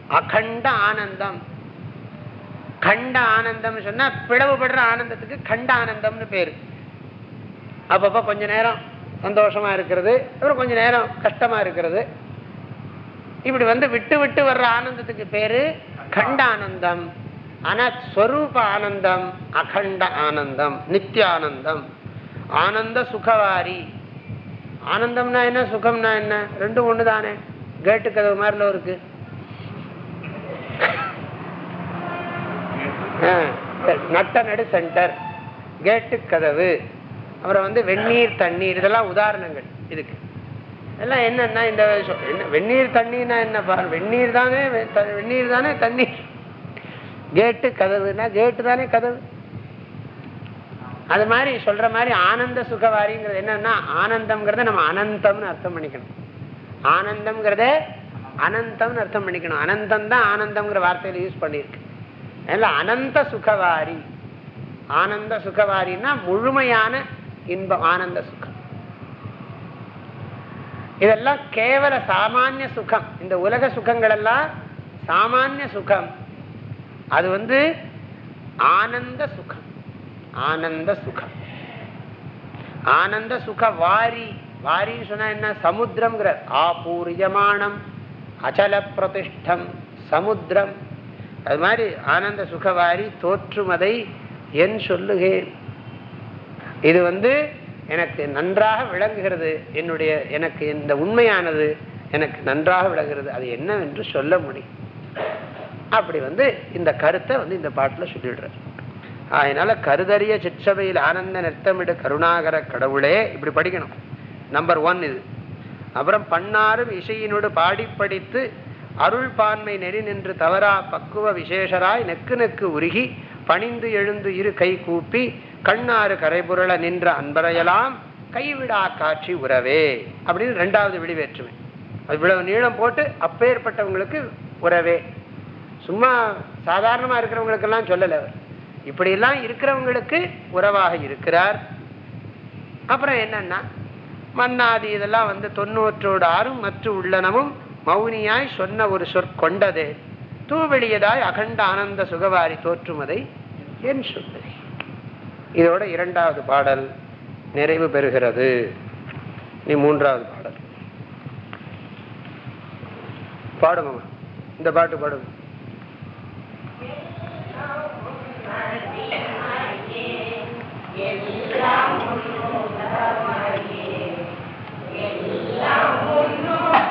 அகண்ட ஆனந்தம். கண்ட ஆனந்தம் சொன்னா பிளவுபடுற ஆனந்தத்துக்கு கண்ட ஆனந்தம்னு பேரு. அப்பப்ப கொஞ்ச நேரம் சந்தோஷமா இருக்கிறது அப்புறம் கொஞ்ச நேரம் கஷ்டமா இருக்கிறது. இப்படி வந்து விட்டு விட்டு வர்ற ஆனந்தத்துக்கு பேரு கண்டானந்தம் ஆனா ஸ்வரூப ஆனந்தம் அகண்ட ஆனந்தம் நித்தியானந்தம் ஆனந்த சுகவாரி. ஆனந்தம்னா என்ன சுகம்னா என்ன? ரெண்டும் ஒன்று தானே கேட்டு கதவு மாதிரில இருக்கு. நட்ட நடு சென்டர் கேட்டு கதவு அப்புறம் வந்து வெந்நீர் தண்ணீர் இதெல்லாம் உதாரணங்கள் இதுக்கு. எல்லாம் என்னன்னா இந்த என்ன வெந்நீர் தண்ணீர்னா என்ன பாரு வெந்நீர் தானே வெ- வெந்நீர் தானே தண்ணீர். கேட்டு கதவுனா கேட்டு தானே கதவு. அது மாதிரி சொல்ற மாதிரி ஆனந்த சுகவாரிங்கிறது என்னன்னா ஆனந்தம்ங்கிறத நம்ம அனந்தம்னு அர்த்தம் பண்ணிக்கணும். ஆனந்தம்ங்கிறத அனந்தம்னு அர்த்தம் பண்ணிக்கணும். அனந்தம் தான் ஆனந்தம்ங்கிற வார்த்தையில யூஸ் பண்ணியிருக்கு. அதனால அனந்த சுகவாரி. ஆனந்த சுகவாரின்னா முழுமையான இன்பம் ஆனந்த சுகம். இதெல்லாம் கேவல சாமானிய சுகம். இந்த உலக சுகங்கள் எல்லாம் சாமானிய சுகம். அது வந்து ஆனந்த சுகம். ஆனந்த சுகம் ஆனந்த சுக வாரி. வாரின்னு சொன்னா என்ன? சமுத்திரம்ங்கிற ஆபூரியமானம் அச்சல பிரதிஷ்டம் சமுத்திரம். அது மாதிரி ஆனந்த சுகவாரி தோற்றுமதை என் சொல்லுகேன். இது வந்து எனக்கு நன்றாக விளங்குகிறது. என்னுடைய எனக்கு இந்த உண்மையானது எனக்கு நன்றாக விளங்குகிறது. அது என்னவென்று சொல்ல முடியும். அப்படி வந்து இந்த கருத்தை வந்து இந்த பாட்டுல சொல்லிடுறேன் அதனால கருதறிய சிற்றவையில் ஆனந்த நிறுத்தமிடு கருணாகர கடவுளே இப்படி படிக்கணும். நம்பர் ஒன் இது. அப்புறம் பன்னாரும் இசையினோடு பாடி படித்து அருள் பான்மை நெறி நின்று தவறா பக்குவ விசேஷராய் நெக்கு நெக்கு உருகி பணிந்து எழுந்து இரு கை கூப்பி கண்ணாறு கரைபுரள நின்ற அன்பரையெல்லாம் கைவிடா காட்சி உறவே அப்படின்னு ரெண்டாவது விடிவேற்றுமை அது இவ்வளவு நீளம் போட்டு அப்பேற்பட்டவங்களுக்கு உறவே. சும்மா சாதாரணமா இருக்கிறவங்களுக்கெல்லாம் சொல்லலை அவர். இப்படியெல்லாம் இருக்கிறவங்களுக்கு உறவாக இருக்கிறார். அப்புறம் என்னன்னா மன்னாதி இதெல்லாம் வந்து தொண்ணூற்றோடு ஆறும் மற்ற உள்ளனவும் மௌனியாய் சொன்ன ஒரு சொற்கொண்டது தூவெளியதாய் அகண்ட ஆனந்த சுகவாரி தோற்றுமதை என் சொல்லுதே இதோட இரண்டாவது பாடல் நிறைவு பெறுகிறது. நீ மூன்றாவது பாடல். பாடுங்கம்மா இந்த பாட்டு பாடுங்க இந்த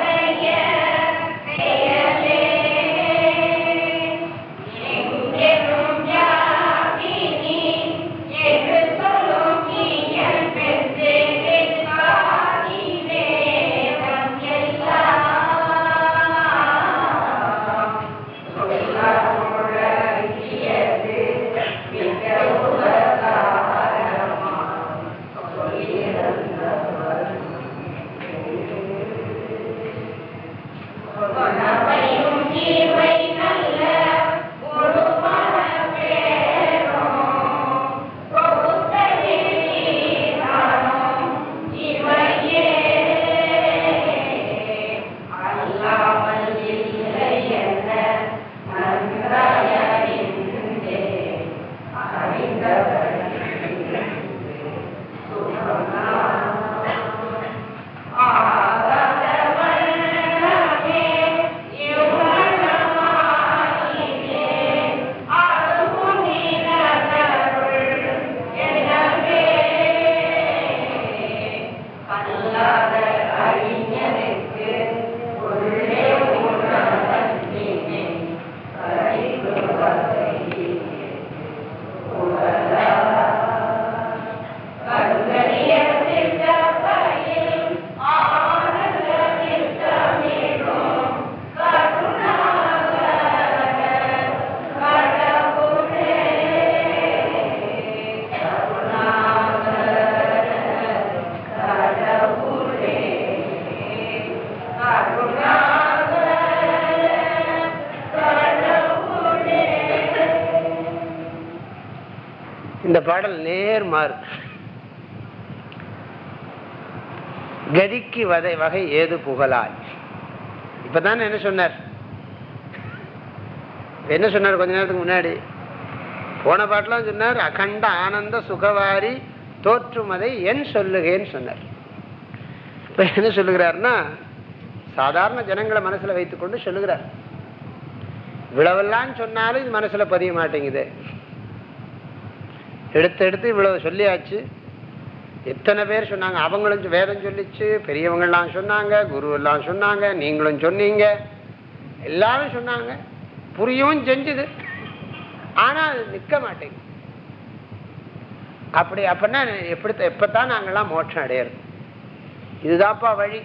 கதிக்கு வதை வகை ஏது புகழாய்? இப்பதான் என்ன சொன்னார்? என்ன சொன்னார் கொஞ்ச நேரத்துக்கு முன்னாடி? போன பாட்டுலாம் சொன்னார் அகண்ட ஆனந்த சுகவாரி தோற்றுமதை என் சொல்லுகேன்னு சொன்னார். இப்ப என்ன சொல்லுகிறாருன்னா சாதாரண ஜனங்களை மனசுல வைத்துக்கொண்டு சொல்லுகிறார். இவ்வளவெல்லாம் சொன்னாலும் இது மனசுல பதிய மாட்டேங்குது. எடுத்து எடுத்து இவ்வளவு சொல்லியாச்சு. எத்தனை பேர் சொன்னாங்க? அவங்களும் வேதம் சொல்லிச்சு பெரியவங்கள்லாம் சொன்னாங்க குரு எல்லாம் சொன்னாங்க நீங்களும் சொன்னீங்க. எல்லாரும் சொன்னாங்க. புரியவும் செஞ்சுது. ஆனா அது நிக்க மாட்டேங்குது. அப்படி அப்படின்னா எப்படி எப்பத்தான் நாங்கெல்லாம் மோட்சம் அடையிறது? இதுதான்ப்பா வழி.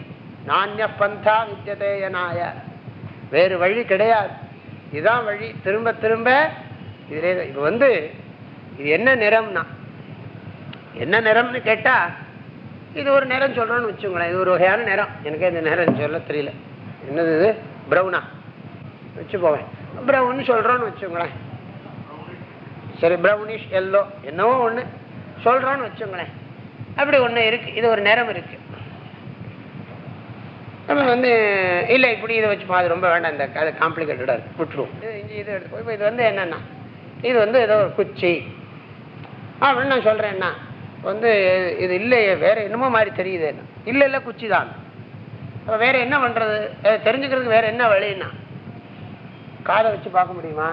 நானிய பந்தா வித்தியதேயனாய வேறு வழி கிடையாது. இதுதான் வழி. திரும்ப திரும்ப இதிலே இது வந்து இது என்ன நிறம்னா என்ன நிறம்னு கேட்டா இது ஒரு நிறம் சொல்றோம்னு வச்சுங்களேன் இது ஒரு வகையான நிறம். எனக்கு இந்த நிறம் சொல்ல தெரியல. என்னது இது? ப்ரௌனா வச்சு போவேன் ப்ரௌன் சொல்றோம்னு வச்சுங்களேன் சரி ப்ரௌனிஷ் எல்லோ என்னவோ ஒன்று சொல்றோம்னு வச்சுங்களேன் அப்படி ஒன்று இருக்கு. இது ஒரு நிறம் இருக்கு. நம்ம வந்து இல்லை இப்படி இதை வச்சு அது ரொம்ப வேண்டாம். இந்த அது காம்ப்ளிகேட்டடாக இருக்கு. விட்டுருவோம். இது இஞ்சி இது எடுத்து இப்போ இது வந்து என்னென்னா இது வந்து ஏதோ ஒரு குச்சி. அப்படின்னு நான் சொல்கிறேன்னா வந்து இது இல்லையே வேற என்னமோ மாதிரி தெரியுது. என்ன இல்லை இல்லை குச்சி தான் அப்போ வேற என்ன பண்ணுறது தெரிஞ்சுக்கிறதுக்கு வேற என்ன வழின்னா? காதை வச்சு பார்க்க முடியுமா?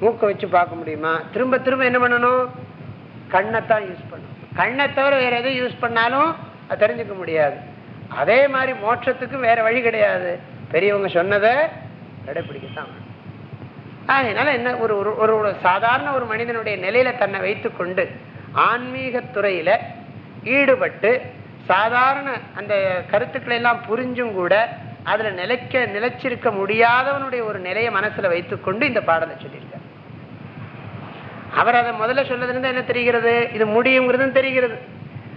மூக்கை வச்சு பார்க்க முடியுமா? திரும்ப திரும்ப என்ன பண்ணணும்? கண்ணைத்தான் யூஸ் பண்ணணும். கண்ணை தவிர வேற எதுவும் யூஸ் பண்ணாலும் அது தெரிஞ்சுக்க முடியாது. அதே மாதிரி மோட்சத்துக்கும் வேற வழி கிடையாது. பெரியவங்க சொன்னதை கடைபிடிக்கத்தான் வேணும். அதனால என்ன ஒரு ஒரு ஒரு ஒரு சாதாரண ஒரு மனிதனுடைய நிலையில தன்னை வைத்து கொண்டு துறையில ஈடுபட்டு சாதாரண அந்த கருத்துக்களை எல்லாம் புரிஞ்சும் கூட அதுல நிலைக்க நிலைச்சிருக்க முடியாதவனுடைய ஒரு நிலையை மனசுல வைத்துக்கொண்டு இந்த பாடலை சொல்லியிருக்கார். அவர் அதை முதல்ல சொல்லதுலேருந்து என்ன தெரிகிறது? இது முடியுங்கிறதும் தெரிகிறது.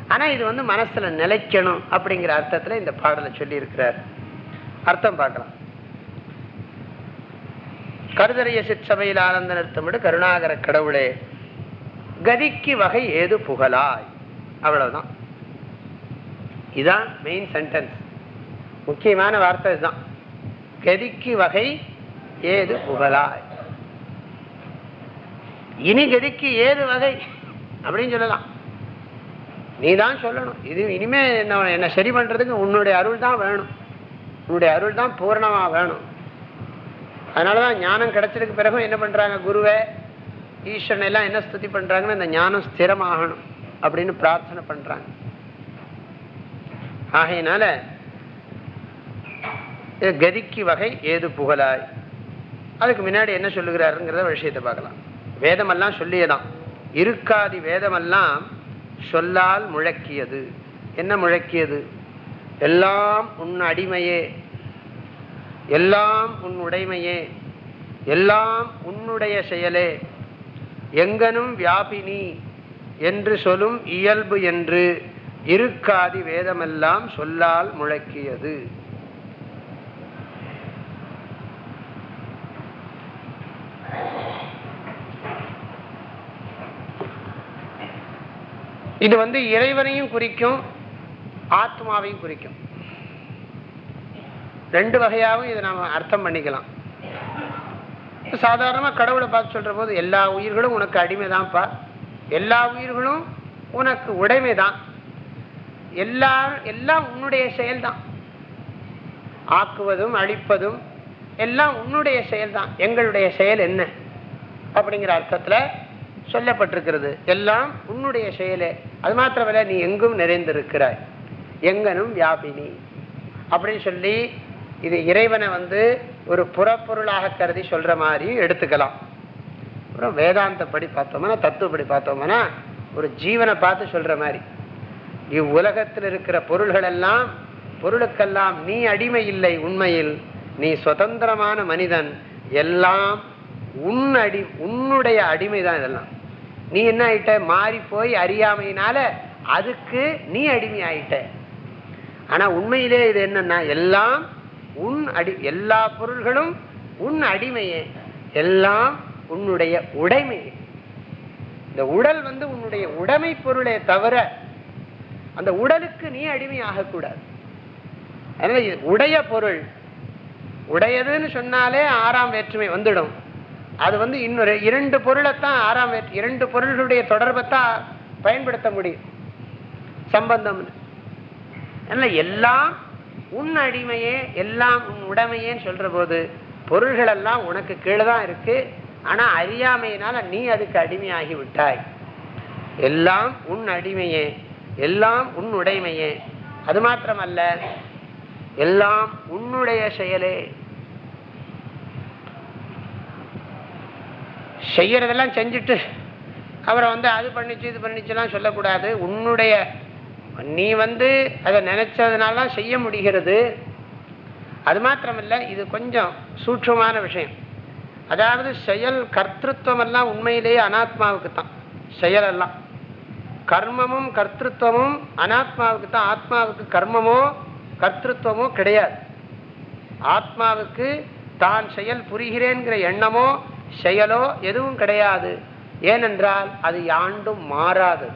ஆனா இது வந்து மனசுல நிலைக்கணும் அப்படிங்கிற அர்த்தத்துல இந்த பாடலை சொல்லியிருக்கிறார். அர்த்தம் பார்க்கலாம். கருதறிய சிற்சபையில் ஆனந்த நிறுத்தமிடு கருணாகர கடவுளே கதிக்கு வகை ஏது புகழாய்? அவ்வளவுதான். இதான் மெயின் சென்டென்ஸ் முக்கியமான வார்த்தை இதுதான். கதிக்கு வகை ஏது புகழாய்? இனி கதிக்கு ஏது வகை? அப்படின்னு சொல்லலாம். நீ தான் சொல்லணும். இது இனிமே என்ன என்ன சரி பண்றதுக்கு உன்னுடைய அருள் தான் வேணும். உன்னுடைய அருள் தான் பூரணமா வேணும். அதனாலதான் ஞானம் கிடைச்சதுக்கு பிறகும் என்ன பண்றாங்க குருவை? ஈஸ்வரன் எல்லாம் என்ன ஸ்துதி பண்றாங்கன்னா இந்த ஞானம் ஸ்திரமாகணும் அப்படின்னு பிரார்த்தனை பண்றாங்க. ஆகையினால கதிக்கு வகை ஏது புகழாய்? அதுக்கு முன்னாடி என்ன சொல்லுகிறாருங்கிறத விஷயத்தை பார்க்கலாம். வேதமெல்லாம் சொல்லியதான். இருக்காதி வேதமெல்லாம் சொல்லால் முழக்கியது. என்ன முழக்கியது? எல்லாம் உன் அடிமையே. எல்லாம் உன் உடைமையே. எல்லாம் உன்னுடைய செயலே. எங்கனும் வியாபினி என்று சொல்லும் இயல்பு என்று இருக்காதி வேதமெல்லாம் சொல்லால் முழக்கியது. இது வந்து இறைவனையும் குறிக்கும் ஆத்மாவையும் குறிக்கும். ரெண்டு வகையாகவும் இதை நாம அர்த்தம் பண்ணிக்கலாம். சாதாரணமாக கடவுளை பார்த்து சொல்கிற போது எல்லா உயிர்களும் உனக்கு அடிமைதான்ப்பா. எல்லா உயிர்களும் உனக்கு உடைமைதான். எல்லா எல்லாம் உன்னுடைய செயல்தான். ஆக்குவதும் அழிப்பதும் எல்லாம் உன்னுடைய செயல்தான். எங்களுடைய செயல் என்ன? அப்படிங்கிற அர்த்தத்துல சொல்லப்பட்டிருக்கிறது. எல்லாம் உன்னுடைய செயலே. அது மாத்திரமல்ல நீ எங்கும் நிறைந்திருக்கிறாய். எங்கனும் வியாபினி. அப்படின்னு சொல்லி இது இறைவனை வந்து ஒரு புறப்பொருளாக கருதி சொல்ற மாதிரி எடுத்துக்கலாம். அப்புறம் வேதாந்தப்படி பார்த்தோம்னா தத்துவப்படி பார்த்தோம்னா ஒரு ஜீவனை பார்த்து சொல்ற மாதிரி. இவ்வுலகத்தில் இருக்கிற பொருள்கள் எல்லாம் பொருளுக்கெல்லாம் நீ அடிமை இல்லை உண்மையில் நீ சுதந்திரமான மனிதன் எல்லாம் உன் அடி உன்னுடைய அடிமை தான் இதெல்லாம். நீ என்ன ஆயிட்ட? மாறி போய் அறியாமையினால அதுக்கு நீ அடிமை ஆயிட்ட ஆனா உண்மையிலே இது என்னன்னா எல்லாம் உன் அடி எல்லா பொருள்களும் உன் அடிமையே. எல்லாம் உன்னுடைய உடைமையே இந்த உடல் வந்து உன்னுடைய உடைமை பொருளே தவிர அந்த உடலுக்கு நீ அடிமை ஆகக்கூடாது அதனால உடைய பொருள். உடையதுன்னு சொன்னாலே ஆறாம் வேற்றுமை வந்துடும். அது வந்து இன்னொரு இரண்டு பொருளைத்தான் ஆறாம் வேற்று இரண்டு பொருள்களுடைய தொடர்பைத்தான் பயன்படுத்த முடியும். சம்பந்தம் அதனால எல்லாம் உன் அடிமையே எல்லாம் உன் உடைமையேன்னு சொல்ற போது பொருள்கள் எல்லாம் உனக்கு கீழே தான் இருக்கு. ஆனா அறியாமையினால நீ அதுக்கு அடிமையாகி விட்டாய். எல்லாம் உன் அடிமையே எல்லாம் உன் உடைமையே. அது மாத்திரமல்ல எல்லாம் உன்னுடைய செயலே. செய்யறதெல்லாம் செஞ்சுட்டு அவரை வந்து அது பண்ணிச்சு இது பண்ணிச்சுலாம் சொல்லக்கூடாது. உன்னுடைய நீ வந்து அதை நினைச்சதுனால செய்ய முடிகிறது. அது மாத்திரமல்ல இது கொஞ்சம் சூட்சமான விஷயம். அதாவது செயல் கர்த்தத்துவம் எல்லாம் உண்மையிலேயே அனாத்மாவுக்கு தான். செயலெல்லாம் கர்மமும் கர்த்தத்துவமும் அனாத்மாவுக்கு தான். ஆத்மாவுக்கு கர்மமோ கர்த்தத்துவமோ கிடையாது. ஆத்மாவுக்கு தான் செயல் புரிகிறேங்கிற எண்ணமோ செயலோ எதுவும் கிடையாது. ஏனென்றால் அது யாண்டும் மாறாது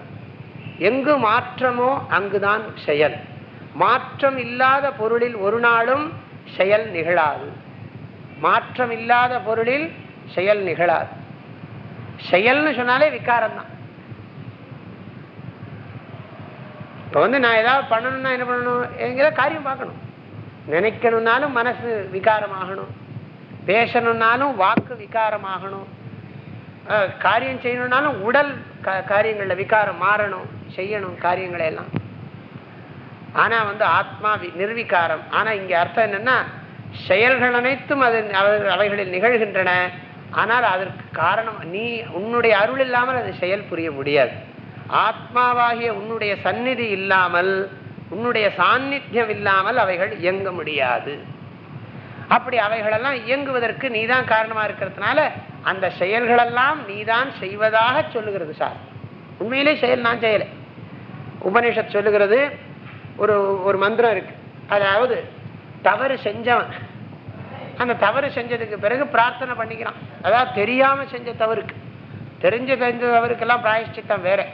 எங்கு மாற்றமோ அங்குதான் செயல். மாற்றம் இல்லாத பொருளில் ஒரு நாளும் செயல் நிகழாது. மாற்றம் இல்லாத பொருளில் செயல் நிகழாது. செயல்னு சொன்னாலே விகாரம் தான் இப்போ வந்து நான் ஏதாவது பண்ணணும்னா என்ன பண்ணணும் எங்கிற காரியம் பார்க்கணும். நினைக்கணும்னாலும் மனசு விகாரமாகணும். பேசணும்னாலும் வாக்கு விகாரமாகணும். காரியம் செய்யணும்னாலும் உடல் காரியங்களில் காரியங்கள்ல விகாரம் மாறணும் செய்யணும் காரியங்களை எல்லாம் ஆனா வந்து ஆத்மா வி- நிர்விகாரம். ஆனா இங்க அர்த்தம் என்னன்னா செயல்கள் அனைத்தும் அது அவைகளில் நிகழ்கின்றன. ஆனால் அதற்கு காரணம் நீ உன்னுடைய அருள் இல்லாமல் அது செயல் புரிய முடியாது. ஆத்மாவாகிய உன்னுடைய சந்நிதி இல்லாமல் உன்னுடைய சாநித்தியம் இல்லாமல் அவைகள் இயங்க முடியாது. அப்படி அவைகளெல்லாம் இயங்குவதற்கு நீ தான் காரணமா இருக்கிறதுனால அந்த செயல்களெல்லாம் நீதான் செய்வதாக சொல்லுகிறது சார். உண்மையிலே செயல் நான் செய்யலை. உபனிஷத் சொல்லுகிறது ஒரு ஒரு மந்திரம் இருக்கு. அதாவது தவறு செஞ்சவன். அந்த தவறு செஞ்சதுக்கு பிறகு பிரார்த்தனை பண்ணிக்கிறான். அதாவது தெரியாம செஞ்ச தவறுக்கு. தெரிஞ்ச தெரிஞ்ச தவறுக்கெல்லாம் பிராயஷ்சித்தம் வேற.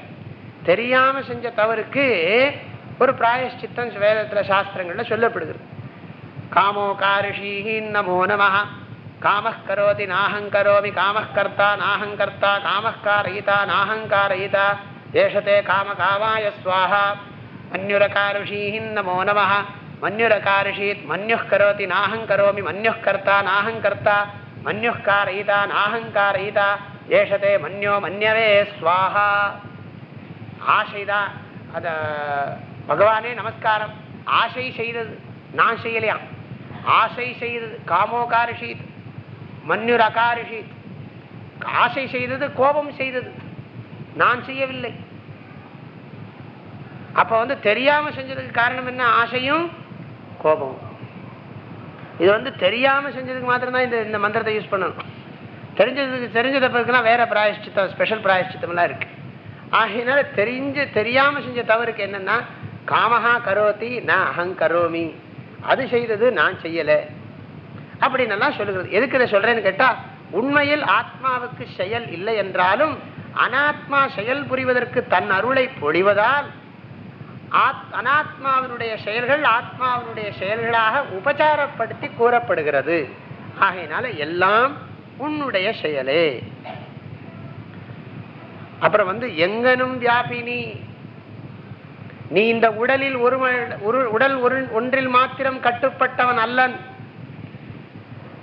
தெரியாம செஞ்ச தவறுக்கு ஒரு பிராயஷ்சித்தம் வேதத்துல சாஸ்திரங்கள்ல சொல்லப்படுகிறது. காமோ காரிஷீஹி நமோ நம காமः கரோதி நாஹங்கரோமி காமः கர்த்தா நாஹங்கர்த்தா காமः காரயிதா நாஹங்காரயிதா ஏஷதே காம காமாய ஸ்வாஹா மன்யுரகாரிஷீஹி நமோ நம மன்யுரகாரிஷீத் மன்யுः கரோதி நாஹங்கரோமி மன்யுः கர்த்தா நாஹங்கர்த்தா மன்யுः காரயிதா நாஹங்காரயிதா ஏஷதே மன்யோ மன்யவே ஸ்வாஹா ஆசைதான் அத பகவானே நமஸ்காரம் ஆசை செய்தது நான் செய்யலையாம் ஆசை செய்தது காமோகாரிஷீத் மன்யுர் அகாரிஷி ஆசை செய்தது கோபம் செய்தது. நான் செய்யவில்லை. அப்ப வந்து தெரியாம செஞ்சதுக்கு காரணம் என்ன? ஆசையும் கோபம் இது வந்து தெரியாம செஞ்சதுக்கு மாத்திரம்தான் இந்த இந்த மந்திரத்தை யூஸ் பண்ணணும். தெரிஞ்சதுக்கு தெரிஞ்சதை பிறகுனா வேற பிராயஷ்டித்தம் ஸ்பெஷல் பிராயஷ்டித்தம்லாம் இருக்கு. ஆகையினால தெரிஞ்சு தெரியாம செஞ்ச தவறுக்கு என்னன்னா காமஹா கரோத்தி நான் அகங்கரோமி அது செய்தது நான் செய்யலை. அப்படின்னு சொல்லுகிறது. எதுக்கு இதை சொல்றேன்னு கேட்டா உண்மையில் ஆத்மாவுக்கு செயல் இல்லை என்றாலும் அனாத்மா செயல் புரிவதற்கு தன் அருளை பொழிவதால் அனாத்மாவினுடைய செயல்கள் ஆத்மாவினுடைய செயல்களாக உபச்சாரப்படுத்தி கூறப்படுகிறது. ஆகையினால எல்லாம் உன்னுடைய செயலே. அப்புறம் வந்து எங்கனும் வியாபினி. நீ இந்த உடலில் ஒரு உடல் ஒரு ஒன்றில் மாத்திரம் கட்டுப்பட்டவன் அல்லன்.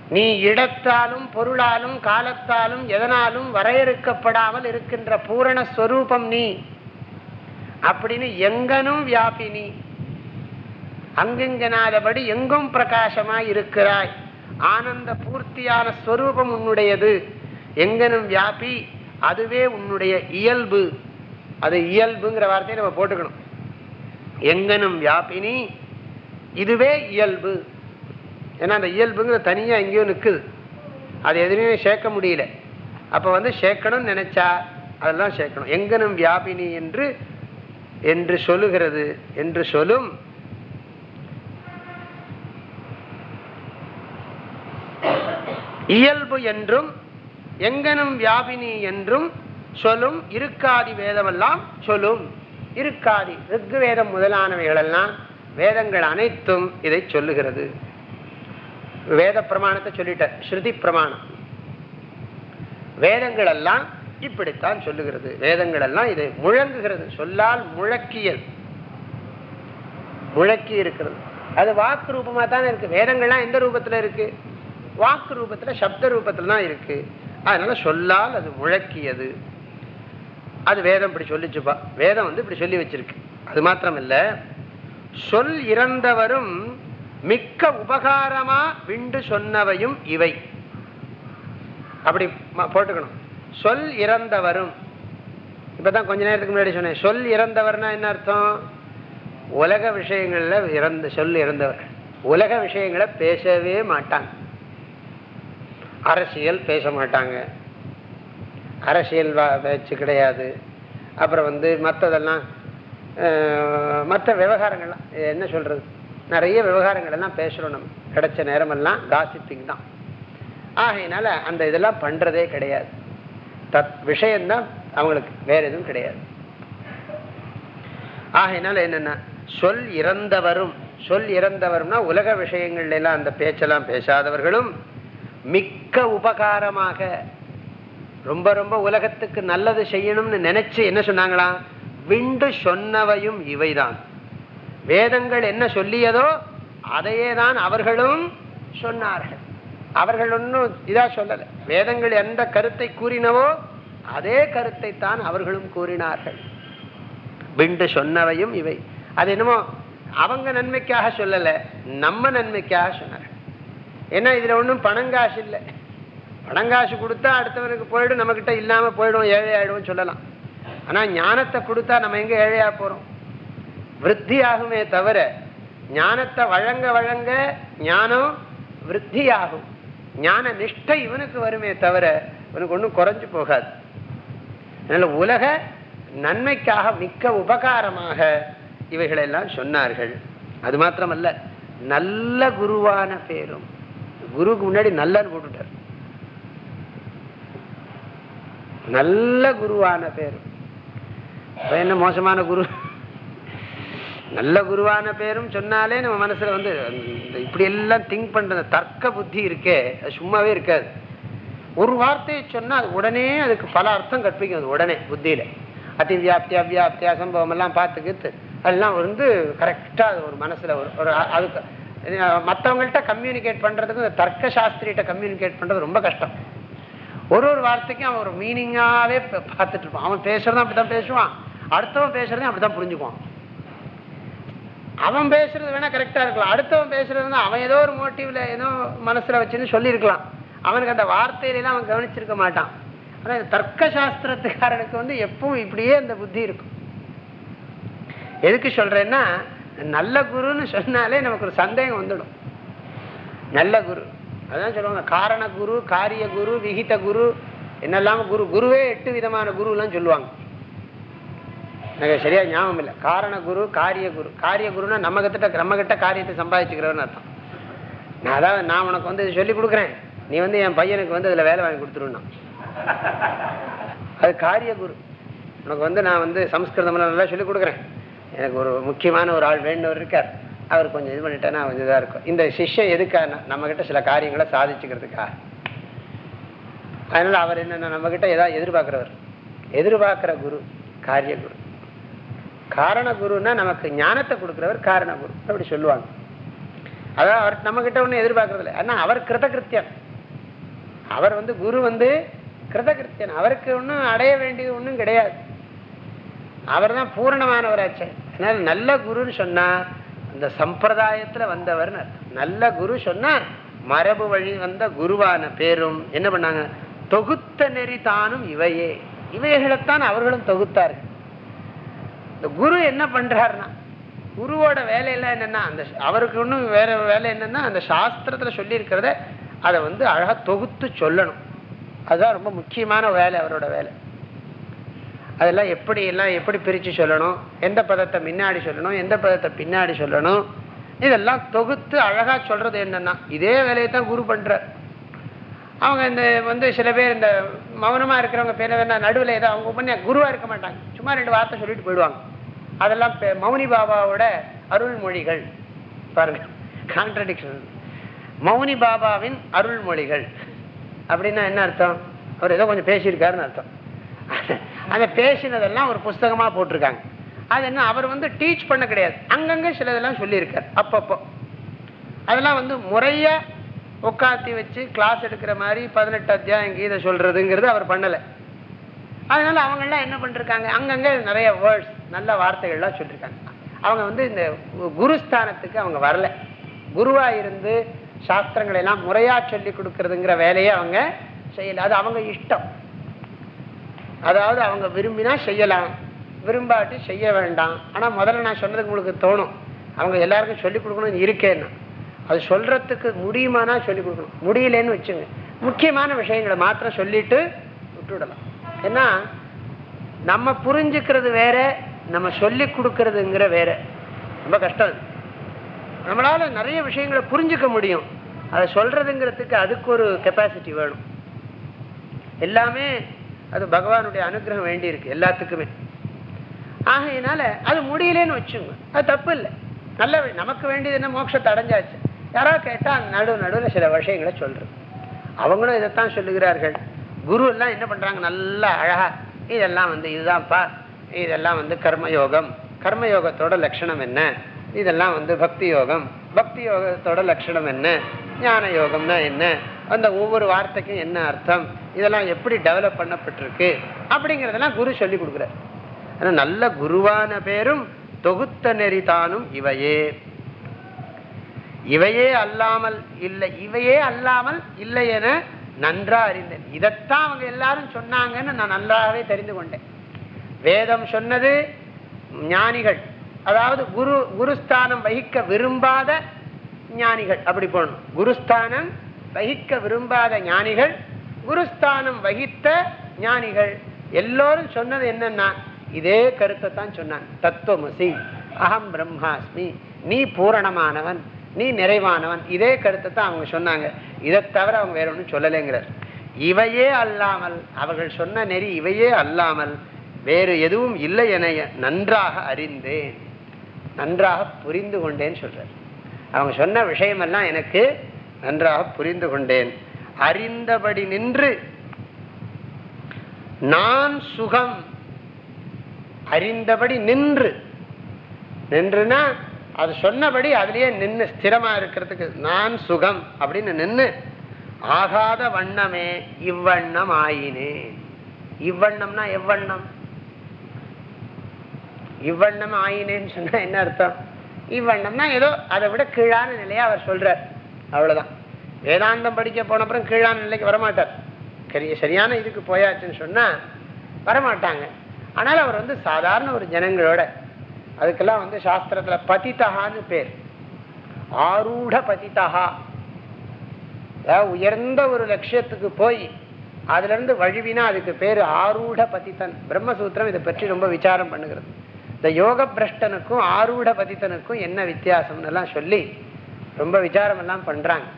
நீ இடத்தாலும் பொருளாலும் காலத்தாலும் எதனாலும் வரையறுக்கப்படாமல் இருக்கின்ற பூரண ஸ்வரூபம் நீ. அப்படின்னு எங்கனும் வியாபினி அங்கெங்கனாதபடி எங்கும் பிரகாசமாய் இருக்கிறாய். ஆனந்த பூர்த்தியான ஸ்வரூபம் உன்னுடையது. எங்கனும் வியாபி அதுவே உன்னுடைய இயல்பு. அது இயல்புங்கிற வார்த்தையை நம்ம போட்டுக்கணும். எங்கனும் வியாபினி இதுவே இயல்பு. ஏன்னா அந்த இயல்புங்கிற தனியா எங்கேயோ நிக்குது. அது எதுவுமே சேர்க்க முடியல. அப்ப வந்து சேர்க்கணும்னு நினைச்சா அதெல்லாம் சேர்க்கணும். எங்கனும் வியாபினி என்று என்று சொல்லுகிறது என்று சொல்லும். இயல்பு என்றும் எங்கனும் வியாபினி என்றும் சொல்லும். இருக்காதி வேதமெல்லாம் சொல்லும். இருக்காதி ரிக்கு வேதம் முதலானவைகளெல்லாம் வேதங்கள் அனைத்தும் இதை சொல்லுகிறது. வேத பிரமாணத்தை சொல்லிட்ட ஸ்ருதி பிரமாணம். வேதங்கள் எல்லாம் இப்படித்தான் சொல்லுகிறது. வேதங்கள் எல்லாம் இதை முழங்குகிறது. சொல்லால் முழக்கியல். முழக்கி இருக்கிறது. அது வாக்கு ரூபமா தானே இருக்கு. வேதங்கள்லாம் எந்த ரூபத்துல இருக்கு? வாக்கு ரூபத்துல சப்த ரூபத்தில் தான் இருக்கு. அதனால சொல்லால் அது முழக்கியது. அது வேதம் இப்படி சொல்லிச்சுப்பா. வேதம் வந்து இப்படி சொல்லி வச்சிருக்கு. அது மாத்திரம் இல்லை சொல் இறந்தவரும் மிக்க உபகாரமா விண்டு சொன்னவையும் இவை. அப்படி ம- போட்டுக்கணும். சொல் இறந்தவரும். இப்பதான் கொஞ்ச நேரத்துக்கு முன்னாடி சொன்னேன். சொல் இறந்தவர்னா என்ன அர்த்தம்? உலக விஷயங்கள்ல இறந்த சொல் இறந்தவர். உலக விஷயங்களை பேசவே மாட்டாங்க. அரசியல் பேச மாட்டாங்க. அரசியல் வா- பேச்சு கிடையாது. அப்புறம் வந்து மற்றதெல்லாம் மற்ற விவகாரங்கள்லாம் என்ன சொல்றது? நிறைய விவகாரங்கள் எல்லாம் பேசுகிறோம் நம்ம. கிடைச்ச நேரமெல்லாம் காசிப்பிங் தான். ஆகையினால அந்த இதெல்லாம் பண்றதே கிடையாது. தத் விஷயம்தான் அவங்களுக்கு வேற எதுவும் கிடையாது. ஆகையினால என்னன்னா சொல் இறந்தவரும் சொல் இறந்தவரும்னா உலக விஷயங்கள்ல எல்லாம் அந்த பேச்செல்லாம் பேசாதவர்களும் மிக்க உபகாரமாக ரொம்ப ரொம்ப உலகத்துக்கு நல்லது செய்யணும்னு நினைச்சு என்ன சொன்னாங்களாம்? விண்டு சொன்னவையும் இவைதான். வேதங்கள் என்ன சொல்லியதோ அதையே தான் அவர்களும் சொன்னார்கள். அவர்கள் ஒன்றும் இதா சொல்லலை. வேதங்கள் எந்த கருத்தை கூறினவோ அதே கருத்தை தான் அவர்களும் கூறினார்கள். விண்டு சொன்னவையும் இவை. அது என்னமோ அவங்க நன்மைக்காக சொல்லலை நம்ம நன்மைக்காக சொன்னார்கள். ஏன்னா இதுல ஒன்றும் பணங்காசு இல்லை. பணங்காசு கொடுத்தா அடுத்தவனுக்கு போயிடும் நம்மக்கிட்ட இல்லாமல் போயிடும் ஏழை ஆயிடும் சொல்லலாம். ஆனால் ஞானத்தை கொடுத்தா நம்ம எங்க ஏழையாக போறோம்? விருத்தி ஆகுமே தவிர ஞானத்தை வழங்க வழங்க ஞானம் விருத்தி ஆகும் ஞான நிஷ்டை இவனுக்கு வருமே தவிர இவனுக்கு ஒன்றும் குறைஞ்சு போகாது. அதனால உலக நன்மைக்காக மிக்க உபகாரமாக இவைகளெல்லாம் சொன்னார்கள். அது மாத்திரமல்ல நல்ல குருவான பேரும். குருவுக்கு முன்னாடி நல்லன்னு போட்டுட்டார். நல்ல குருவான பேரும். என்ன மோசமான குரு? நல்ல குருவான பேரும் சொன்னாலே நம்ம மனசுல வந்து இப்படி எல்லாம் திங்க் பண்ற தர்க்க புத்தி இருக்கே அது சும்மாவே இருக்காது. ஒரு வார்த்தையை சொன்னா அது உடனே அதுக்கு பல அர்த்தம் கற்பிக்கும் அது உடனே புத்தியில. அதிவியாப்தி அவ்வியாப்தி அசம்பவம் எல்லாம் பார்த்துக்கிட்டு அதெல்லாம் வந்து கரெக்டா அது ஒரு மனசுல ஒரு ஒரு அதுக்கு மற்றவங்கள்ட்ட கம்யூனிகேட் பண்றதுக்கு இந்த தர்க்க சாஸ்திரிகிட்ட கம்யூனிகேட் பண்றது ரொம்ப கஷ்டம். ஒரு ஒரு வார்த்தைக்கும் அவன் ஒரு மீனிங்காவே பார்த்துட்டு இருப்பான். அவன் பேசுறதும் அப்படித்தான் பேசுவான். அடுத்தவன் பேசுறதையும் அப்படித்தான் புரிஞ்சுக்குவான். அவன் பேசுறது வேணா கரெக்டா இருக்கலாம். அடுத்தவன் பேசுறது வந்து அவன் ஏதோ ஒரு மோட்டிவ்ல ஏதோ மனசுல வச்சுன்னு சொல்லியிருக்கலாம். அவனுக்கு அந்த வார்த்தையில எல்லாம் அவன் கவனிச்சிருக்க மாட்டான். ஆனா இந்த தர்க்க சாஸ்திரத்துக்காரனுக்கு வந்து எப்பவும் இப்படியே அந்த புத்தி இருக்கும். எதுக்கு சொல்றேன்னா நல்ல குருன்னு சொன்னாலே நமக்கு ஒரு சந்தேகம் வந்துடும். நல்ல குரு. அதான் சொல்லுவாங்க காரண குரு காரிய குரு விகித குரு என்னெல்லாம் குரு குருவே எட்டு விதமான குருலாம் சொல்லுவாங்க. எனக்கு சரியா ஞாபகம் இல்லை. காரண குரு காரிய குரு காரிய குருன்னா நம்ம கிட்ட நம்ம கிட்ட காரியத்தை சம்பாதிச்சுக்கிறவன்னு அர்த்தம். நான் அதாவது நான் உனக்கு வந்து சொல்லி கொடுக்குறேன். நீ வந்து என் பையனுக்கு வந்து அதில் வேலை வாங்கி கொடுத்துருன்னா. அது காரிய குரு உனக்கு வந்து நான் வந்து சம்ஸ்கிருதம்லாம் நல்லா சொல்லி கொடுக்குறேன். எனக்கு ஒரு முக்கியமான ஒரு ஆள் வேணுவர் இருக்கார். அவர் கொஞ்சம் இது பண்ணிட்டேன்னா கொஞ்சம் இதாக இருக்கும். இந்த சிஷ்யம் எதுக்கான நம்ம கிட்ட சில காரியங்களை சாதிச்சுக்கிறதுக்கா அதனால் அவர் என்னென்ன நம்ம கிட்ட ஏதாவது எதிர்பார்க்குறவர். எதிர்பார்க்குற குரு காரிய குரு காரண குருன்னா நமக்கு ஞானத்தை கொடுக்கிறவர் காரண குரு அப்படி சொல்லுவாங்க. அதான் அவர் நம்ம கிட்ட ஒன்றும் எதிர்பார்க்கறது இல்லை ஆனால் அவர் கிருதகிருத்தியன். அவர் வந்து குரு வந்து கிருதகிருத்தியன். அவருக்கு ஒன்றும் அடைய வேண்டியது ஒன்றும் கிடையாது. அவர் தான் பூரணமானவராச்சே. அதனால நல்ல குருன்னு சொன்னா அந்த சம்பிரதாயத்துல வந்தவர்னு அர்த்தம். நல்ல குரு சொன்னா மரபு வழி வந்த குருவான பேரும் என்ன பண்ணாங்க? தொகுத்த நெறி தானும் இவையே. இவைகளைத்தான் அவர்களும் தொகுத்தார்கள். இந்த குரு என்ன பண்றாருன்னா குருவோட வேலையெல்லாம் என்னன்னா அந்த அவருக்கு ஒன்றும் வேற வேலை என்னன்னா அந்த சாஸ்திரத்துல சொல்லியிருக்கிறத அதை வந்து அழகா தொகுத்து சொல்லணும். அதுதான் ரொம்ப முக்கியமான வேலை அவரோட வேலை. அதெல்லாம் எப்படி எல்லாம் எப்படி பிரித்து சொல்லணும் எந்த பதத்தை முன்னாடி சொல்லணும் எந்த பதத்தை பின்னாடி சொல்லணும் இதெல்லாம் தொகுத்து அழகாக சொல்கிறது என்னென்னா இதே வேலையை தான் குரு பண்ணுறார் அவங்க இந்த வந்து சில பேர் இந்த மௌனமாக இருக்கிறவங்க பேர் வேணா நடுவில் ஏதோ அவங்க பண்ணி குருவாக இருக்க மாட்டாங்க. சும்மா ரெண்டு வார்த்தை சொல்லிட்டு போயிடுவாங்க. அதெல்லாம் மௌனி பாபாவோட அருள்மொழிகள். பாருங்க கான்ட்ரடிக்ஷன் மௌனி பாபாவின் அருள்மொழிகள். அப்படின்னா என்ன அர்த்தம்? அவர் ஏதோ கொஞ்சம் பேசியிருக்காருன்னு அர்த்தம். அந்த பேசினதெல்லாம் ஒரு புஸ்தகமாக போட்டிருக்காங்க. அது என்ன அவர் வந்து டீச் பண்ண கிடையாது. அங்கங்கே சிலதெல்லாம் சொல்லியிருக்கார். அப்பப்போ. அதெல்லாம் வந்து முறையாக உட்காத்தி வச்சு கிளாஸ் எடுக்கிற மாதிரி பதினெட்டு அத்தியாயம் கீதை சொல்றதுங்கிறது அவர் பண்ணலை. அதனால அவங்கெல்லாம் என்ன பண்ணிருக்காங்க? அங்கங்க நிறைய வேர்ட்ஸ் நல்ல வார்த்தைகள்லாம் சொல்லியிருக்காங்க அவங்க வந்து இந்த குருஸ்தானத்துக்கு அவங்க வரல. குருவா இருந்து சாஸ்திரங்களை எல்லாம் முறையா சொல்லி கொடுக்கறதுங்கிற வேலையை அவங்க செய்யலை. அது அவங்க இஷ்டம். அதாவது அவங்க விரும்பினா செய்யலாம் விரும்பாட்டி செய்ய வேண்டாம். ஆனால் முதல்ல நான் சொன்னதுக்கு உங்களுக்கு தோணும். அவங்க எல்லாருக்கும் சொல்லிக் கொடுக்கணும்னு இருக்கேன்னா. அது சொல்றதுக்கு முடியுமானா சொல்லிக் கொடுக்கணும். முடியலன்னு வச்சுங்க. முக்கியமான விஷயங்களை மாத்திரம் சொல்லிட்டு விட்டுவிடலாம் ஏன்னா நம்ம புரிஞ்சுக்கிறது வேற நம்ம சொல்லி கொடுக்கறதுங்கிற வேற. ரொம்ப கஷ்டம் அது. நம்மளால நிறைய விஷயங்களை புரிஞ்சுக்க முடியும். அதை சொல்றதுங்கிறதுக்கு அதுக்கு ஒரு கெப்பாசிட்டி வேணும். எல்லாமே அது பகவானுடைய அனுகிரகம் வேண்டி இருக்கு எல்லாத்துக்குமே. ஆகையினால அது முடியலன்னு வச்சுங்க. அது தப்பு இல்லை. நல்ல நமக்கு வேண்டியது என்ன? மோட்சத்தை அடைஞ்சாச்சு. யாரோ கேட்டால் நடு நடுவில் சில விஷயங்களை சொல்றது. அவங்களும் இதைத்தான் சொல்லுகிறார்கள். குரு எல்லாம் என்ன பண்றாங்க? நல்லா அழகா இதெல்லாம் வந்து இதுதான்ப்பா இதெல்லாம் வந்து கர்மயோகம். கர்மயோகத்தோட லட்சணம் என்ன? இதெல்லாம் வந்து பக்தி யோகம். பக்தி யோகத்தோட லட்சணம் என்ன? ஞான யோகம்னா என்ன? அந்த ஒவ்வொரு வார்த்தைக்கும் என்ன அர்த்தம்? இதெல்லாம் எப்படி டெவலப் பண்ணப்பட்டிருக்கு? அப்படிங்கிறதெல்லாம் குரு சொல்லி கொடுக்குறார். ஆனா நல்ல குருவான பேரும் தொகுத்த நெறிதானும் இவையே. இவையே அல்லாமல் இல்லை இவையே அல்லாமல் இல்லை என நன்றா அறிந்தேன். இதைத்தான் அவங்க எல்லாரும் சொன்னாங்கன்னு நான் நன்றாகவே தெரிந்து கொண்டேன். வேதம் சொன்னது ஞானிகள் அதாவது குரு குருஸ்தானம் வகிக்க விரும்பாத ஞானிகள். அப்படி போடணும். குருஸ்தானம் வகிக்க விரும்பாத ஞானிகள் குருஸ்தானம் வகித்த ஞானிகள். எல்லோரும் சொன்னது என்னன்னா இதே கருத்தை தான் சொன்னான் தத்துவமசி அகம் பிரம்மாஸ்மி நீ பூரணமானவன். நீ நிறைவானவன். இதே கருத்தை தான் அவங்க சொன்னாங்க. இதை தவிர அவங்க வேற ஒன்றும் சொல்லலைங்கிறார். இவையே அல்லாமல் அவர்கள் சொன்ன நெறி இவையே அல்லாமல் வேறு எதுவும் இல்லை என நன்றாக அறிந்தேன். நன்றாக புரிந்து கொண்டேன்னு சொல்றார். அவங்க சொன்ன விஷயமெல்லாம் எனக்கு நன்றாக புரிந்து கொண்டேன். அறிந்தபடி நின்று நான் சுகம் அறிந்தபடி நின்று. நின்றுனா அது சொன்னபடி அதுலயே நின்று ஸ்திரமா இருக்கிறதுக்கு நான் சுகம் அப்படின்னு நின்று ஆகாத வண்ணமே இவ்வண்ணம் ஆயினே இவ்வண்ணம்னா எவ்வண்ணம்? இவ்வண்ணம் ஆயினேன்னு சொன்னா என்ன அர்த்தம்? இவ்வண்ணம்னா ஏதோ அதை விட கீழான நிலையை அவர் சொல்றார். அவ்வளவுதான். வேதாந்தம் படிக்க போன அப்புறம் கீழான நிலைக்கு வரமாட்டார். சரி சரியான இதுக்கு போயாச்சுன்னு சொன்னா வரமாட்டாங்க. ஆனால் அவர் வந்து சாதாரண ஒரு ஜனங்களோட அதுக்கெல்லாம் வந்து சாஸ்திரத்துல பதித்தகான்னு பேர். ஆரூட பதித்தகா அதாவது உயர்ந்த ஒரு லட்சியத்துக்கு போய் அதுல இருந்து வழுவினா அதுக்கு பேரு ஆரூட பதித்தன். பிரம்மசூத்திரம் இதை பற்றி ரொம்ப விசாரம் பண்ணுகிறது. இந்த யோக பிரஷ்டனுக்கும் ஆரூட பதித்தனுக்கும் என்ன வித்தியாசம்னு எல்லாம் சொல்லி ரொம்ப விசாரம் எல்லாம் பண்றாங்க.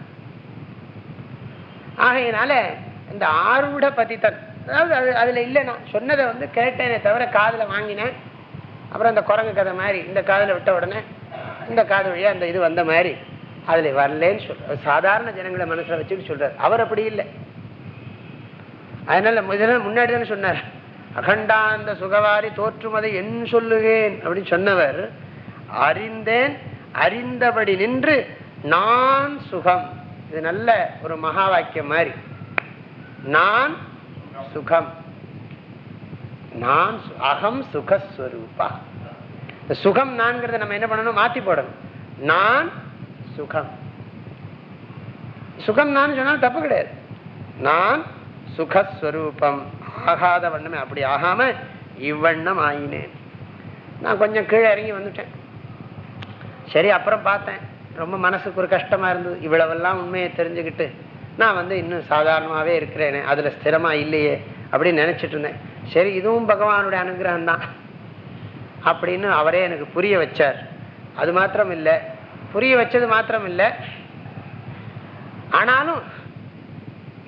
ஆகையினால இந்த ஆரூட பதித்தன் அதாவது அது அதுல இல்லை நான் சொன்னதை வந்து கேட்டேனே தவிர காதில் வாங்கினேன். அப்புறம் இந்த குரங்கு கதை மாதிரி இந்த காதுல விட்ட உடனே இந்த காது வழியா அந்த இது வந்த மாதிரி அதுல வரலன்னு சொல் சாதாரண ஜனங்களை மனசுல வச்சுட்டு சொல்றாரு. அவர் அப்படி இல்லை. அதனால முதல்ல முன்னாடி தானே சொன்னார். அகண்டாந்த சுகவாரி தோற்றுமதை என் சொல்லுகேன் அப்படின்னு சொன்னவர் அறிந்தேன் அறிந்தபடி நின்று நான் சுகம். இது நல்ல ஒரு மகா வாக்கியம் மாதிரி. நான் சுகம். நான் அகம் சுகஸ்வரூபா. இந்த சுகம் நான்கிறத நம்ம என்ன பண்ணணும்? மாத்தி போடணும். நான் சுகம். சுகம் நான் சொன்னா தப்பு கிடையாது. நான் சுகஸ்வரூபம். ஆகாத வண்ணமே. அப்படி ஆகாம இவ்வண்ணம் ஆயினேன். நான் கொஞ்சம் கீழே இறங்கி வந்துட்டேன். சரி அப்புறம் பார்த்தேன். ரொம்ப மனசுக்கு ஒரு கஷ்டமா இருந்தது. இவ்வளவெல்லாம் உண்மையை தெரிஞ்சுக்கிட்டு நான் வந்து இன்னும் சாதாரணமாவே இருக்கிறேனே. அதுல ஸ்திரமா இல்லையே. அப்படின்னு நினைச்சிட்டு இருந்தேன். சரி இதுவும் பகவானுடைய அனுகிரகம் தான் அப்படின்னு அவரே எனக்கு புரிய வச்சார். அது மாத்திரம் இல்லை புரிய வச்சது மாத்திரம் இல்லை ஆனாலும்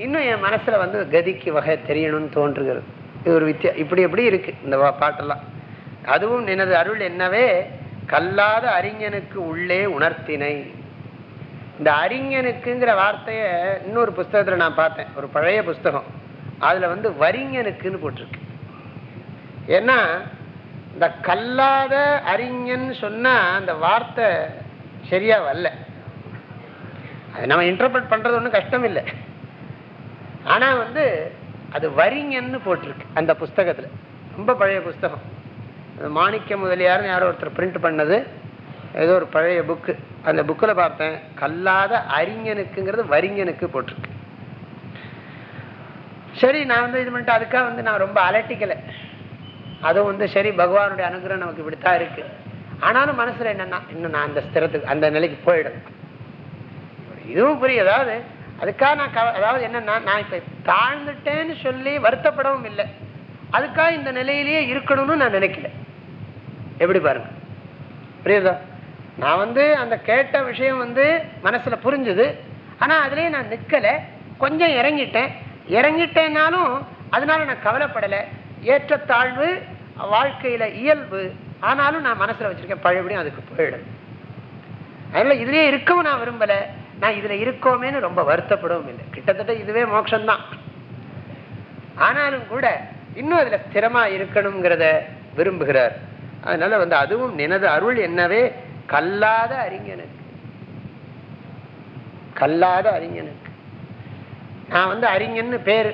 இன்னும் என் மனசுல வந்து கதிக்கு வகை தெரியணும்னு தோன்றுகிறது. இது ஒரு வித்தியா இப்படி எப்படி இருக்கு இந்த பாட்டெல்லாம். அதுவும் எனது அருள் என்னவே கல்லாத அறிஞனுக்கு உள்ளே உணர்த்தினை. இந்த அறிஞனுக்குங்கிற வார்த்தையை இன்னொரு புஸ்தகத்துல நான் பார்த்தேன். ஒரு பழைய புஸ்தகம். அதுல வந்து வரிஞனுக்குன்னு போட்டிருக்கு. ஏன்னா இந்த கல்லாத அறிஞன் சொன்னா அந்த வார்த்தை சரியா வரல. அது நம்ம இன்டர்பிரட் பண்றது ஒன்றும் கஷ்டம் இல்லை ஆனா வந்து அது வரிங்கன்னு போட்டிருக்கு அந்த புஸ்தகத்துல. ரொம்ப பழைய புஸ்தகம். மாணிக்க முதலியார்னு யாரோ ஒருத்தர் பிரிண்ட் பண்ணது. ஏதோ ஒரு பழைய புக்கு அந்த புக்கில் பார்த்தேன் கல்லாத அறிஞனுக்குங்கிறது வரிஞனுக்கு போட்டிருக்கு. சரி நான் வந்து இது பண்ணிட்டு அதுக்காக வந்து நான் ரொம்ப அலட்டிக்கலை. அதுவும் வந்து சரி பகவானுடைய அனுகிரகம் நமக்கு இப்படித்தான் இருக்கு. ஆனாலும் மனசுல என்னன்னா இன்னும் நான் அந்த ஸ்திரத்துக்கு அந்த நிலைக்கு போயிடும். இதுவும் புரியும் அதாவது அதுக்காக நான் அதாவது என்னன்னா நான் இப்ப தாழ்ந்துட்டேன்னு சொல்லி வருத்தப்படவும் இல்லை. அதுக்காக இந்த நிலையிலேயே இருக்கணும்னு நான் நினைக்கல. எப்படி பாருங்க? புரியுதா? நான் வந்து அந்த கேட்ட விஷயம் வந்து மனசுல புரிஞ்சுது. ஆனா அதுலயே நான் நிக்கல. கொஞ்சம் இறங்கிட்டேன். இறங்கிட்டேனாலும் அதனால நான் கவலைப்படலை. ஏற்றத்தாழ்வு வாழ்க்கையில இயல்பு. ஆனாலும் நான் மனசுல வச்சிருக்கேன் பழையபடியும் அதுக்கு போயிடும். அதனால இதுலயே இருக்கவும் நான் விரும்பல. நான் இதுல இருக்கோமேன்னு ரொம்ப வருத்தப்படவும் இல்லை. கிட்டத்தட்ட இதுவே மோட்சம்தான். ஆனாலும் கூட இன்னும் அதுல ஸ்திரமா இருக்கணுங்கிறத விரும்புகிறார். அதனால வந்து அதுவும் நினது அருள் என்னவே கல்லாத அறிஞனுக்கு. கல்லாத அறிஞனுக்கு. நான் வந்து அறிஞன்னு பேரு.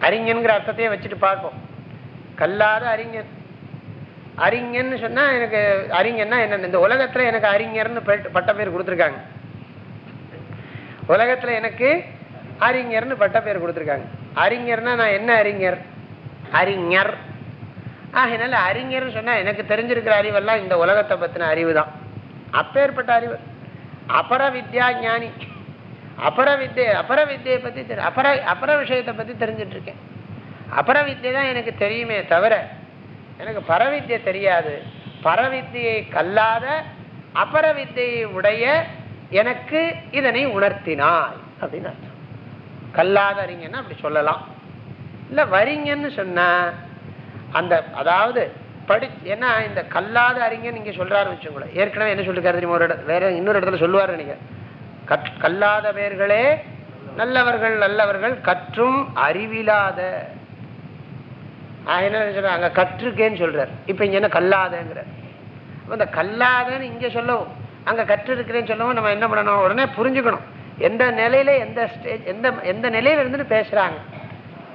அறிஞன்கிற அர்த்தத்தையே வச்சுட்டு பார்ப்போம். கல்லாத அறிஞன் அறிஞன்னு சொன்னா எனக்கு அறிஞன்னா என்ன இந்த உலகத்துல எனக்கு அறிஞர்னு பட்ட பேர் கொடுத்துருக்காங்க. உலகத்துல எனக்கு அறிஞர்னு பட்ட பேர் கொடுத்துருக்காங்க. அறிஞர்னா நான் என்ன அறிஞர்? அறிஞர். ஆகினால அறிஞர்னு சொன்னா எனக்கு தெரிஞ்சிருக்கிற அறிவெல்லாம் இந்த உலகத்தை பத்தின அறிவு தான் அப்பேற்பட்ட அறிவு. அபர வித்யா ஞானி. அபர வித்யை அபர வித்தியை பற்றி தெரி- அபர அபர விஷயத்தை பற்றி தெரிஞ்சிட்ருக்கேன். அபர வித்யை தான் எனக்கு தெரியுமே தவிர எனக்கு பரவித்தியை தெரியாது. பரவித்தியை கல்லாத அபர வித்தியை உடைய எனக்கு இதனை உணர்த்தினாய் அப்படின்னு அர்த்தம். கல்லாத அறிஞன்னா அப்படி சொல்லலாம். இல்லை வரிங்கன்னு சொன்ன அந்த அதாவது படி ஏன்னா இந்த கல்லாத அறிஞன் நீங்கள் சொல்றாரு வச்சுங்களேன் ஏற்கனவே என்ன சொல்லிருக்காரு தெரியுமா ஒரு இடம் வேற இன்னொரு இடத்துல சொல்லுவாரு நினைக்கிறேன். கல்லாதவர்களே நல்லவர்கள் நல்லவர்கள் கற்றும் அறிவிலாத ஆஹ் என்ன சொல்றாங்க கற்றுக்கேன்னு சொல்றாரு. இப்ப இங்க என்ன கல்லாதங்கிறார். அந்த இந்த கல்லாதன்னு இங்க சொல்லவும் அங்க கற்று இருக்கிறேன்னு சொல்லவும் நம்ம என்ன பண்ணணும்? உடனே புரிஞ்சுக்கணும். எந்த நிலையில எந்த ஸ்டேஜ் எந்த எந்த நிலையில இருந்துன்னு பேசுறாங்க.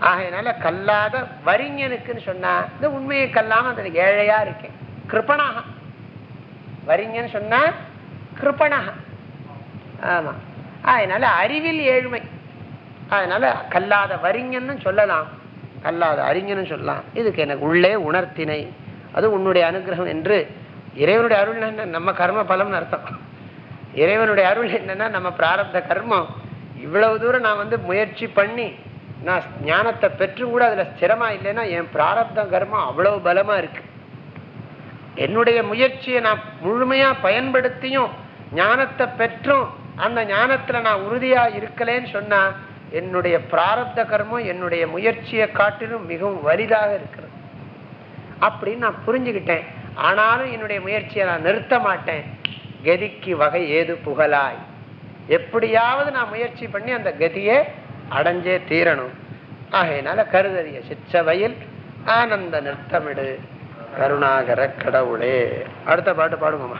ஆகையினால கல்லாத வரிஞனுக்குன்னு சொன்னா இந்த உண்மையை கல்லாம அந்த ஏழையா இருக்கேன். கிருப்பனாக. வரிஞன்னு சொன்னா கிருப்பனாக. ஆமா. அதனால் அறிவில் ஏழ்மை. அதனால கல்லாத வரிஞன்னு சொல்லலாம். கல்லாத அறிஞன்னு சொல்லலாம். இதுக்கு எனக்கு உள்ளே உணர்த்தினை. அது உன்னுடைய அனுகிரகம் என்று இறைவனுடைய அருள் என்ன? நம்ம கர்ம பலம்னு அர்த்தம். இறைவனுடைய அருள் என்னன்னா நம்ம பிராரப்த கர்மம். இவ்வளவு தூரம் நான் வந்து முயற்சி பண்ணி நான் ஞானத்தை பெற்றும் கூட அதுல ஸ்திரமா இல்லைன்னா என் பிராரப்த கர்மம் அவ்வளவு பலமா இருக்கு. என்னுடைய முயற்சியை நான் முழுமையா பயன்படுத்தியும் ஞானத்தை பெற்றும் அந்த ஞானத்துல நான் உறுதியா இருக்கலேன்னு சொன்னா என்னுடைய பிராரப்த கர்மம் என்னுடைய முயற்சியை காட்டிலும் மிகவும் வலிதாக இருக்கிறது. அப்படின்னு நான் புரிஞ்சுக்கிட்டேன். ஆனாலும் என்னுடைய முயற்சியை நான் நிறுத்த மாட்டேன். கதிக்கு வகை ஏது புகழாய்? எப்படியாவது நான் முயற்சி பண்ணி அந்த கதியை அடைஞ்சே தீரணும். ஆகையினால கருதறிய சிச்சவையில் ஆனந்த நிறுத்தமிடு. கருணாகர கடவுளே. அடுத்த பாட்டு பாடுங்கம்மா.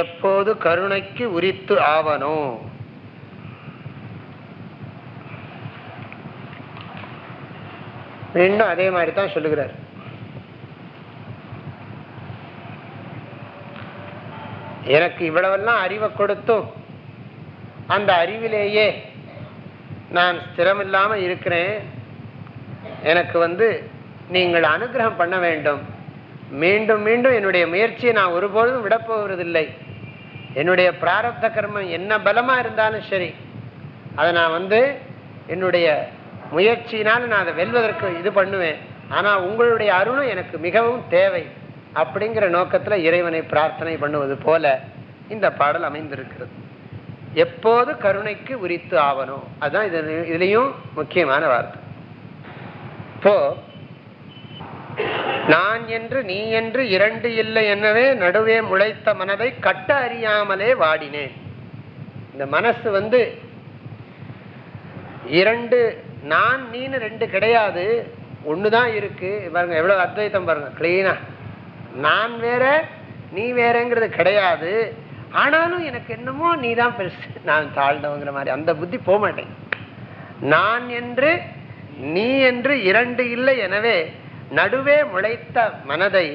எப்போது கருணைக்கு உரித்து ஆவனோ? மீண்டும் அதே மாதிரி தான் சொல்லுகிறார். எனக்கு இவ்வளவெல்லாம் அறிவை கொடுத்தும் அந்த அறிவிலேயே நான் ஸ்திரமில்லாம இருக்கிறேன். எனக்கு வந்து நீங்கள் அனுகிரகம் பண்ண வேண்டும். மீண்டும் மீண்டும் என்னுடைய முயற்சியை நான் ஒருபொழுதும் விடப்போவதில்லை. என்னுடைய பிராரப்த கர்மம் என்ன பலமா இருந்தாலும் சரி அதை நான் வந்து என்னுடைய முயற்சியினால் நான் அதை வெல்வதற்கு இது பண்ணுவேன். ஆனால் உங்களுடைய அருளும் எனக்கு மிகவும் தேவை அப்படிங்கிற நோக்கத்தில் இறைவனை பிரார்த்தனை பண்ணுவது போல இந்த பாடல் அமைந்திருக்கிறது. எப்போது கருணைக்கு உரித்து ஆவணும் அதுதான் இது இதுலேயும் முக்கியமான வார்த்தை. இப்போ நான் என்று நீ என்று இரண்டு இல்லை என்னவே நடுவே முளைத்த மனதை கட்ட அறியாமலே வாடினேன். இந்த மனசு வந்து இரண்டு நான் நீன்னு ரெண்டு கிடையாது. ஒண்ணுதான் இருக்கு. பாருங்க எவ்வளவு அத்வைத்தம் பாருங்க. கிளீனா நான் வேற நீ வேறங்கிறது கிடையாது. ஆனாலும் எனக்கு என்னமோ நீ தான் பெருசு. நான் தாழ்ந்தவங்கிற மாதிரி. அந்த புத்தி போக மாட்டேன் நான் என்று நீ என்று இரண்டு இல்லை. எனவே நடுவே முளைத்த மனதை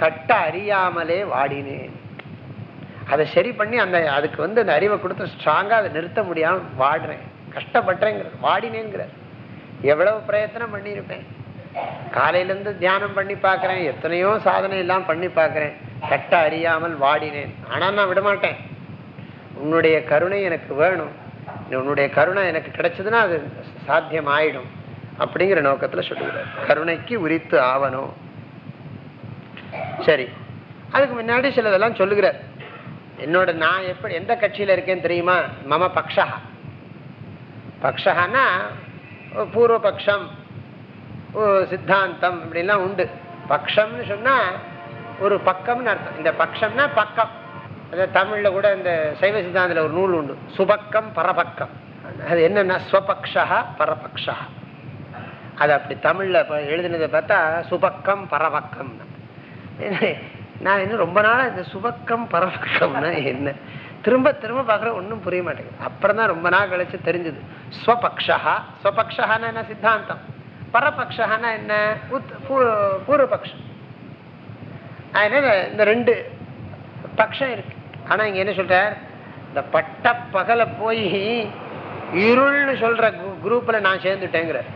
கட்ட அறியாமலே வாடினேன். அதை சரி பண்ணி அந்த அதுக்கு வந்து அந்த அறிவை கொடுத்து ஸ்ட்ராங்கா அதை நிறுத்த முடியாமல் வாடுறேன். கஷ்டப்பட்டேங்கிற வாடினேங்கிறார். எவ்வளவு பிரயத்தனம் பண்ணியிருப்பேன். காலையில இருந்து தியானம் பண்ணி பார்க்குறேன். எத்தனையோ சாதனை எல்லாம் பண்ணி பார்க்குறேன். கட்ட அறியாமல் வாடினேன். ஆனா நான் விடமாட்டேன். உன்னுடைய கருணை எனக்கு வேணும். உன்னுடைய கருணை எனக்கு கிடைச்சதுன்னா அது சாத்தியம் ஆயிடும் அப்படிங்கிற நோக்கத்துல சொல்லுகிறார் கருணைக்கு உரித்து ஆவணும். சரி. அதுக்கு முன்னாடி சிலதெல்லாம் சொல்லுகிறார். என்னோட நான் எப்படி எந்த கட்சியில இருக்கேன்னு தெரியுமா? மம பக்ஷா பக்ஷான்னா பூர்வ பக்ஷம் சித்தாந்தம் இப்படிலாம் உண்டு. பக்ஷம்னு சொன்னா ஒரு பக்கம்னு அர்த்தம். இந்த பக்ஷம்னா பக்கம். அது தமிழ்ல கூட இந்த சைவ சித்தாந்தத்துல ஒரு நூல் உண்டு. சுபக்கம் பரபக்கம். அது என்னன்னா ஸ்வபக்ஷா பரபக்ஷா அது அப்படி தமிழ்ல எழுதினதை பார்த்தா சுபக்கம் பரபக்கம். நான் இன்னும் ரொம்ப நாளா இந்த சுபக்கம் பரபக்கம்னா என்ன? திரும்ப திரும்ப பார்க்குற ஒன்றும் புரிய மாட்டேங்குது. அப்புறம் தான் ரொம்ப நாள் கழிச்சு தெரிஞ்சது. ஸ்வபக்ஷா ஸ்வபக்ஷான்னா என்ன சித்தாந்தம்? பரபக்ஷான்னா என்ன? உத் பூர்வபக்ஷம். அதனால இந்த ரெண்டு பக்ஷம் இருக்கு. ஆனா இங்க என்ன சொல்கிறார் இந்த பட்ட பகலை போய் இருள்னு சொல்ற குரூப்ல நான் சேர்ந்துட்டேங்கிறார்.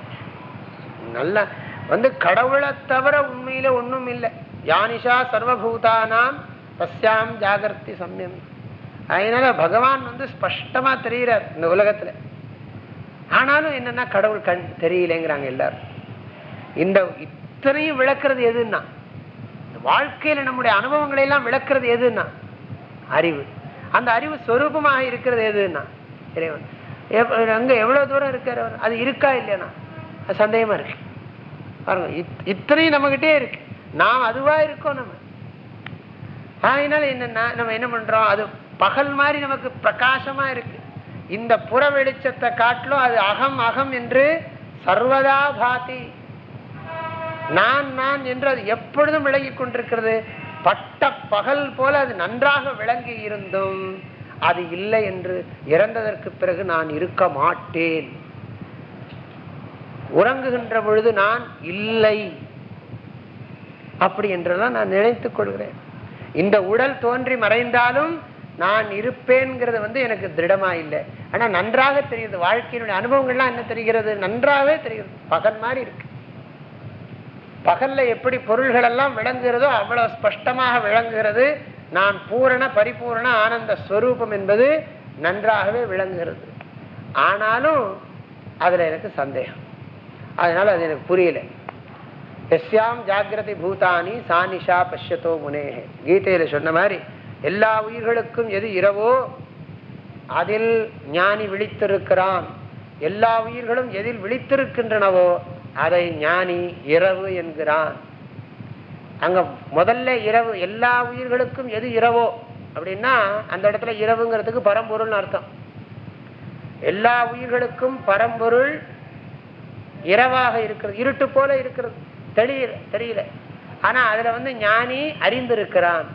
நல்ல வந்து கடவுளை தவிர உண்மையில ஒண்ணும் இல்லை யானிஷா சர்வபூதானாம் தஸ்யாம் ஜாகிரதி சம்யம். அதனால பகவான் வந்து ஸ்பஷ்டமா தெரிகிறார் இந்த உலகத்துல. ஆனாலும் என்னன்னா கடவுள் கண் தெரியலங்கிறாங்க எல்லாரும். இந்த இத்தனையும் விளக்குறது எதுன்னா இந்த வாழ்க்கையில நம்முடைய அனுபவங்களை எல்லாம் விளக்குறது எதுன்னா அறிவு. அந்த அறிவு சொரூபமாக இருக்கிறது எதுன்னா இறைவன். எவ்- அங்க எவ்வளவு தூரம் இருக்காரு அவர்? அது இருக்கா இல்லையானா அது சந்தேகமா இருக்கு. இத்தனையும் நம்மகிட்டே இருக்கு. நாம் அதுவா இருக்கோம் நம்ம. அதனால என்னன்னா நம்ம என்ன பண்றோம்? அது பகல் மாதிரி நமக்கு பிரகாசமா இருக்கு. இந்த புற வெளிச்சத்தை காட்டிலும் அது அகம் அகம் என்று சர்வதா பாதி. நான் நான் என்று அது எப்பொழுதும் விளங்கி கொண்டிருக்கிறது. பட்ட பகல் போல அது நன்றாக விளங்கி இருந்தும் அது இல்லை என்று இறந்ததற்கு பிறகு நான் இருக்க மாட்டேன். உறங்குகின்ற பொழுது நான் இல்லை. அப்படி என்றெல்லாம் நான் நினைத்துக் கொள்கிறேன். இந்த உடல் தோன்றி மறைந்தாலும் நான் இருப்பேன்ங்கிறது வந்து எனக்கு திருடமா இல்லை. ஆனா நன்றாக தெரியுது வாழ்க்கையினுடைய அனுபவங்கள்லாம் என்ன தெரிகிறது? நன்றாகவே தெரிகிறது. பகல் மாதிரி இருக்கு. பகல்ல எப்படி பொருள்கள் எல்லாம் விளங்குகிறதோ அவ்வளவு ஸ்பஷ்டமாக விளங்குகிறது. நான் பூரண பரிபூரண ஆனந்த ஸ்வரூபம் என்பது நன்றாகவே விளங்குகிறது. ஆனாலும் அதுல எனக்கு சந்தேகம். அதனால அது எனக்கு புரியல. எஸ்யாம் ஜாகிரதை பூதானி சானிஷா பஷ்யத்தோ முனேஹே. கீதையில சொன்ன மாதிரி எல்லா உயிர்களுக்கும் எது இரவோ அதில் ஞானி விழித்திருக்கிறான். எல்லா உயிர்களும் எதில் விழித்திருக்கின்றனவோ அதை ஞானி இரவு என்கிறான். அங்க முதல்ல இரவு எல்லா உயிர்களுக்கும் எது இரவோ அப்படின்னா அந்த இடத்துல இரவுங்கிறதுக்கு பரம்பொருள்னு அர்த்தம். எல்லா உயிர்களுக்கும் பரம்பொருள் இரவாக இருக்கிறது இருட்டு போல இருக்கிறது. தெரியல தெரியல. ஆனா அதுல வந்து ஞானி அறிந்திருக்கிறான்.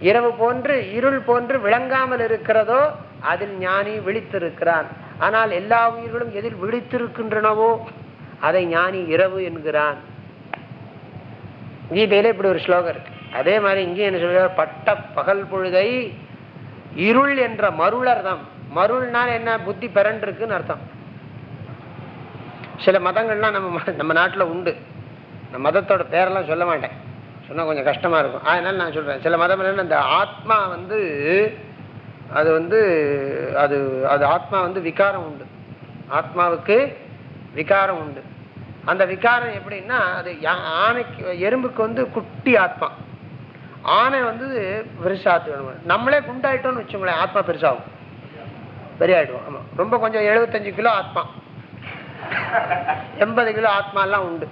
இரவு போன்று இருள் போன்று விளங்காமல் இருக்கிறதோ அதில் ஞானி விழித்திருக்கிறான். ஆனால் எல்லா உயிர்களும் எதில் விழித்திருக்கின்றனவோ அதை ஞானி இரவு என்கிறான். கீதையில இப்படி ஒரு ஸ்லோகம் இருக்கு. அதே மாதிரி இங்கே என்ன சொல்ற பட்ட பகல் பொழுதை இருள் என்ற மருளர்தம். மருள்னால் என்ன? புத்தி பிறண்டிருக்குன்னு அர்த்தம். சில மதங்கள்லாம் நம்ம ம- நம்ம நாட்டில் உண்டு. நான் மதத்தோட பேரெல்லாம் சொல்ல மாட்டேன். சொன்னால் கொஞ்சம் கஷ்டமாக இருக்கும். அதனால நான் சொல்கிறேன் சில மதம் அந்த ஆத்மா வந்து அது வந்து அது அது ஆத்மா வந்து விகாரம் உண்டு. ஆத்மாவுக்கு விகாரம் உண்டு. அந்த விகாரம் எப்படின்னா அது யா- ஆணைக்கு எறும்புக்கு வந்து குட்டி ஆத்மா. ஆணை வந்து பெருசாத்து வேணும் நம்மளே குண்டாயிட்டோம்னு வச்சுங்களேன் ஆத்மா பெருசாகும். பெரிய ஆயிடுவோம் ஆமாம் ரொம்ப கொஞ்சம் எழுபத்தஞ்சு கிலோ ஆத்மா. எண்பது கிலோ ஆத்மா எல்லாம் உண்டு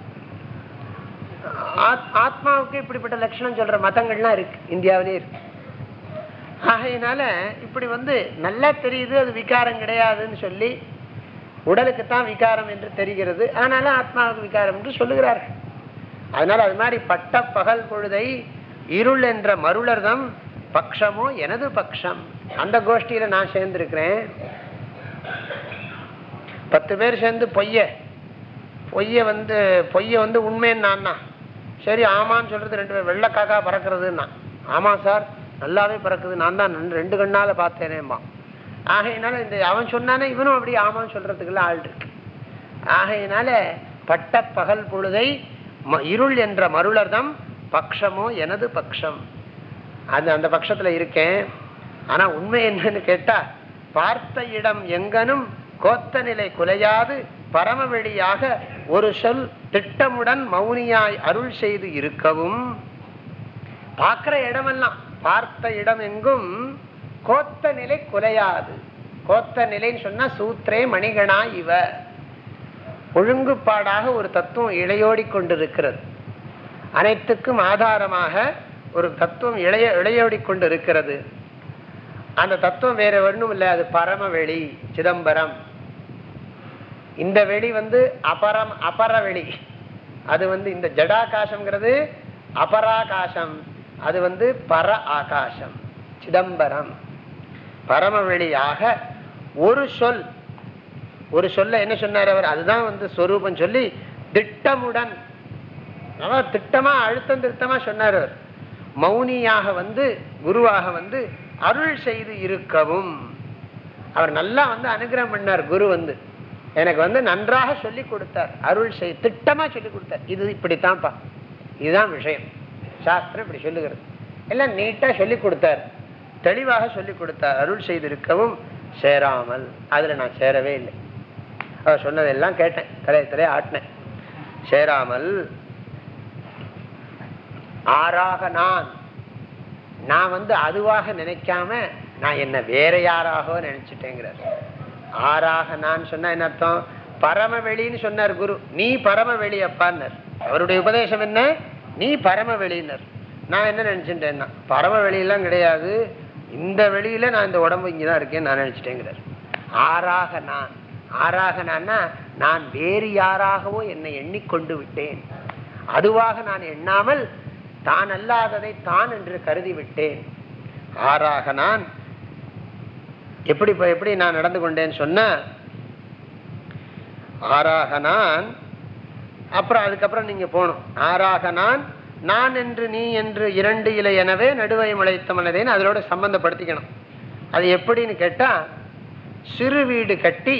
ஆத்மாவுக்கு இப்படிப்பட்ட லட்சணம் சொல்ற மதங்கள்லாம் இருக்கு. இந்தியாவிலே இருக்கு. ஆகையினால இப்படி வந்து நல்லா தெரியுது அது விகாரம் கிடையாதுன்னு சொல்லி உடலுக்கு தான் விகாரம் என்று தெரிகிறது. ஆனாலும் ஆத்மாவுக்கு விகாரம் என்று சொல்லுகிறார்கள். அதனால அது மாதிரி பட்ட பகல் பொழுதை இருள் என்ற மருளர்தம் பக்ஷமோ எனது பக்ஷம். அந்த கோஷ்டியில நான் சேர்ந்திருக்கிறேன். பத்து பேர் சேர்ந்து பொய்ய பொய்ய வந்து பொய்ய வந்து உண்மைன்னு நான் தான் சரி ஆமான்னு சொல்கிறது ரெண்டு பேர் வெள்ளக்காக்கா பறக்கிறதுன்னா. ஆமாம் சார் நல்லாவே பறக்குது. நான் தான் ரெண்டு- கண்ணால் பார்த்தேனேம்மா. ஆகையினால இந்த அவன் சொன்னானே இவனும் அப்படி ஆமான்னு சொல்கிறதுக்குலாம் ஆள் இருக்கு. ஆகையினால பட்ட பகல் பொழுதை ம- இருள் என்ற மருளர்தம் பக்ஷமோ எனது பக்ஷம். அது அந்த பட்சத்தில் இருக்கேன். ஆனால் உண்மை என்னன்னு கேட்டால் பார்த்த இடம் எங்கனும் கோத்த நிலை குலையாது பரமவெளியாக ஒரு சொல் திட்டமுடன் மௌனியாய் அருள் செய்து இருக்கவும். பார்க்கிற இடமெல்லாம் பார்த்த இடம் எங்கும் கோத்த நிலை குலையாது. கோத்த நிலைன்னு சொன்னா சூத்ரே மணிகனா இவ. ஒழுங்குப்பாடாக ஒரு தத்துவம் இளையோடி கொண்டிருக்கிறது. அனைத்துக்கும் ஆதாரமாக ஒரு தத்துவம் இளைய இளையோடி கொண்டிருக்கிறது. அந்த தத்துவம் வேற ஒன்றும் இல்லை அது பரமவெளி சிதம்பரம். இந்த வெளி வந்து அபரம் அபர வெளி அது வந்து இந்த ஜடாகாசம்ங்கிறது அபராகாசம். அது வந்து பர ஆகாசம் சிதம்பரம். பரம வெளியாக ஒரு சொல். ஒரு சொல்ல என்ன சொன்னார் அவர்? அதுதான் வந்து ஸ்வரூபம் சொல்லி திட்டமுடன் அவர் திட்டமா அழுத்தம் திருத்தமா சொன்னார் அவர். மௌனியாக வந்து குருவாக வந்து அருள் செய்து இருக்கவும். அவர் நல்லா வந்து அனுகிரகம் பண்ணார் குரு வந்து. எனக்கு வந்து நன்றாக சொல்லி கொடுத்தார். அருள் செய் திட்டமா சொல்லி கொடுத்தார். இது இப்படித்தான்ப்பா. இதுதான் விஷயம். சாஸ்திரம் இப்படி சொல்லுகிறது. எல்லாம் நீட்டா சொல்லி கொடுத்தார். தெளிவாக சொல்லி கொடுத்தார். அருள் செய்திருக்கவும் சேராமல். அதுல நான் சேரவே இல்லை. அவர் சொன்னதெல்லாம் கேட்டேன். தலையை தலையை ஆட்டினேன். சேராமல். ஆறாக நான். நான் வந்து அதுவாக நினைக்காம நான் என்ன வேற யாராக நினைச்சிட்டேங்கிறார். ஆறாக நான் சொன்னா என்ன அர்த்தம்? பரமவெளின்னு சொன்னார் குரு. நீ பரமவெளி அப்பான்னார். அவருடைய உபதேசம் என்ன? நீ பரமவெளியினர் நான் என்ன நினைச்சிட்டேன்னா பரமவெளியெல்லாம் கிடையாது. இந்த வெளியில நான் இந்த உடம்பு இங்கதான் இருக்கேன்னு நான் நினைச்சிட்டேங்கிறார். ஆறாக நான். ஆறாக நான்னா நான் வேறு யாராகவோ என்னை எண்ணிக்கொண்டு விட்டேன். அதுவாக நான் எண்ணாமல் தான் அல்லாததை தான் என்று கருதி விட்டேன். ஆறாக நான் எப்படி இப்போ எப்படி நான் நடந்து கொண்டேன்னு சொன்ன? ஆறாக நான் அப்புறம் அதுக்கப்புறம் நீங்கள் போகணும். ஆறாக நான் நான் என்று நீ என்று இரண்டு இலை எனவே நடுவை முளைத்த மனதேன்னு அதோட சம்பந்தப்படுத்திக்கணும். அது எப்படின்னு கேட்டால் சிறு வீடு கட்டி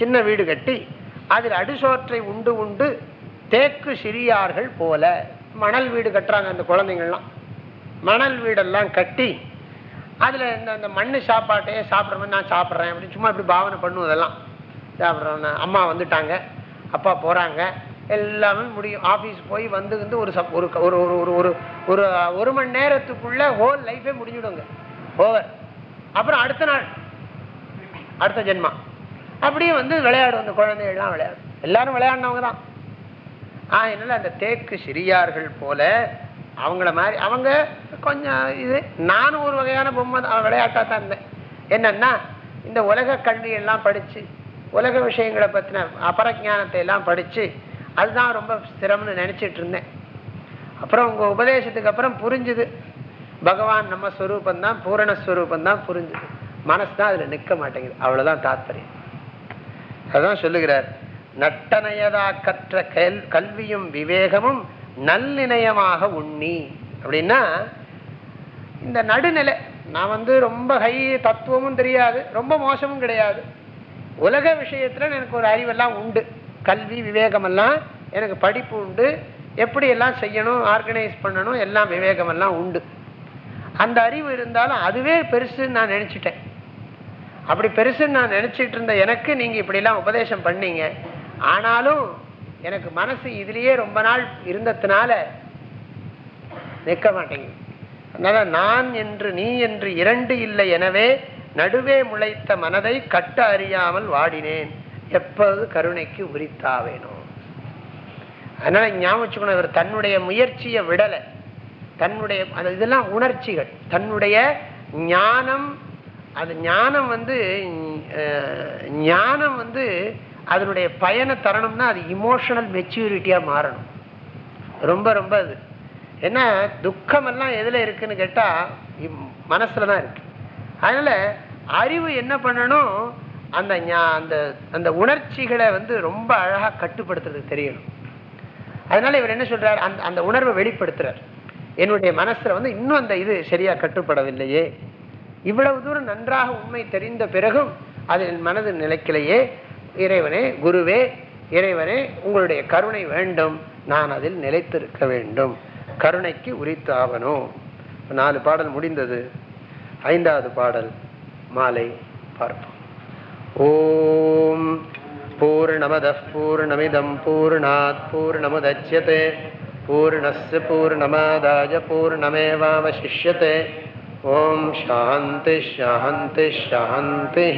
சின்ன வீடு கட்டி அதில் அடிசோற்றை உண்டு உண்டு தேக்கு சிறியார்கள் போல மணல் வீடு கட்டுறாங்க அந்த குழந்தைங்கள்லாம். மணல் வீடெல்லாம் கட்டி அதில் இந்த அந்த மண்ணு சாப்பாட்டையே சாப்பிட்ற மாதிரி நான் சாப்பிட்றேன் அப்படின்னு சும்மா இப்படி பாவனை பண்ணுவோம் அதெல்லாம். சாப்பிட்றேன் அம்மா வந்துட்டாங்க அப்பா போகிறாங்க எல்லாமே முடியும். ஆஃபீஸ் போய் வந்து வந்து ஒரு சப் ஒரு ஒரு ஒரு ஒரு ஒரு ஒரு ஒரு மணி நேரத்துக்குள்ள ஹோல் லைஃபே முடிஞ்சுடுங்க. ஓவர் அப்புறம் அடுத்த நாள் அடுத்த ஜென்மா. அப்படியே வந்து விளையாடும் அந்த குழந்தைகள்லாம் விளையாடும். எல்லாரும் விளையாடினவங்க தான். அதனால அந்த தேக்கு சிறியார்கள் போல அவங்கள மாதிரி அவங்க கொஞ்சம் இது நானும் ஒரு வகையான பொம்மை தான் விளையாட்டாக தான் இருந்தேன். என்னன்னா இந்த உலக கல்வி எல்லாம் படிச்சு உலக விஷயங்களை பற்றின அபரஜானத்தை எல்லாம் படிச்சு அதுதான் ரொம்ப சிரமம்னு நினைச்சிட்டு இருந்தேன். அப்புறம் உங்க உபதேசத்துக்கு அப்புறம் புரிஞ்சுது. பகவான் நம்ம ஸ்வரூபந்தான் தான் தான் புரிஞ்சுது. மனசு தான் அதுல நிற்க மாட்டேங்குது. அவ்வளவுதான் தாத்பரியம். அதான் சொல்லுகிறார் நட்டனையதா கற்ற கல் கல்வியும் விவேகமும் நல்லிணயமாக உண்ணி. அப்படின்னா இந்த நடுநிலை நான் வந்து ரொம்ப ஹை தத்துவமும் தெரியாது ரொம்ப மோசமும் கிடையாது. உலக விஷயத்துல எனக்கு ஒரு அறிவெல்லாம் உண்டு. கல்வி விவேகமெல்லாம் எனக்கு படிப்பு உண்டு. எப்படி எல்லாம் செய்யணும் ஆர்கனைஸ் பண்ணணும் எல்லாம் விவேகமெல்லாம் உண்டு. அந்த அறிவு இருந்தாலும் அதுவே பெருசுன்னு நான் நினச்சிட்டேன். அப்படி பெருசுன்னு நான் நினச்சிட்டு இருந்த எனக்கு நீங்கள் இப்படிலாம் உபதேசம் பண்ணீங்க. ஆனாலும் எனக்கு மனசு இதுலயே ரொம்ப நாள் இருந்ததுனால நிற்க மாட்டேங்குது. அதனால நான் என்று நீ என்று இரண்டு இல்லை எனவே நடுவே முளைத்த மனதை கட்ட அறியாமல் வாடினேன். எப்போது கருணைக்கு உரித்தாவேனோ. அதனால ஞாபகம் வச்சுக்கணும் இவர் தன்னுடைய முயற்சியை விடலை. தன்னுடைய இதெல்லாம் உணர்ச்சிகள். தன்னுடைய ஞானம் அது ஞானம் வந்து ஞானம் வந்து அதனுடைய பயனை தரணும்னா அது இமோஷனல் மெச்சூரிட்டியாக மாறணும். ரொம்ப ரொம்ப அது. ஏன்னா துக்கம் எல்லாம் எதுல இருக்குன்னு கேட்டா இம்- தான் இருக்கு. அதனால அறிவு என்ன பண்ணணும்? அந்த ஞா- அந்த அந்த உணர்ச்சிகளை வந்து ரொம்ப அழகா கட்டுப்படுத்துறதுக்கு தெரியணும். அதனால இவர் என்ன சொல்கிறார் அந்த அந்த உணர்வை வெளிப்படுத்துகிறார் என்னுடைய மனசுல வந்து இன்னும் அந்த இது சரியா கட்டுப்படவில்லையே. இவ்வளவு தூரம் நன்றாக உண்மை தெரிந்த பிறகும் அது என் மனது நிலைக்கலையே. இறைவனே குருவே இறைவனே உங்களுடைய கருணை வேண்டும். நான் அதில் நிலைத்திருக்க வேண்டும். கருணைக்கு உரித்தாவனோ. நாலு பாடல் முடிந்தது. ஐந்தாவது பாடல் மாலை பார்ப்போம். ஓம் பூர்ணமத பூர்ணமிதம் பூர்ணாத் பூர்ணமுதட்சியதே பூர்ணஸ் பூர்ணமாதாய பூர்ணமேவாவசிஷ்யத்தை ஓம் சாந்தி சாந்தி சாந்தி.